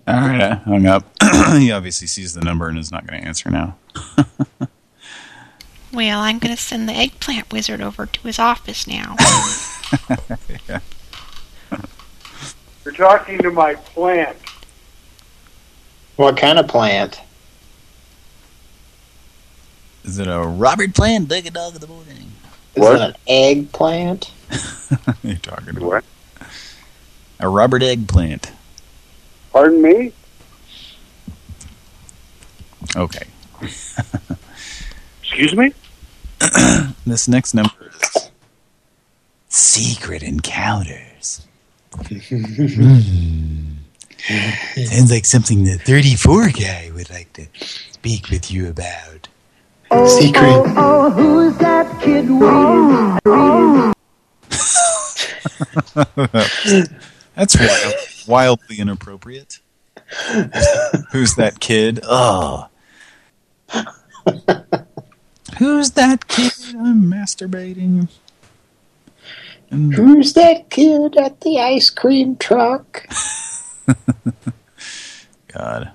All right, I hung up. he obviously sees the number and is not going to answer now. Well, I'm going to send the eggplant wizard over to his office now. yeah. You're talking to my plant. What kind of plant? Is it a Robert plant? Dig a dog in the morning. Is it an eggplant? You're talking to What? A Robert eggplant. Pardon me? Okay. Excuse me? This next number is Secret Encounters. Sounds like something the 34 guy would like to speak with you about. Secret. Oh, oh, oh who's that kid That's wild, wildly inappropriate. Who's that kid? Oh. Who's that kid? I'm masturbating. And Who's that kid at the ice cream truck? God.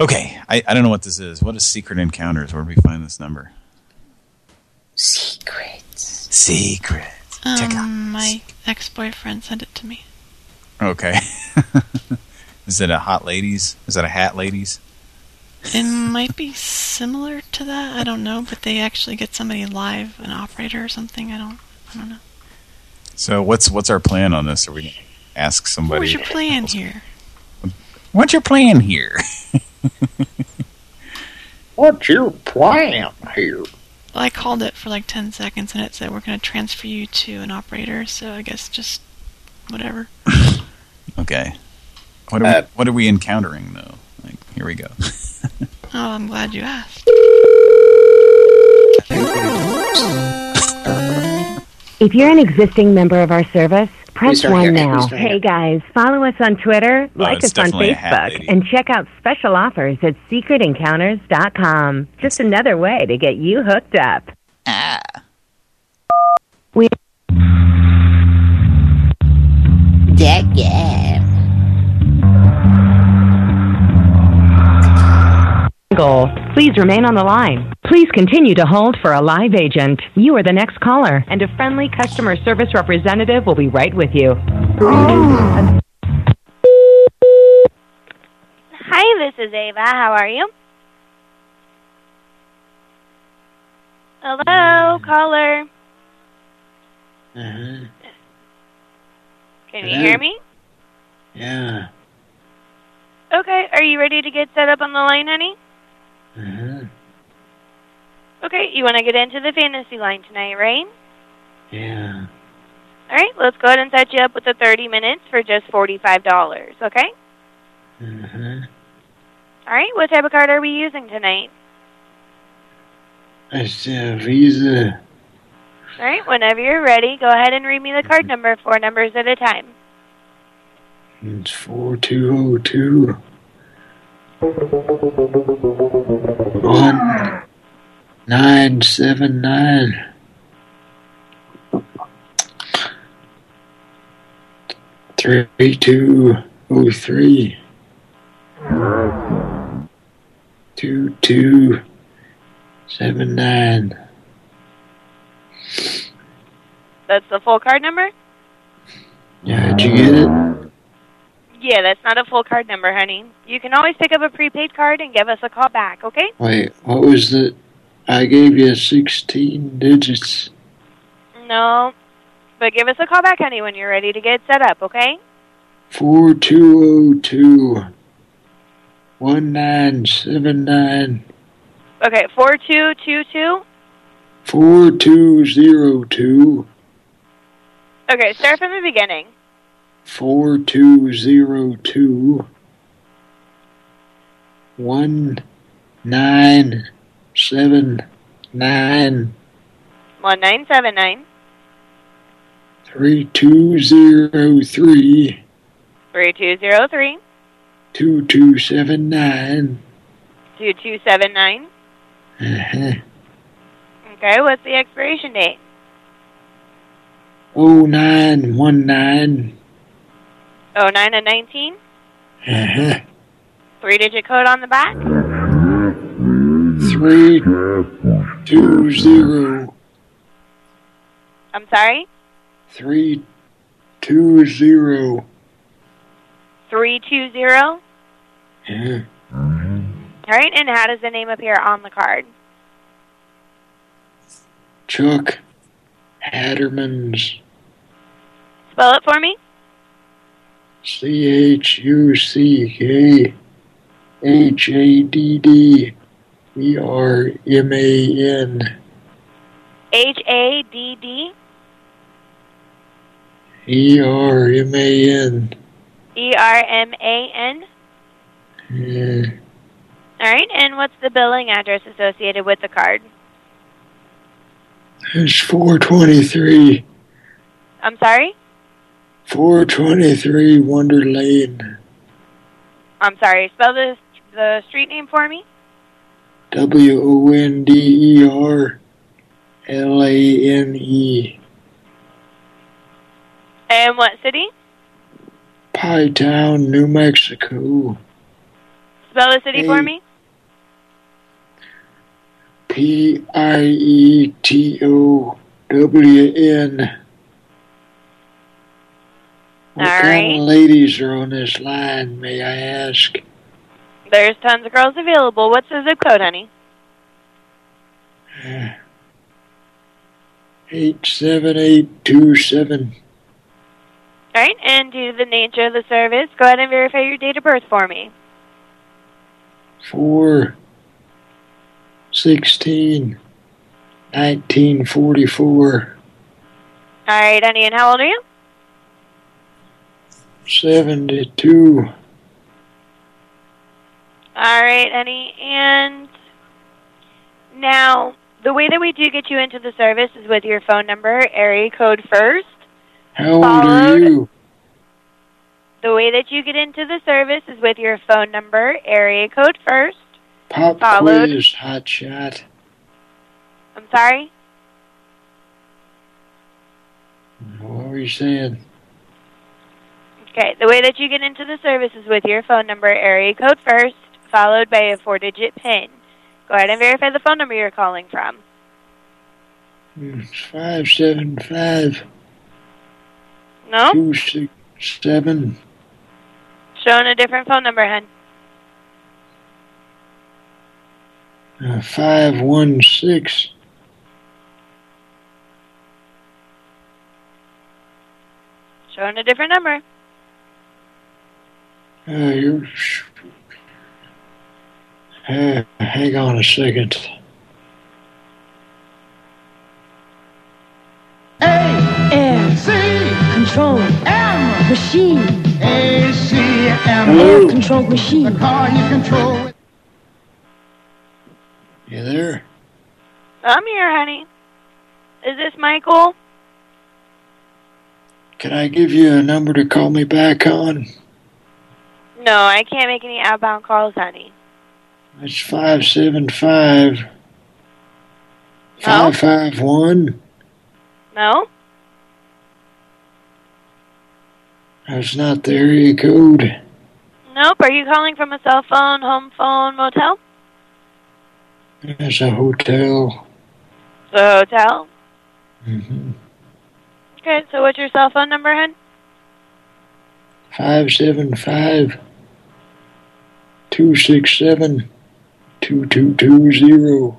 Okay, I, I don't know what this is. What is Secret Encounters? Where do we find this number? Secrets. Secrets. Secret. Check out. Um, my ex-boyfriend sent it to me. Okay. is it a hot ladies? Is it a hat ladies? It might be similar to that. I don't know, but they actually get somebody live, an operator or something. I don't. I don't know. So what's what's our plan on this? Are we gonna ask somebody? What's your plan here? What's your plan here? What's your plan here? Well, I called it for like 10 seconds and it said we're going to transfer you to an operator, so I guess just whatever. Okay. What are we, what are we encountering though? Like here we go. Oh, I'm glad you asked. If you're an existing member of our service, press start 1 now. We start here. Hey guys, follow us on Twitter, like us on definitely hat Facebook, and check out special offers at secretencounters.com. Just another way to get you hooked up. Ah. We Jack, yeah. Goal. Please remain on the line. Please continue to hold for a live agent. You are the next caller, and a friendly customer service representative will be right with you. Hi, this is Ava. How are you? Hello, caller. Uh-huh. Can you hear me? Yeah. Okay, are you ready to get set up on the line, honey? Uh-huh. Okay, you want to get into the fantasy line tonight, right? Yeah. All right, let's go ahead and set you up with the 30 minutes for just $45, okay? Uh-huh. All right, what type of card are we using tonight? It's a visa. All right, whenever you're ready, go ahead and read me the card number four numbers at a time. It's 4202. One, nine seven nine. Three two oh three. Two two seven nine. That's the full card number? Yeah, did you get it? Yeah, that's not a full card number, honey. You can always pick up a prepaid card and give us a call back, okay? Wait, what was the? I gave you sixteen digits. No. But give us a call back, honey, when you're ready to get set up, okay? Four two oh two. One nine seven nine. Okay, 4222. Four two zero two. Okay, start from the beginning. Four two zero two. One nine seven nine 1979 three two zero three 3203 two two seven nine. 2279. Uh-huh. Okay, what's the expiration date? Oh nine one nine. 09 and 19. Uh-huh. Three digit code on the back. Three two zero I'm sorry? three two zero. 320. Yeah. Alright, and how does the name appear on the card? Chuck Hadderman's Spell it for me. C H U C K H A D D E R M A N H A D D E R M A N. E R M A N. Yeah. Alright, and what's the billing address associated with the card? It's four twenty three. I'm sorry? Four twenty three Wonder Lane. I'm sorry, spell the, the street name for me. W O N D E R L A N E. And what city? Pie Town, New Mexico. Spell the city for me. P I T O W N. What kind Alright. of ladies are on this line, may I ask? There's tons of girls available. What's the zip code, honey? Uh, eight seven eight two seven. Alright, and due to the nature of the service, go ahead and verify your date of birth for me. four sixteen nineteen forty four Alright, honey, and how old are you? Seventy two Alright, honey, and now the way that we do get you into the service is with your phone number, area code first. How old are you? The way that you get into the service is with your phone number, area code first. Pop Followed. quiz, hot shot. I'm sorry? What were you saying? Okay, the way that you get into the service is with your phone number, area code first, followed by a four-digit PIN. Go ahead and verify the phone number you're calling from. It's five seven five No? two six seven Showing a different phone number, hun. uh, five one six. Showing a different number. Uh, you're. Uh, hang on a second. Air. Control. M. Machine. A. C. M. Hello? Air control machine. The car you control. You there? I'm here, honey. Is this Michael? Can I give you a number to call me back on? No, I can't make any outbound calls, honey. It's five seven five Five five one. No? That's not the area code. Nope. Are you calling from a cell phone, home phone, motel? That's a hotel. The hotel. hmm Okay, so what's your cell phone number, hon? Five seven five two six seven two two two zero.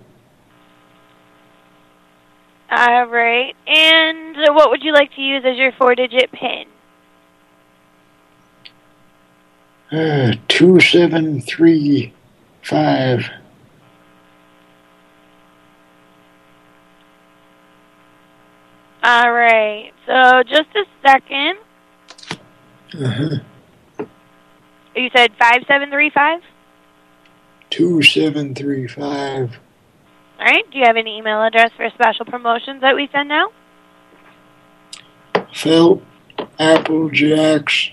All right. And what would you like to use as your four-digit PIN? Uh, two seven three five. All right. So just a second. Uh-huh. Oh, you said 5735? Two seven three five. All right. Do you have an email address for special promotions that we send out? Felt Apple Jacks.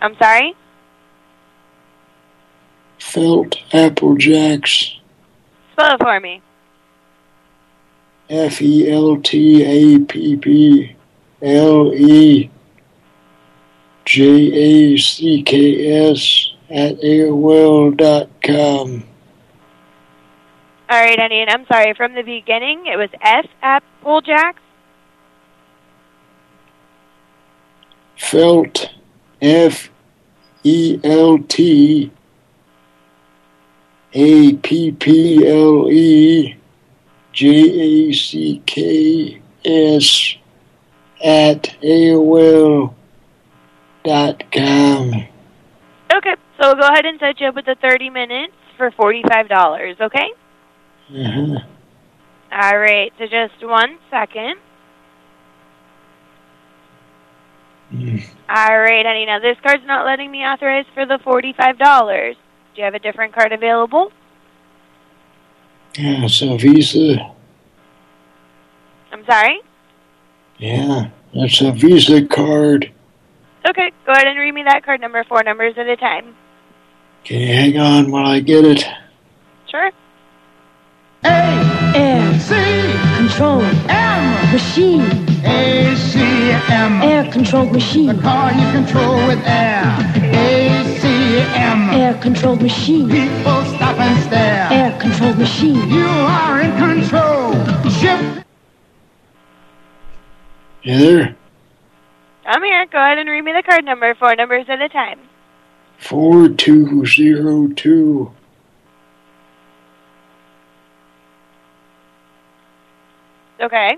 I'm sorry? Felt Apple Jacks. Spell it for me. F E L T A P P L E J A C K S at AOL dot com. All right, honey, and I'm sorry. From the beginning, it was F at Applejacks. Felt F E L T A P P L E J A C K S at AOL dot com. Okay, so we'll go ahead and set you up with the 30 minutes for $45, okay? Uh-huh. All right, so just one second. All right, honey. Now, this card's not letting me authorize for the $45. Do you have a different card available? Yeah, it's a Visa. I'm sorry? Yeah, that's a Visa card. Okay, go ahead and read me that card number four numbers at a time. Can you hang on while I get it? Sure. Air, control, M, machine, A, C, M, air controlled machine, the car you control with air, A, C, M, air controlled machine, people stop and stare, air controlled machine, you are in control, ship. You there? I'm here. Go ahead and read me the card number four numbers at a time. Four two zero two. Okay.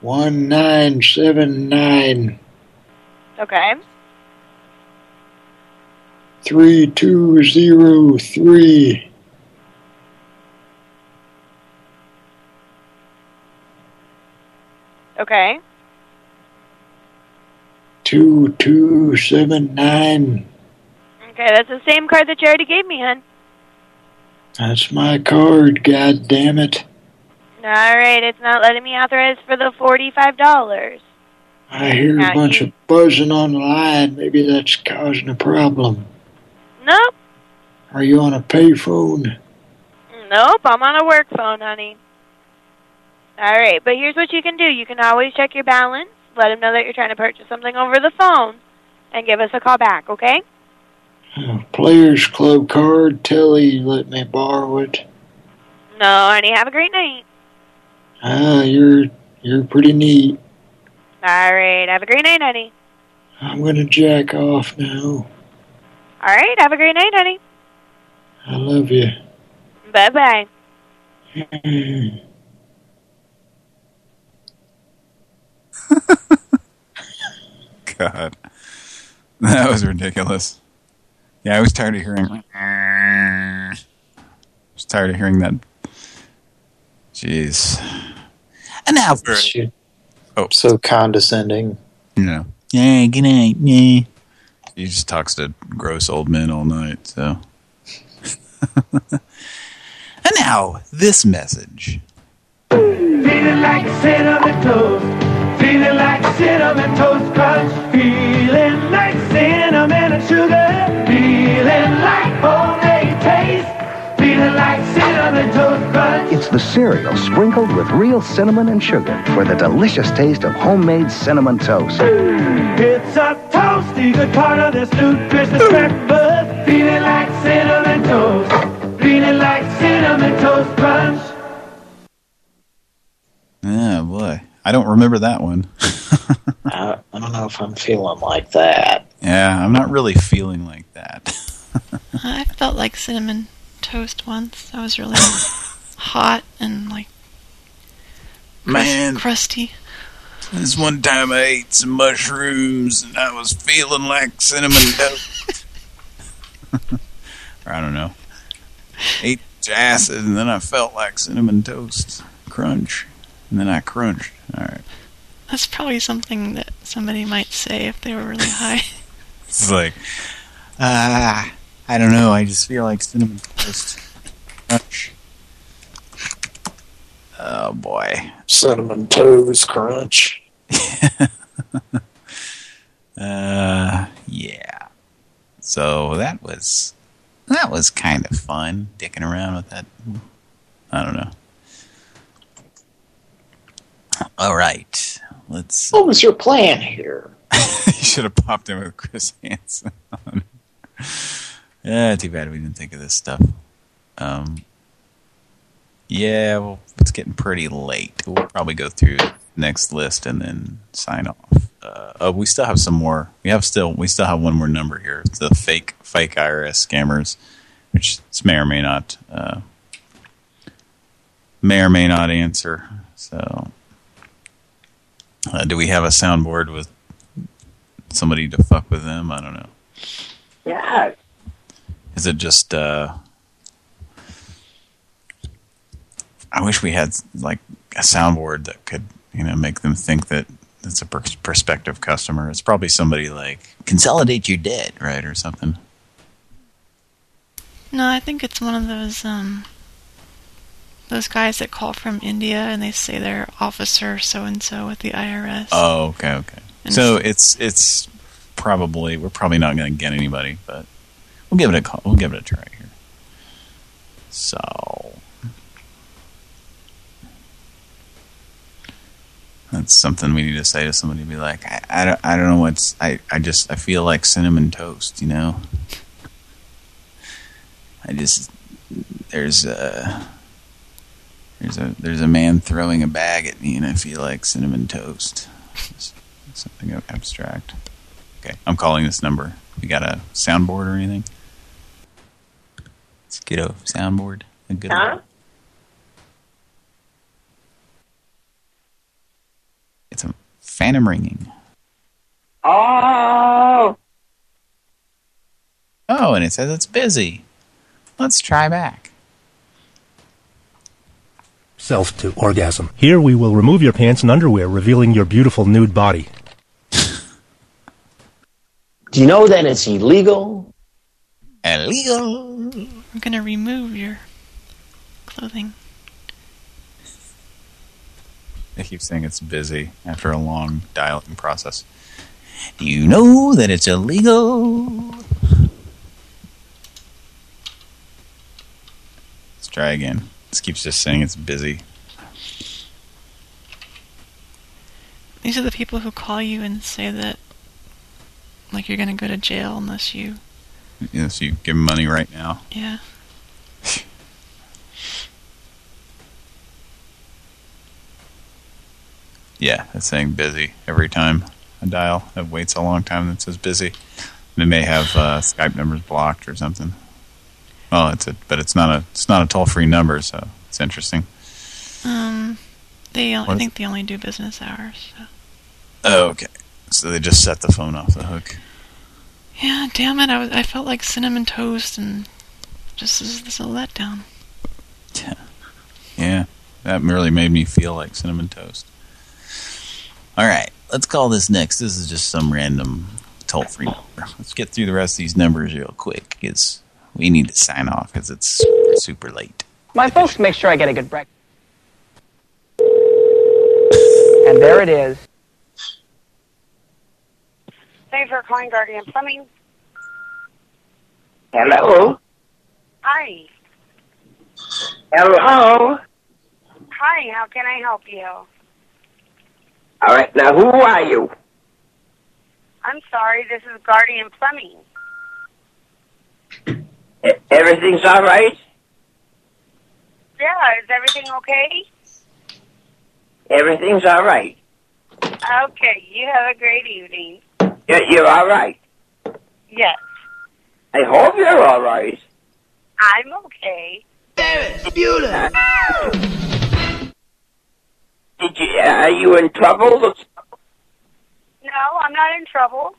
One nine seven nine Okay. three two zero three. Okay. Two two seven nine. Okay, that's the same card that you already gave me, hon. That's my card, god damn it. All right, it's not letting me authorize for the $45. I hear Now a bunch you- of buzzing on the line. Maybe that's causing a problem. Nope. Are you on a payphone? Nope, I'm on a work phone, honey. All right, but here's what you can do. You can always check your balance, let them know that you're trying to purchase something over the phone, and give us a call back, okay? Players Club card. Telly let me borrow it. No, honey, have a great night. Ah, you're you're pretty neat. All right, have a great night, honey. I'm gonna jack off now. All right, have a great night, honey. I love you. Bye-bye. God. That was ridiculous. Yeah, I was tired of hearing... I was tired of hearing that. Jeez. And now for... Oh. So condescending. You know. Yeah, good night. Yeah. He just talks to gross old men all night, so... and now, this message. Feeling like cinnamon toast. Feeling like cinnamon toast crunch. Feeling like cinnamon and sugar. Feeling like homemade taste. Feeling like cinnamon toast crunch. It's It's the cereal sprinkled with real cinnamon and sugar for the delicious taste of homemade cinnamon toast. It's a toasty good part of this nutritious breakfast. Feeling like cinnamon toast. Feeling like cinnamon toast crunch. Yeah, boy. I don't remember that one. I, I don't know if I'm feeling like that. Yeah, I'm not really feeling like that. I felt like cinnamon toast once. That was really hot and like Man. crusty. This one time I ate some mushrooms and I was feeling like cinnamon toast. or I don't know. Ate acid and then I felt like cinnamon toast. Crunch. And then I crunched. Alright. That's probably something that somebody might say if they were really high. It's like, ah, I don't know. I just feel like cinnamon toast. Crunch. Oh boy. Cinnamon toast crunch. Uh, yeah. So that was that was kind of fun, dicking around with that. I don't know. All right, let's. What was your plan here? you should have popped in with Chris Hansen. yeah, too bad we didn't think of this stuff. Um. Yeah, well, it's getting pretty late. We'll probably go through the next list and then sign off. Uh, oh, we still have some more. We have still we still have one more number here. It's the fake fake IRS scammers, which may or may not uh, may or may not answer. So, uh, do we have a soundboard with somebody to fuck with them? I don't know. Yeah. Is it just? uh I wish we had like a soundboard that could, you know, make them think that it's a pers- prospective customer. It's probably somebody like consolidate your debt, right, or something. No, I think it's one of those um those guys that call from India and they say they're officer so and so with the IRS. Oh, okay, okay. And So it's it's probably we're probably not going to get anybody, but we'll give it a call. We'll give it a try here. So that's something we need to say to somebody. Be like, I, I don't I don't know what's I I just I feel like cinnamon toast, you know. I just there's a there's a there's a man throwing a bag at me, and I feel like cinnamon toast. Something abstract. Okay, I'm calling this number. We got a soundboard or anything? Let's get a soundboard. A good Huh? It's a phantom ringing. Oh. Oh, and it says it's busy. Let's try back. Self to orgasm. Here we will remove your pants and underwear, revealing your beautiful nude body. Do you know that it's illegal? Illegal. We're gonna remove your clothing. I keep saying it's busy after a long dialing process. Do you know that it's illegal? Let's try again. This keeps just saying it's busy. These are the people who call you and say that like you're gonna go to jail unless you so you give them money right now. yeah. Yeah, it's saying busy every time I dial. It waits a long time that says busy. They may have uh, Skype numbers blocked or something. Well, it's a, but it's not a, it's not a toll free number, so it's interesting. Um they I think they only do business hours, so Oh, okay. So they just set the phone off the hook. Yeah, damn it, I was I felt like cinnamon toast and just this is a letdown. Yeah, yeah. that really made me feel like cinnamon toast. All right, let's call this next. This is just some random toll-free number. Let's get through the rest of these numbers real quick because we need to sign off because it's super, super late. My folks make sure I get a good breakfast. And there it is. Thanks for calling Guardian Plumbing. Hello. Hi. Hello. Hi, how can I help you? All right, now who are you? I'm sorry, this is Guardian Plumbing. Everything's all right? Yeah, is everything okay? Everything's all right. Okay, you have a great evening. You're, you're all right. Yes, I hope you're all right. I'm okay. Beautiful. Did you, are you in trouble? No, I'm not in trouble.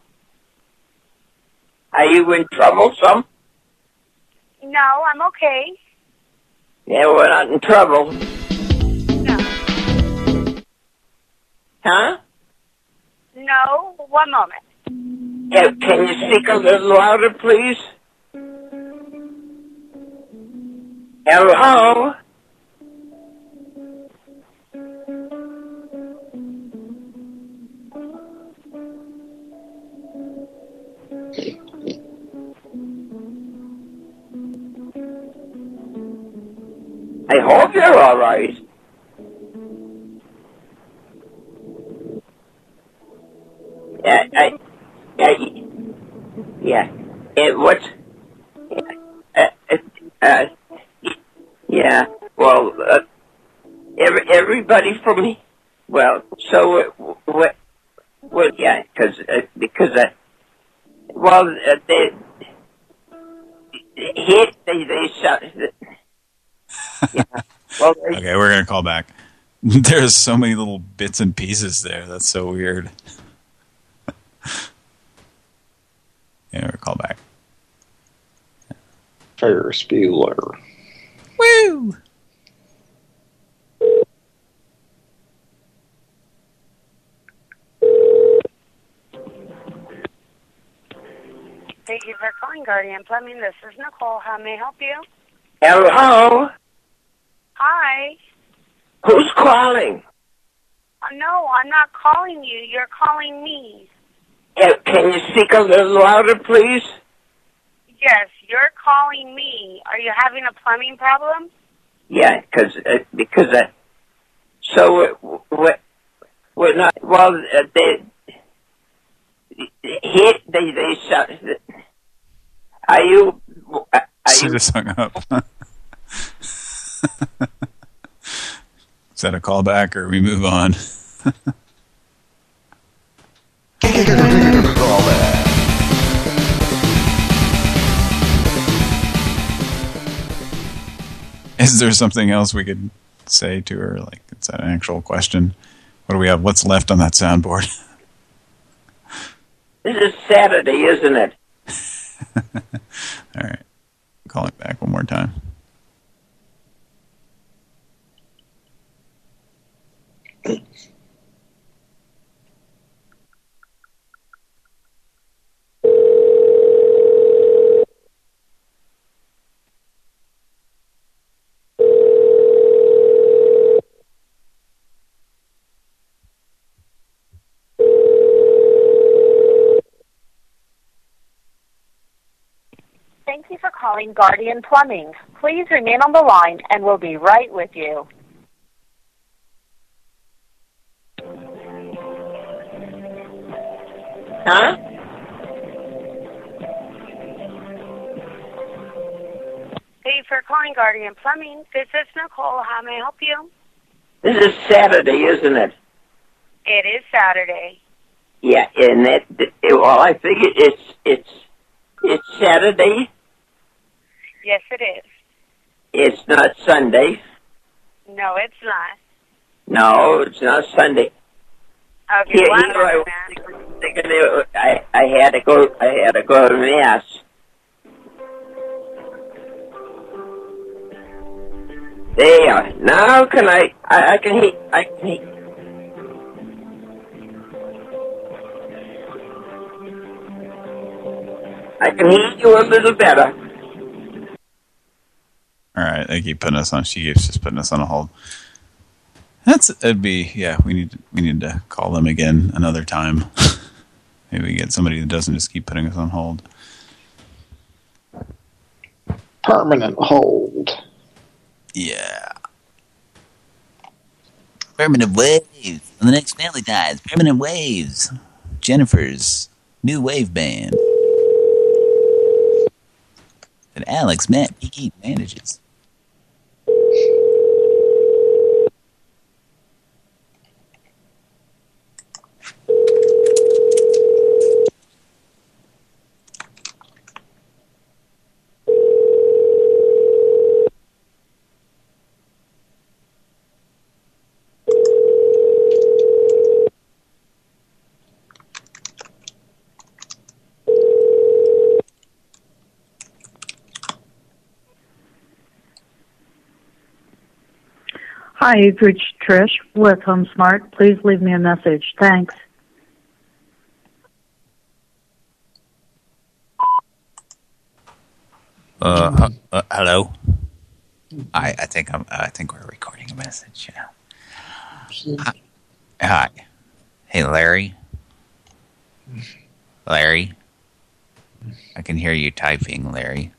Are you in trouble, some? No, I'm okay. Yeah, we're not in trouble. Huh? No, one moment. Yeah, can you speak a little louder, please? Hello? I hope you're all right. Yeah, I, yeah, yeah. It what's uh, uh, yeah. Well, uh, every, everybody from me. Well, so uh, what? Well, yeah, because uh, because uh, well Well, Okay, we're gonna call back. There's so many little bits and pieces there. That's so weird. yeah, we're call back. Ferris Bueller. Woo! Thank you for calling Guardian Plumbing. This is Nicole. How may I help you? hello. Hi. Who's calling? Uh, no, I'm not calling you. You're calling me. Yeah, can you speak a little louder, please? Yes, you're calling me. Are you having a plumbing problem? Yeah, cause, uh, because uh, so uh, what? We're not. Well, uh, they hit. They they shot. Are you? uh, Are She you? just hung up. Is that a callback or we move on? Is there something else we could say to her? Like, is that an actual question? What do we have? What's left on that soundboard? This is Saturday, isn't it? All right. Call it back one more time. Thank you for calling Guardian Plumbing. Please remain on the line and we'll be right with you. Huh? Thank you for calling Guardian Plumbing. This is Nicole. How may I help you? This is Saturday, isn't it? It is Saturday. Yeah, and that. Well, I figured it's it's it's Saturday. Yes, it is. It's not Sunday. No, it's not. No, it's not Sunday. Okay, Here, one here I was thinking it- I I had to go. I had to go to mass. There. Now can I? I, I can hear. I can hear. I can hear you a little better. All right, they keep putting us on. She keeps just putting us on a hold. That's it'd be yeah. We need we need to call them again another time. Maybe we get somebody that doesn't just keep putting us on hold. Permanent hold. Yeah. Permanent waves on the next Family Ties. Permanent waves. Jennifer's new wave band. And Alex Matt Peaky manages. Hi, you've reached Trish with HomeSmart. Please leave me a message. Thanks. Uh, uh, uh, hello. I I think I'm I think we're recording a message. Yeah. Hi. Hi. Hey, Larry. Larry. I can hear you typing, Larry.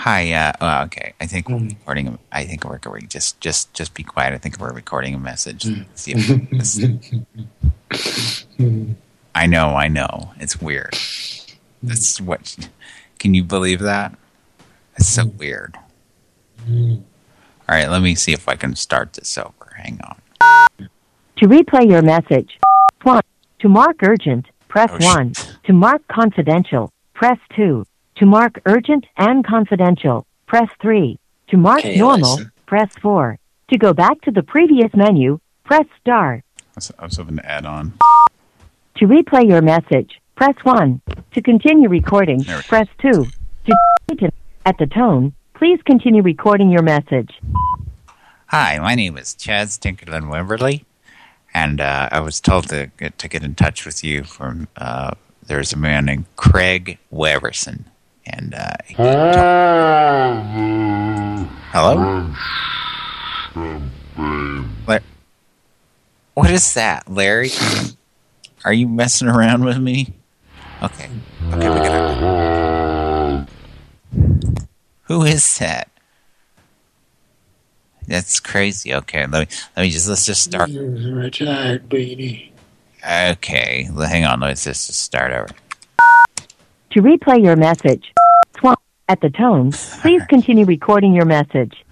Hi. Uh, oh, okay. I think we're hmm. recording. a- I think we're recording. Just just just be quiet. I think we're recording a message. Hmm. See if this, I know, I know. It's weird. That's hmm. what. Can you believe that? It's so weird. All right, let me see if I can start this over. Hang on. To replay your message, 1. To mark urgent, press Oh, shit. 1. To mark confidential, press 2. To mark urgent and confidential, press 3. To mark Okay, normal, listen. press 4. To go back to the previous menu, press star. I was, I hoping to add on. To replay your message, press 1. To continue recording, press 2. To at the tone, please continue recording your message. Hi, my name is Chaz Tinkerlin Wimberly, and uh, I was told to get, to get in touch with you from. Uh, there's a man named Craig Weverson, and uh, he- hello. La- what is that, Larry? Are you messing around with me? Okay, okay, we gotta. Who is that? That's crazy. Okay, let me let me just let's just start. He's a retired beanie. Okay, l- hang on. Let's just just start over. To replay your message, 1. At the tone, please continue recording your message.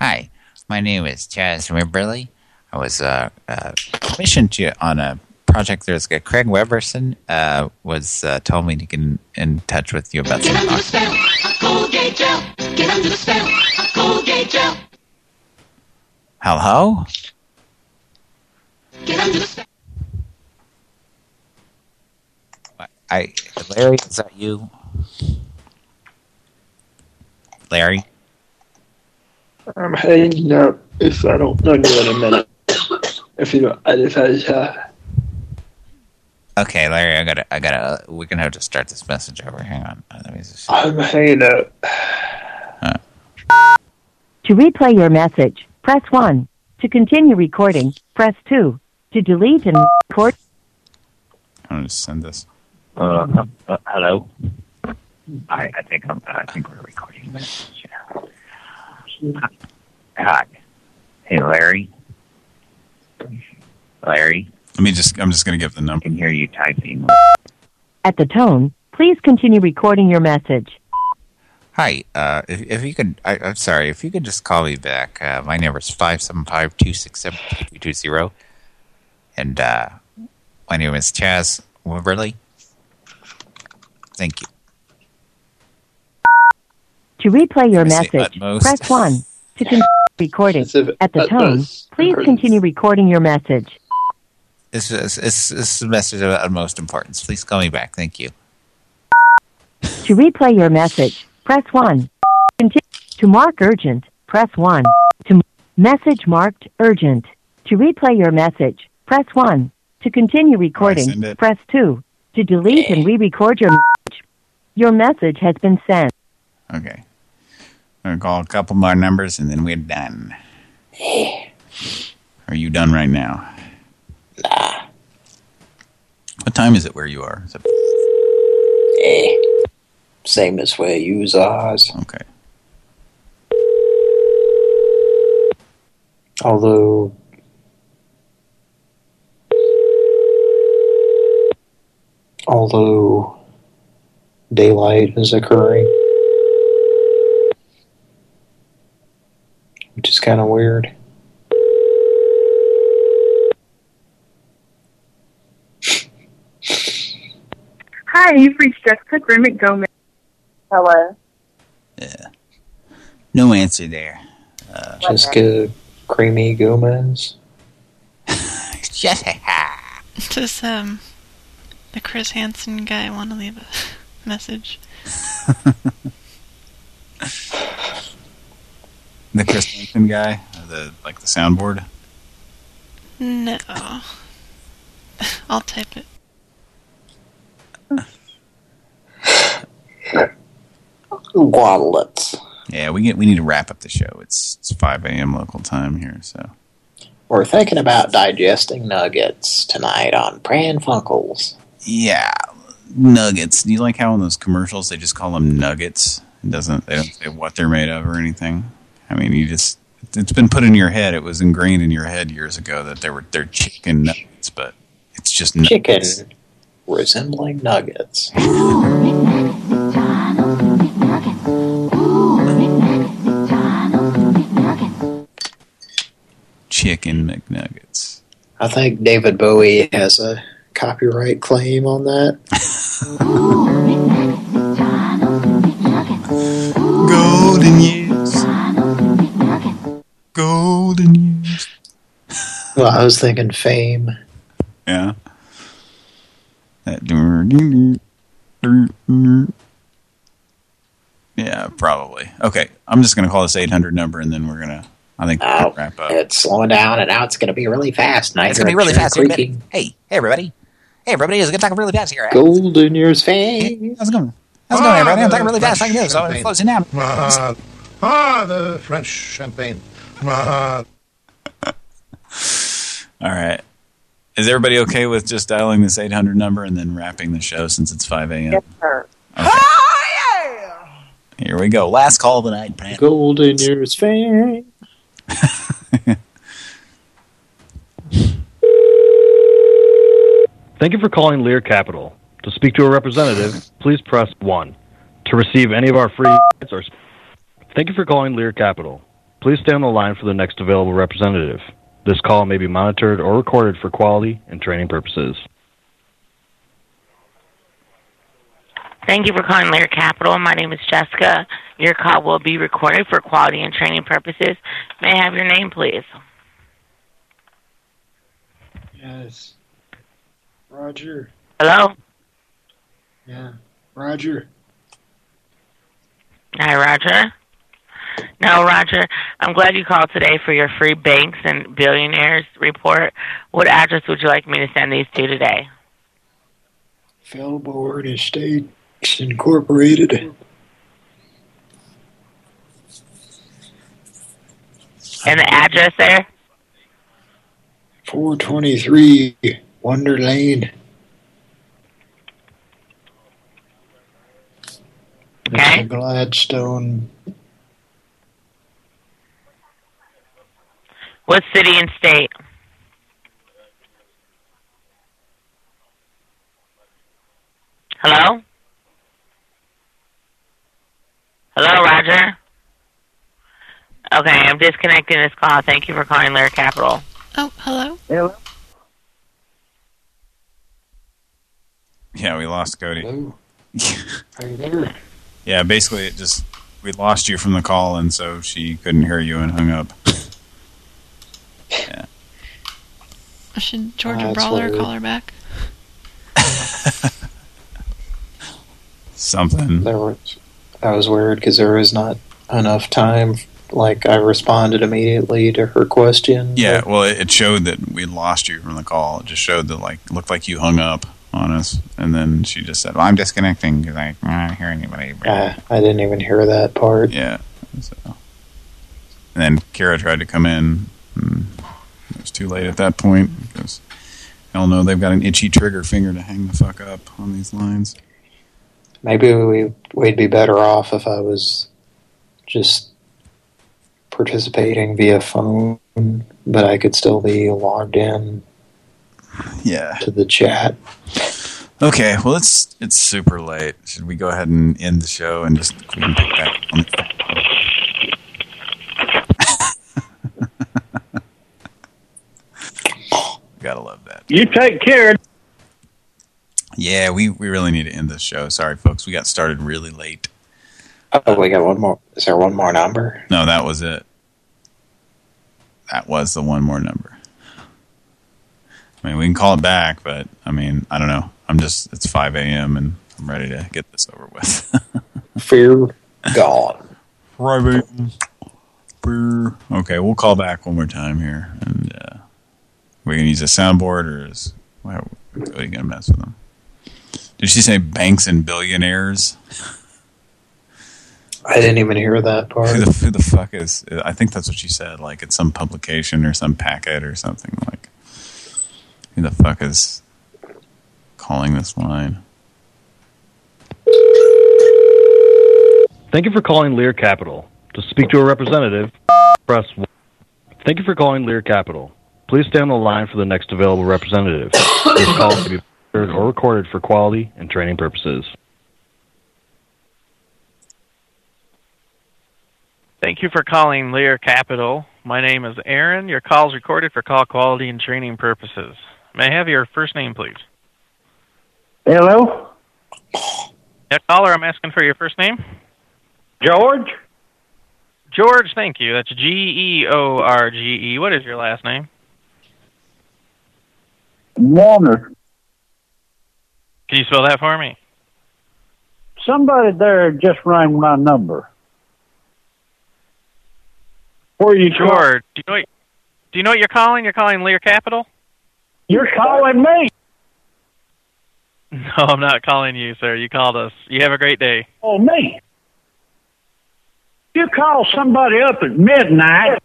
Hi, my name is Chaz Wimberly. I was uh, uh, commissioned to on a project. There's a Craig Weberson uh, was uh, told me to get in, in touch with you about some. Colgate gel. Get under the spell. Colgate gel. Hello. Get under the spell. I Larry, is that you? Larry. I'm hanging out if I don't know you in a minute. If you don't, if I, uh, Okay, Larry, I gotta, I gotta. We're gonna have to start this message over. Hang on. Uh, Let me just. I'm hanging out. To replay your message, press 1. To continue recording, press 2. To delete and record, I'm gonna send this. Uh, uh, hello. I, I think I'm. I think we're recording a. Yeah. Hi. Hey, Larry. Larry. Let me just. I'm just gonna give the number. I can hear you typing. at the tone, please continue recording your message. Hi. Uh, if if you could, I, I'm sorry. If you could just call me back. Uh, my number is five seven five two six seven two two zero, and uh, my name is Chaz Wimberly. Thank you. To replay your Let me say message, press 1. To continue recording, at the tone, please continue recording your message. This is this, this is a message of utmost importance. Please call me back. Thank you. To replay your message, press 1. Continue. To mark urgent, press 1. To message marked urgent. To replay your message, press 1. To continue recording, press 2. To delete and re-record your message, your message has been sent. Okay. I'm going to call a couple more numbers and then we're done. are you done right now? Nah. What time is it where you are? It... Eh. Same as where you are. Okay. Although... Although daylight is occurring. Which is kind of weird. Hi, you've reached Jessica Grimmick Gomez. Hello. Yeah. No answer there. Uh, Jessica Creamy Gomez. Jessica. Does um the Chris Hansen guy want to leave a message? The Chris Hansen guy, the like the soundboard. No. I'll type it. Waddlets. Yeah, we get we need to wrap up the show. It's it's 5 a.m. local time here, so We're thinking about digesting nuggets tonight on Pran Funkels. yeah, nuggets. Do you like how in those commercials they just call them nuggets? It doesn't they don't say what they're made of or anything. I mean, you just it's been put in your head. It was ingrained in your head years ago that they were they're chicken nuggets, but it's just Chicken nuggets. resembling nuggets. Chicken McNuggets. I think David Bowie has a copyright claim on that. Golden years. Golden years. Well, I was thinking fame. Yeah. That Yeah, probably. Okay, I'm just going to call this 800 number, and then we're going to, I think, Oh, wrap up. It's slowing down, and now it's going to be really fast. And I It's hear gonna be a really chair fast. Hey, creaking. Hey, hey, everybody. Hey, everybody. It's gonna talk really fast here. Golden years fame. How's it going? How's it going, everybody? I'm talking really fast. I can do so. I'm closing down. Ah, ah, the French champagne. Ah. All right. Is everybody okay with just dialing this 800 number and then wrapping the show since it's 5 a.m.? Yes, sir. Here we go. Last call of the night, Brent. Golden years fame. Thank you for calling Lear Capital. To speak to a representative, please press 1. To receive any of our free or Thank you for calling Lear Capital. Please stay on the line for the next available representative. This call may be monitored or recorded for quality and training purposes. Thank you for calling Lear Capital. My name is Jessica. Your call will be recorded for quality and training purposes. May I have your name, please? Yes. Roger. Hello? Yeah. Roger. Hi, Roger. No, Roger. I'm glad you called today for your free banks and billionaires report. What address would you like me to send these to today? Fellboard Estates Incorporated. And the address there? 423 Wonder Lane. It's a Gladstone. What city and state? Hello? Hello, Roger? Okay, I'm disconnecting this call. Thank you for calling Lear Capital. Oh, hello? Hello? Yeah, we lost Cody. Are you there? Yeah, basically it just, we lost you from the call, and so she couldn't hear you and hung up. yeah. Should Georgia That's Brawler weird. call her back? Something. There was, that was weird because there was not enough time. Like, I responded immediately to her question. Yeah, well, it it showed that we lost you from the call. It just showed that, like, looked like you hung up on us. And then she just said, well, I'm disconnecting because I, I don't hear anybody. Uh, I didn't even hear that part. Yeah. So. And then Kara tried to come in. And it was too late at that point because, hell no, they've got an itchy trigger finger to hang the fuck up on these lines. Maybe we, we'd be better off if I was just participating via phone, but I could still be logged in. Yeah. To the chat. Okay, well it's it's super late. Should we go ahead and end the show and just we can pick back on Gotta love that. You take care. Yeah, we, we really need to end this show. Sorry, folks. We got started really late. Oh, we got one more. Is there one more number? No, that was it. That was the one more number. I mean, we can call it back, but, I mean, I don't know. I'm just, it's 5 a.m. and I'm ready to get this over with. Fear God. Right, Okay, we'll call back one more time here. And uh, we can use a soundboard or is, why are we going to mess with them? Did she say banks and billionaires? I didn't even hear that part. Who the, who the fuck is... I think that's what she said. Like, it's some publication or some packet or something. Like, who the fuck is calling this line? Thank you for calling Lear Capital. To speak to a representative, press 1. Thank you for calling Lear Capital. Please stay on the line for the next available representative. This call may be monitored or recorded for quality and training purposes. Thank you for calling Lear Capital. My name is Aaron. Your call is recorded for call quality and training purposes. May I have your first name, please? Hello? Yeah, caller, I'm asking for your first name. George? George, thank you. That's G-E-O-R-G-E. What is your last name? Warner. Can you spell that for me? Somebody there just rang my number. Where you George, do you know what, do you know what you're calling? You're calling Lear Capital? You're calling me. No, I'm not calling you, sir. You called us. You have a great day. Oh, me. You call somebody up at midnight.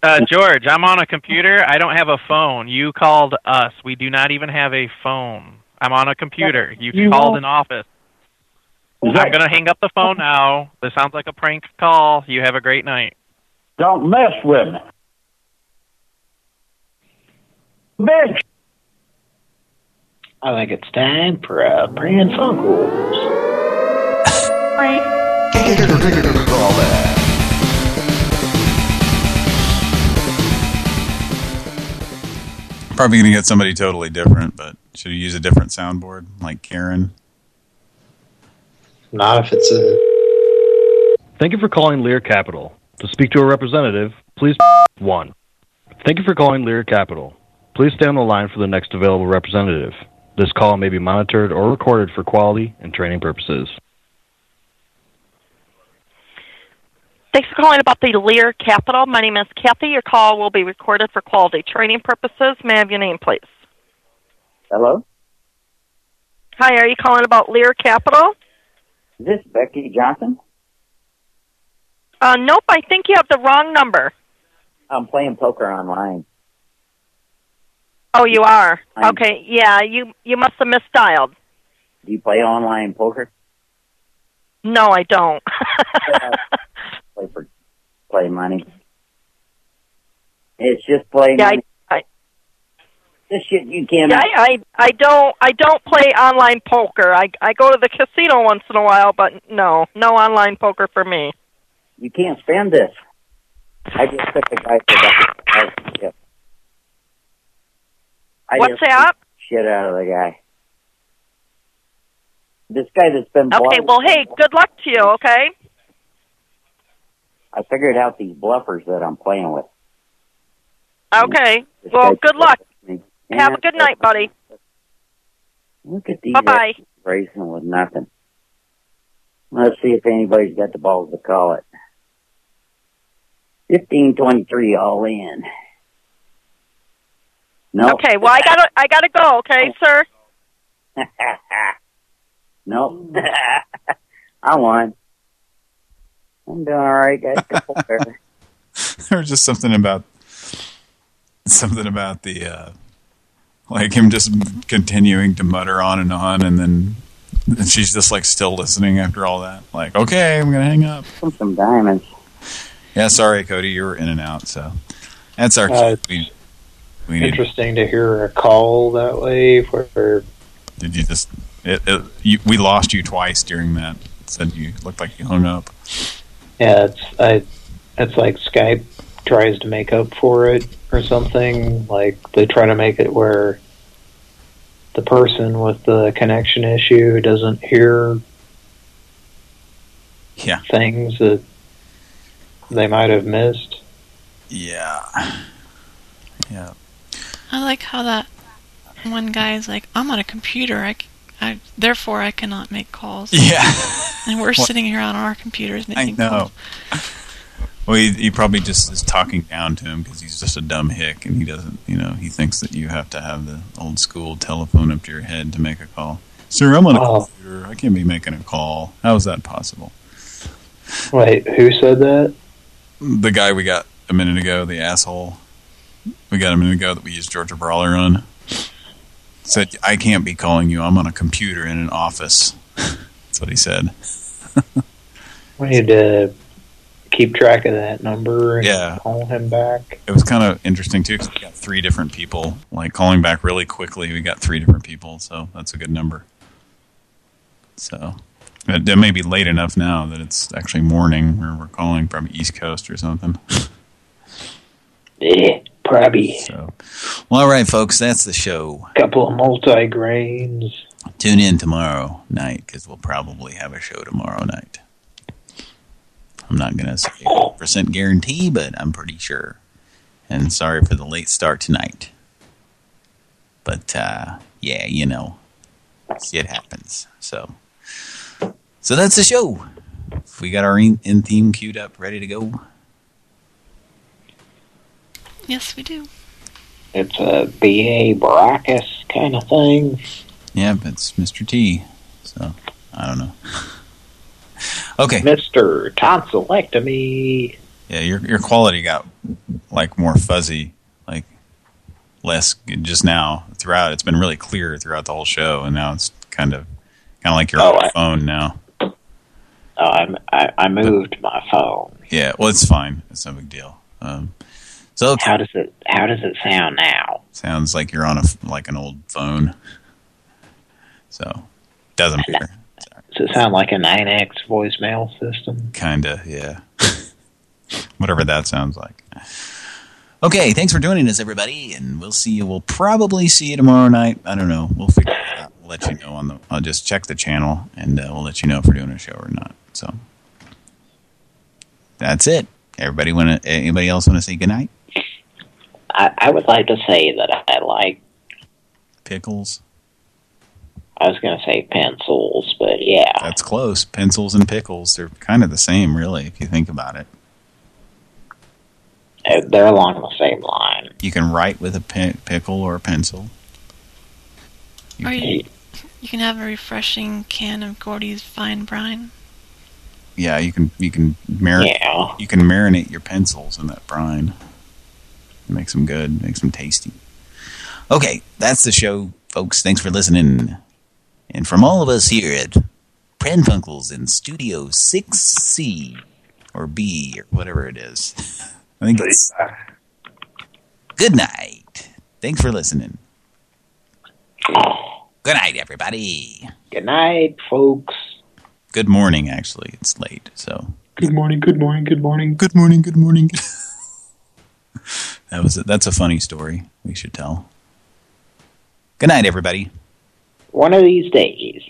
Uh, George, I'm on a computer. I don't have a phone. You called us. We do not even have a phone. I'm on a computer. You, You called an office. Is I'm that- going to hang up the phone now. This sounds like a prank call. You have a great night. Don't mess with me. Bitch. I think it's time for a Pran Funkels. Probably going to get somebody totally different, but should we use a different soundboard, like Karen? Not if it's a... Thank you for calling Lear Capital. To speak to a representative, please press 1. Thank you for calling Lear Capital. Please stay on the line for the next available representative. This call may be monitored or recorded for quality and training purposes. Thanks for calling about the Lear Capital. My name is Kathy. Your call will be recorded for quality training purposes. May I have your name, please? Hello? Hi, are you calling about Lear Capital? Is this Becky Johnson? Uh, nope, I think you have the wrong number. I'm playing poker online. Oh, you are? I'm- Okay, yeah, you you must have misdialed. Do you play online poker? No, I don't. Play for play money. It's just play yeah, money. I, I, This shit you can't. yeah, I, I I don't I don't play online poker. I I go to the casino once in a while, but no, no online poker for me. You can't spend this. I just took the guy for that. I, yeah. I What's beat Shit out of the guy. This guy that's been. Okay, well, hey, good luck to you. Okay. I figured out these bluffers that I'm playing with. Okay. This Well, good luck. Have a good night, buddy. Look at these Bye-bye. racing with nothing. Let's see if anybody's got the balls to call it. Fifteen twenty-three all in. No. Okay. Well, I gotta I gotta go. Okay, sir. no. I won. I'm doing all right, guys. there was just something about something about the uh like him just continuing to mutter on and on and then and she's just like still listening after all that like okay i'm gonna hang up some, some diamonds Yeah, sorry, Cody, you were in and out. So that's our. Uh, we, we need, Interesting to hear a call that way. Where did you just? It, it, you, we lost you twice during that. It said you looked like you hung up. yeah, it's I, it's like Skype tries to make up for it or something. Like they try to make it where the person with the connection issue doesn't hear Yeah. things that they might have missed. Yeah. Yeah. I like how that one guy is like, I'm on a computer. I, c- I- therefore I cannot make calls. Yeah. And we're Well- sitting here on our computers making I know. calls. Well, he, he probably just is talking down to him because he's just a dumb hick, and he doesn't, you know, he thinks that you have to have the old school telephone up to your head to make a call. Sir, I'm on a Oh. computer. I can't be making a call. How is that possible? Wait, who said that? The guy we got a minute ago, the asshole we got a minute ago that we used Georgia Brawler on, said, I can't be calling you. I'm on a computer in an office. That's what he said. We need to keep track of that number and Yeah. call him back. it was kind of interesting too because we got three different people like calling back really quickly we got three different people so that's a good number so it, it may be late enough now that it's actually morning where we're calling from east coast or something Yeah, probably. so well all right folks that's the show. Couple of multi-grains. Tune in tomorrow night because we'll probably have a show tomorrow night. I'm not gonna say percent guarantee but i'm pretty sure. And sorry for the late start tonight. But uh yeah you know it happens. So so that's the show. We got our in, in theme queued up ready to go Yes, we do. It's a B.A. Baracus kind of thing. yeah but it's mr t so i don't know okay Mr. Tonsillectomy. Yeah, your your quality got like more fuzzy, like less just now throughout. It's been really clear throughout the whole show, and now it's kind of kind of like your Oh, I- phone now. Oh, I'm, I, I moved my phone. Yeah, well, it's fine. It's no big deal. Um, so how does it how does it sound now? Sounds like you're on a like an old phone. So doesn't matter. Does it sound like a 9X voicemail system? Kinda, yeah. Whatever that sounds like. Okay, thanks for joining us, everybody, and we'll see you. We'll probably see you tomorrow night. I don't know. We'll figure it out. We'll let you know on the. I'll just check the channel, and uh, we'll let you know if we're doing a show or not. So that's it. Everybody want to? Anybody else want to say goodnight? I, I would like to say that I like, Pickles. I was going to say pencils, but yeah. That's close. Pencils and pickles. They're kind of the same, really, if you think about it. They're along the same line. You can write with a pickle or a pencil. Or you, you can have a refreshing can of Gordy's fine brine. Yeah, you can you can marinate Yeah. you can marinate your pencils in that brine. It makes them good, makes them tasty. Okay, that's the show, folks. Thanks for listening. And from all of us here at Pran Funkels in Studio 6C or B or whatever it is. I think it's Good night. Thanks for listening. Good night, everybody. Good night, folks. Good morning, actually. It's late, so. Good morning, good morning, good morning. Good morning, good morning. that was a, that's a funny story we should tell. Good night, everybody. One of these days.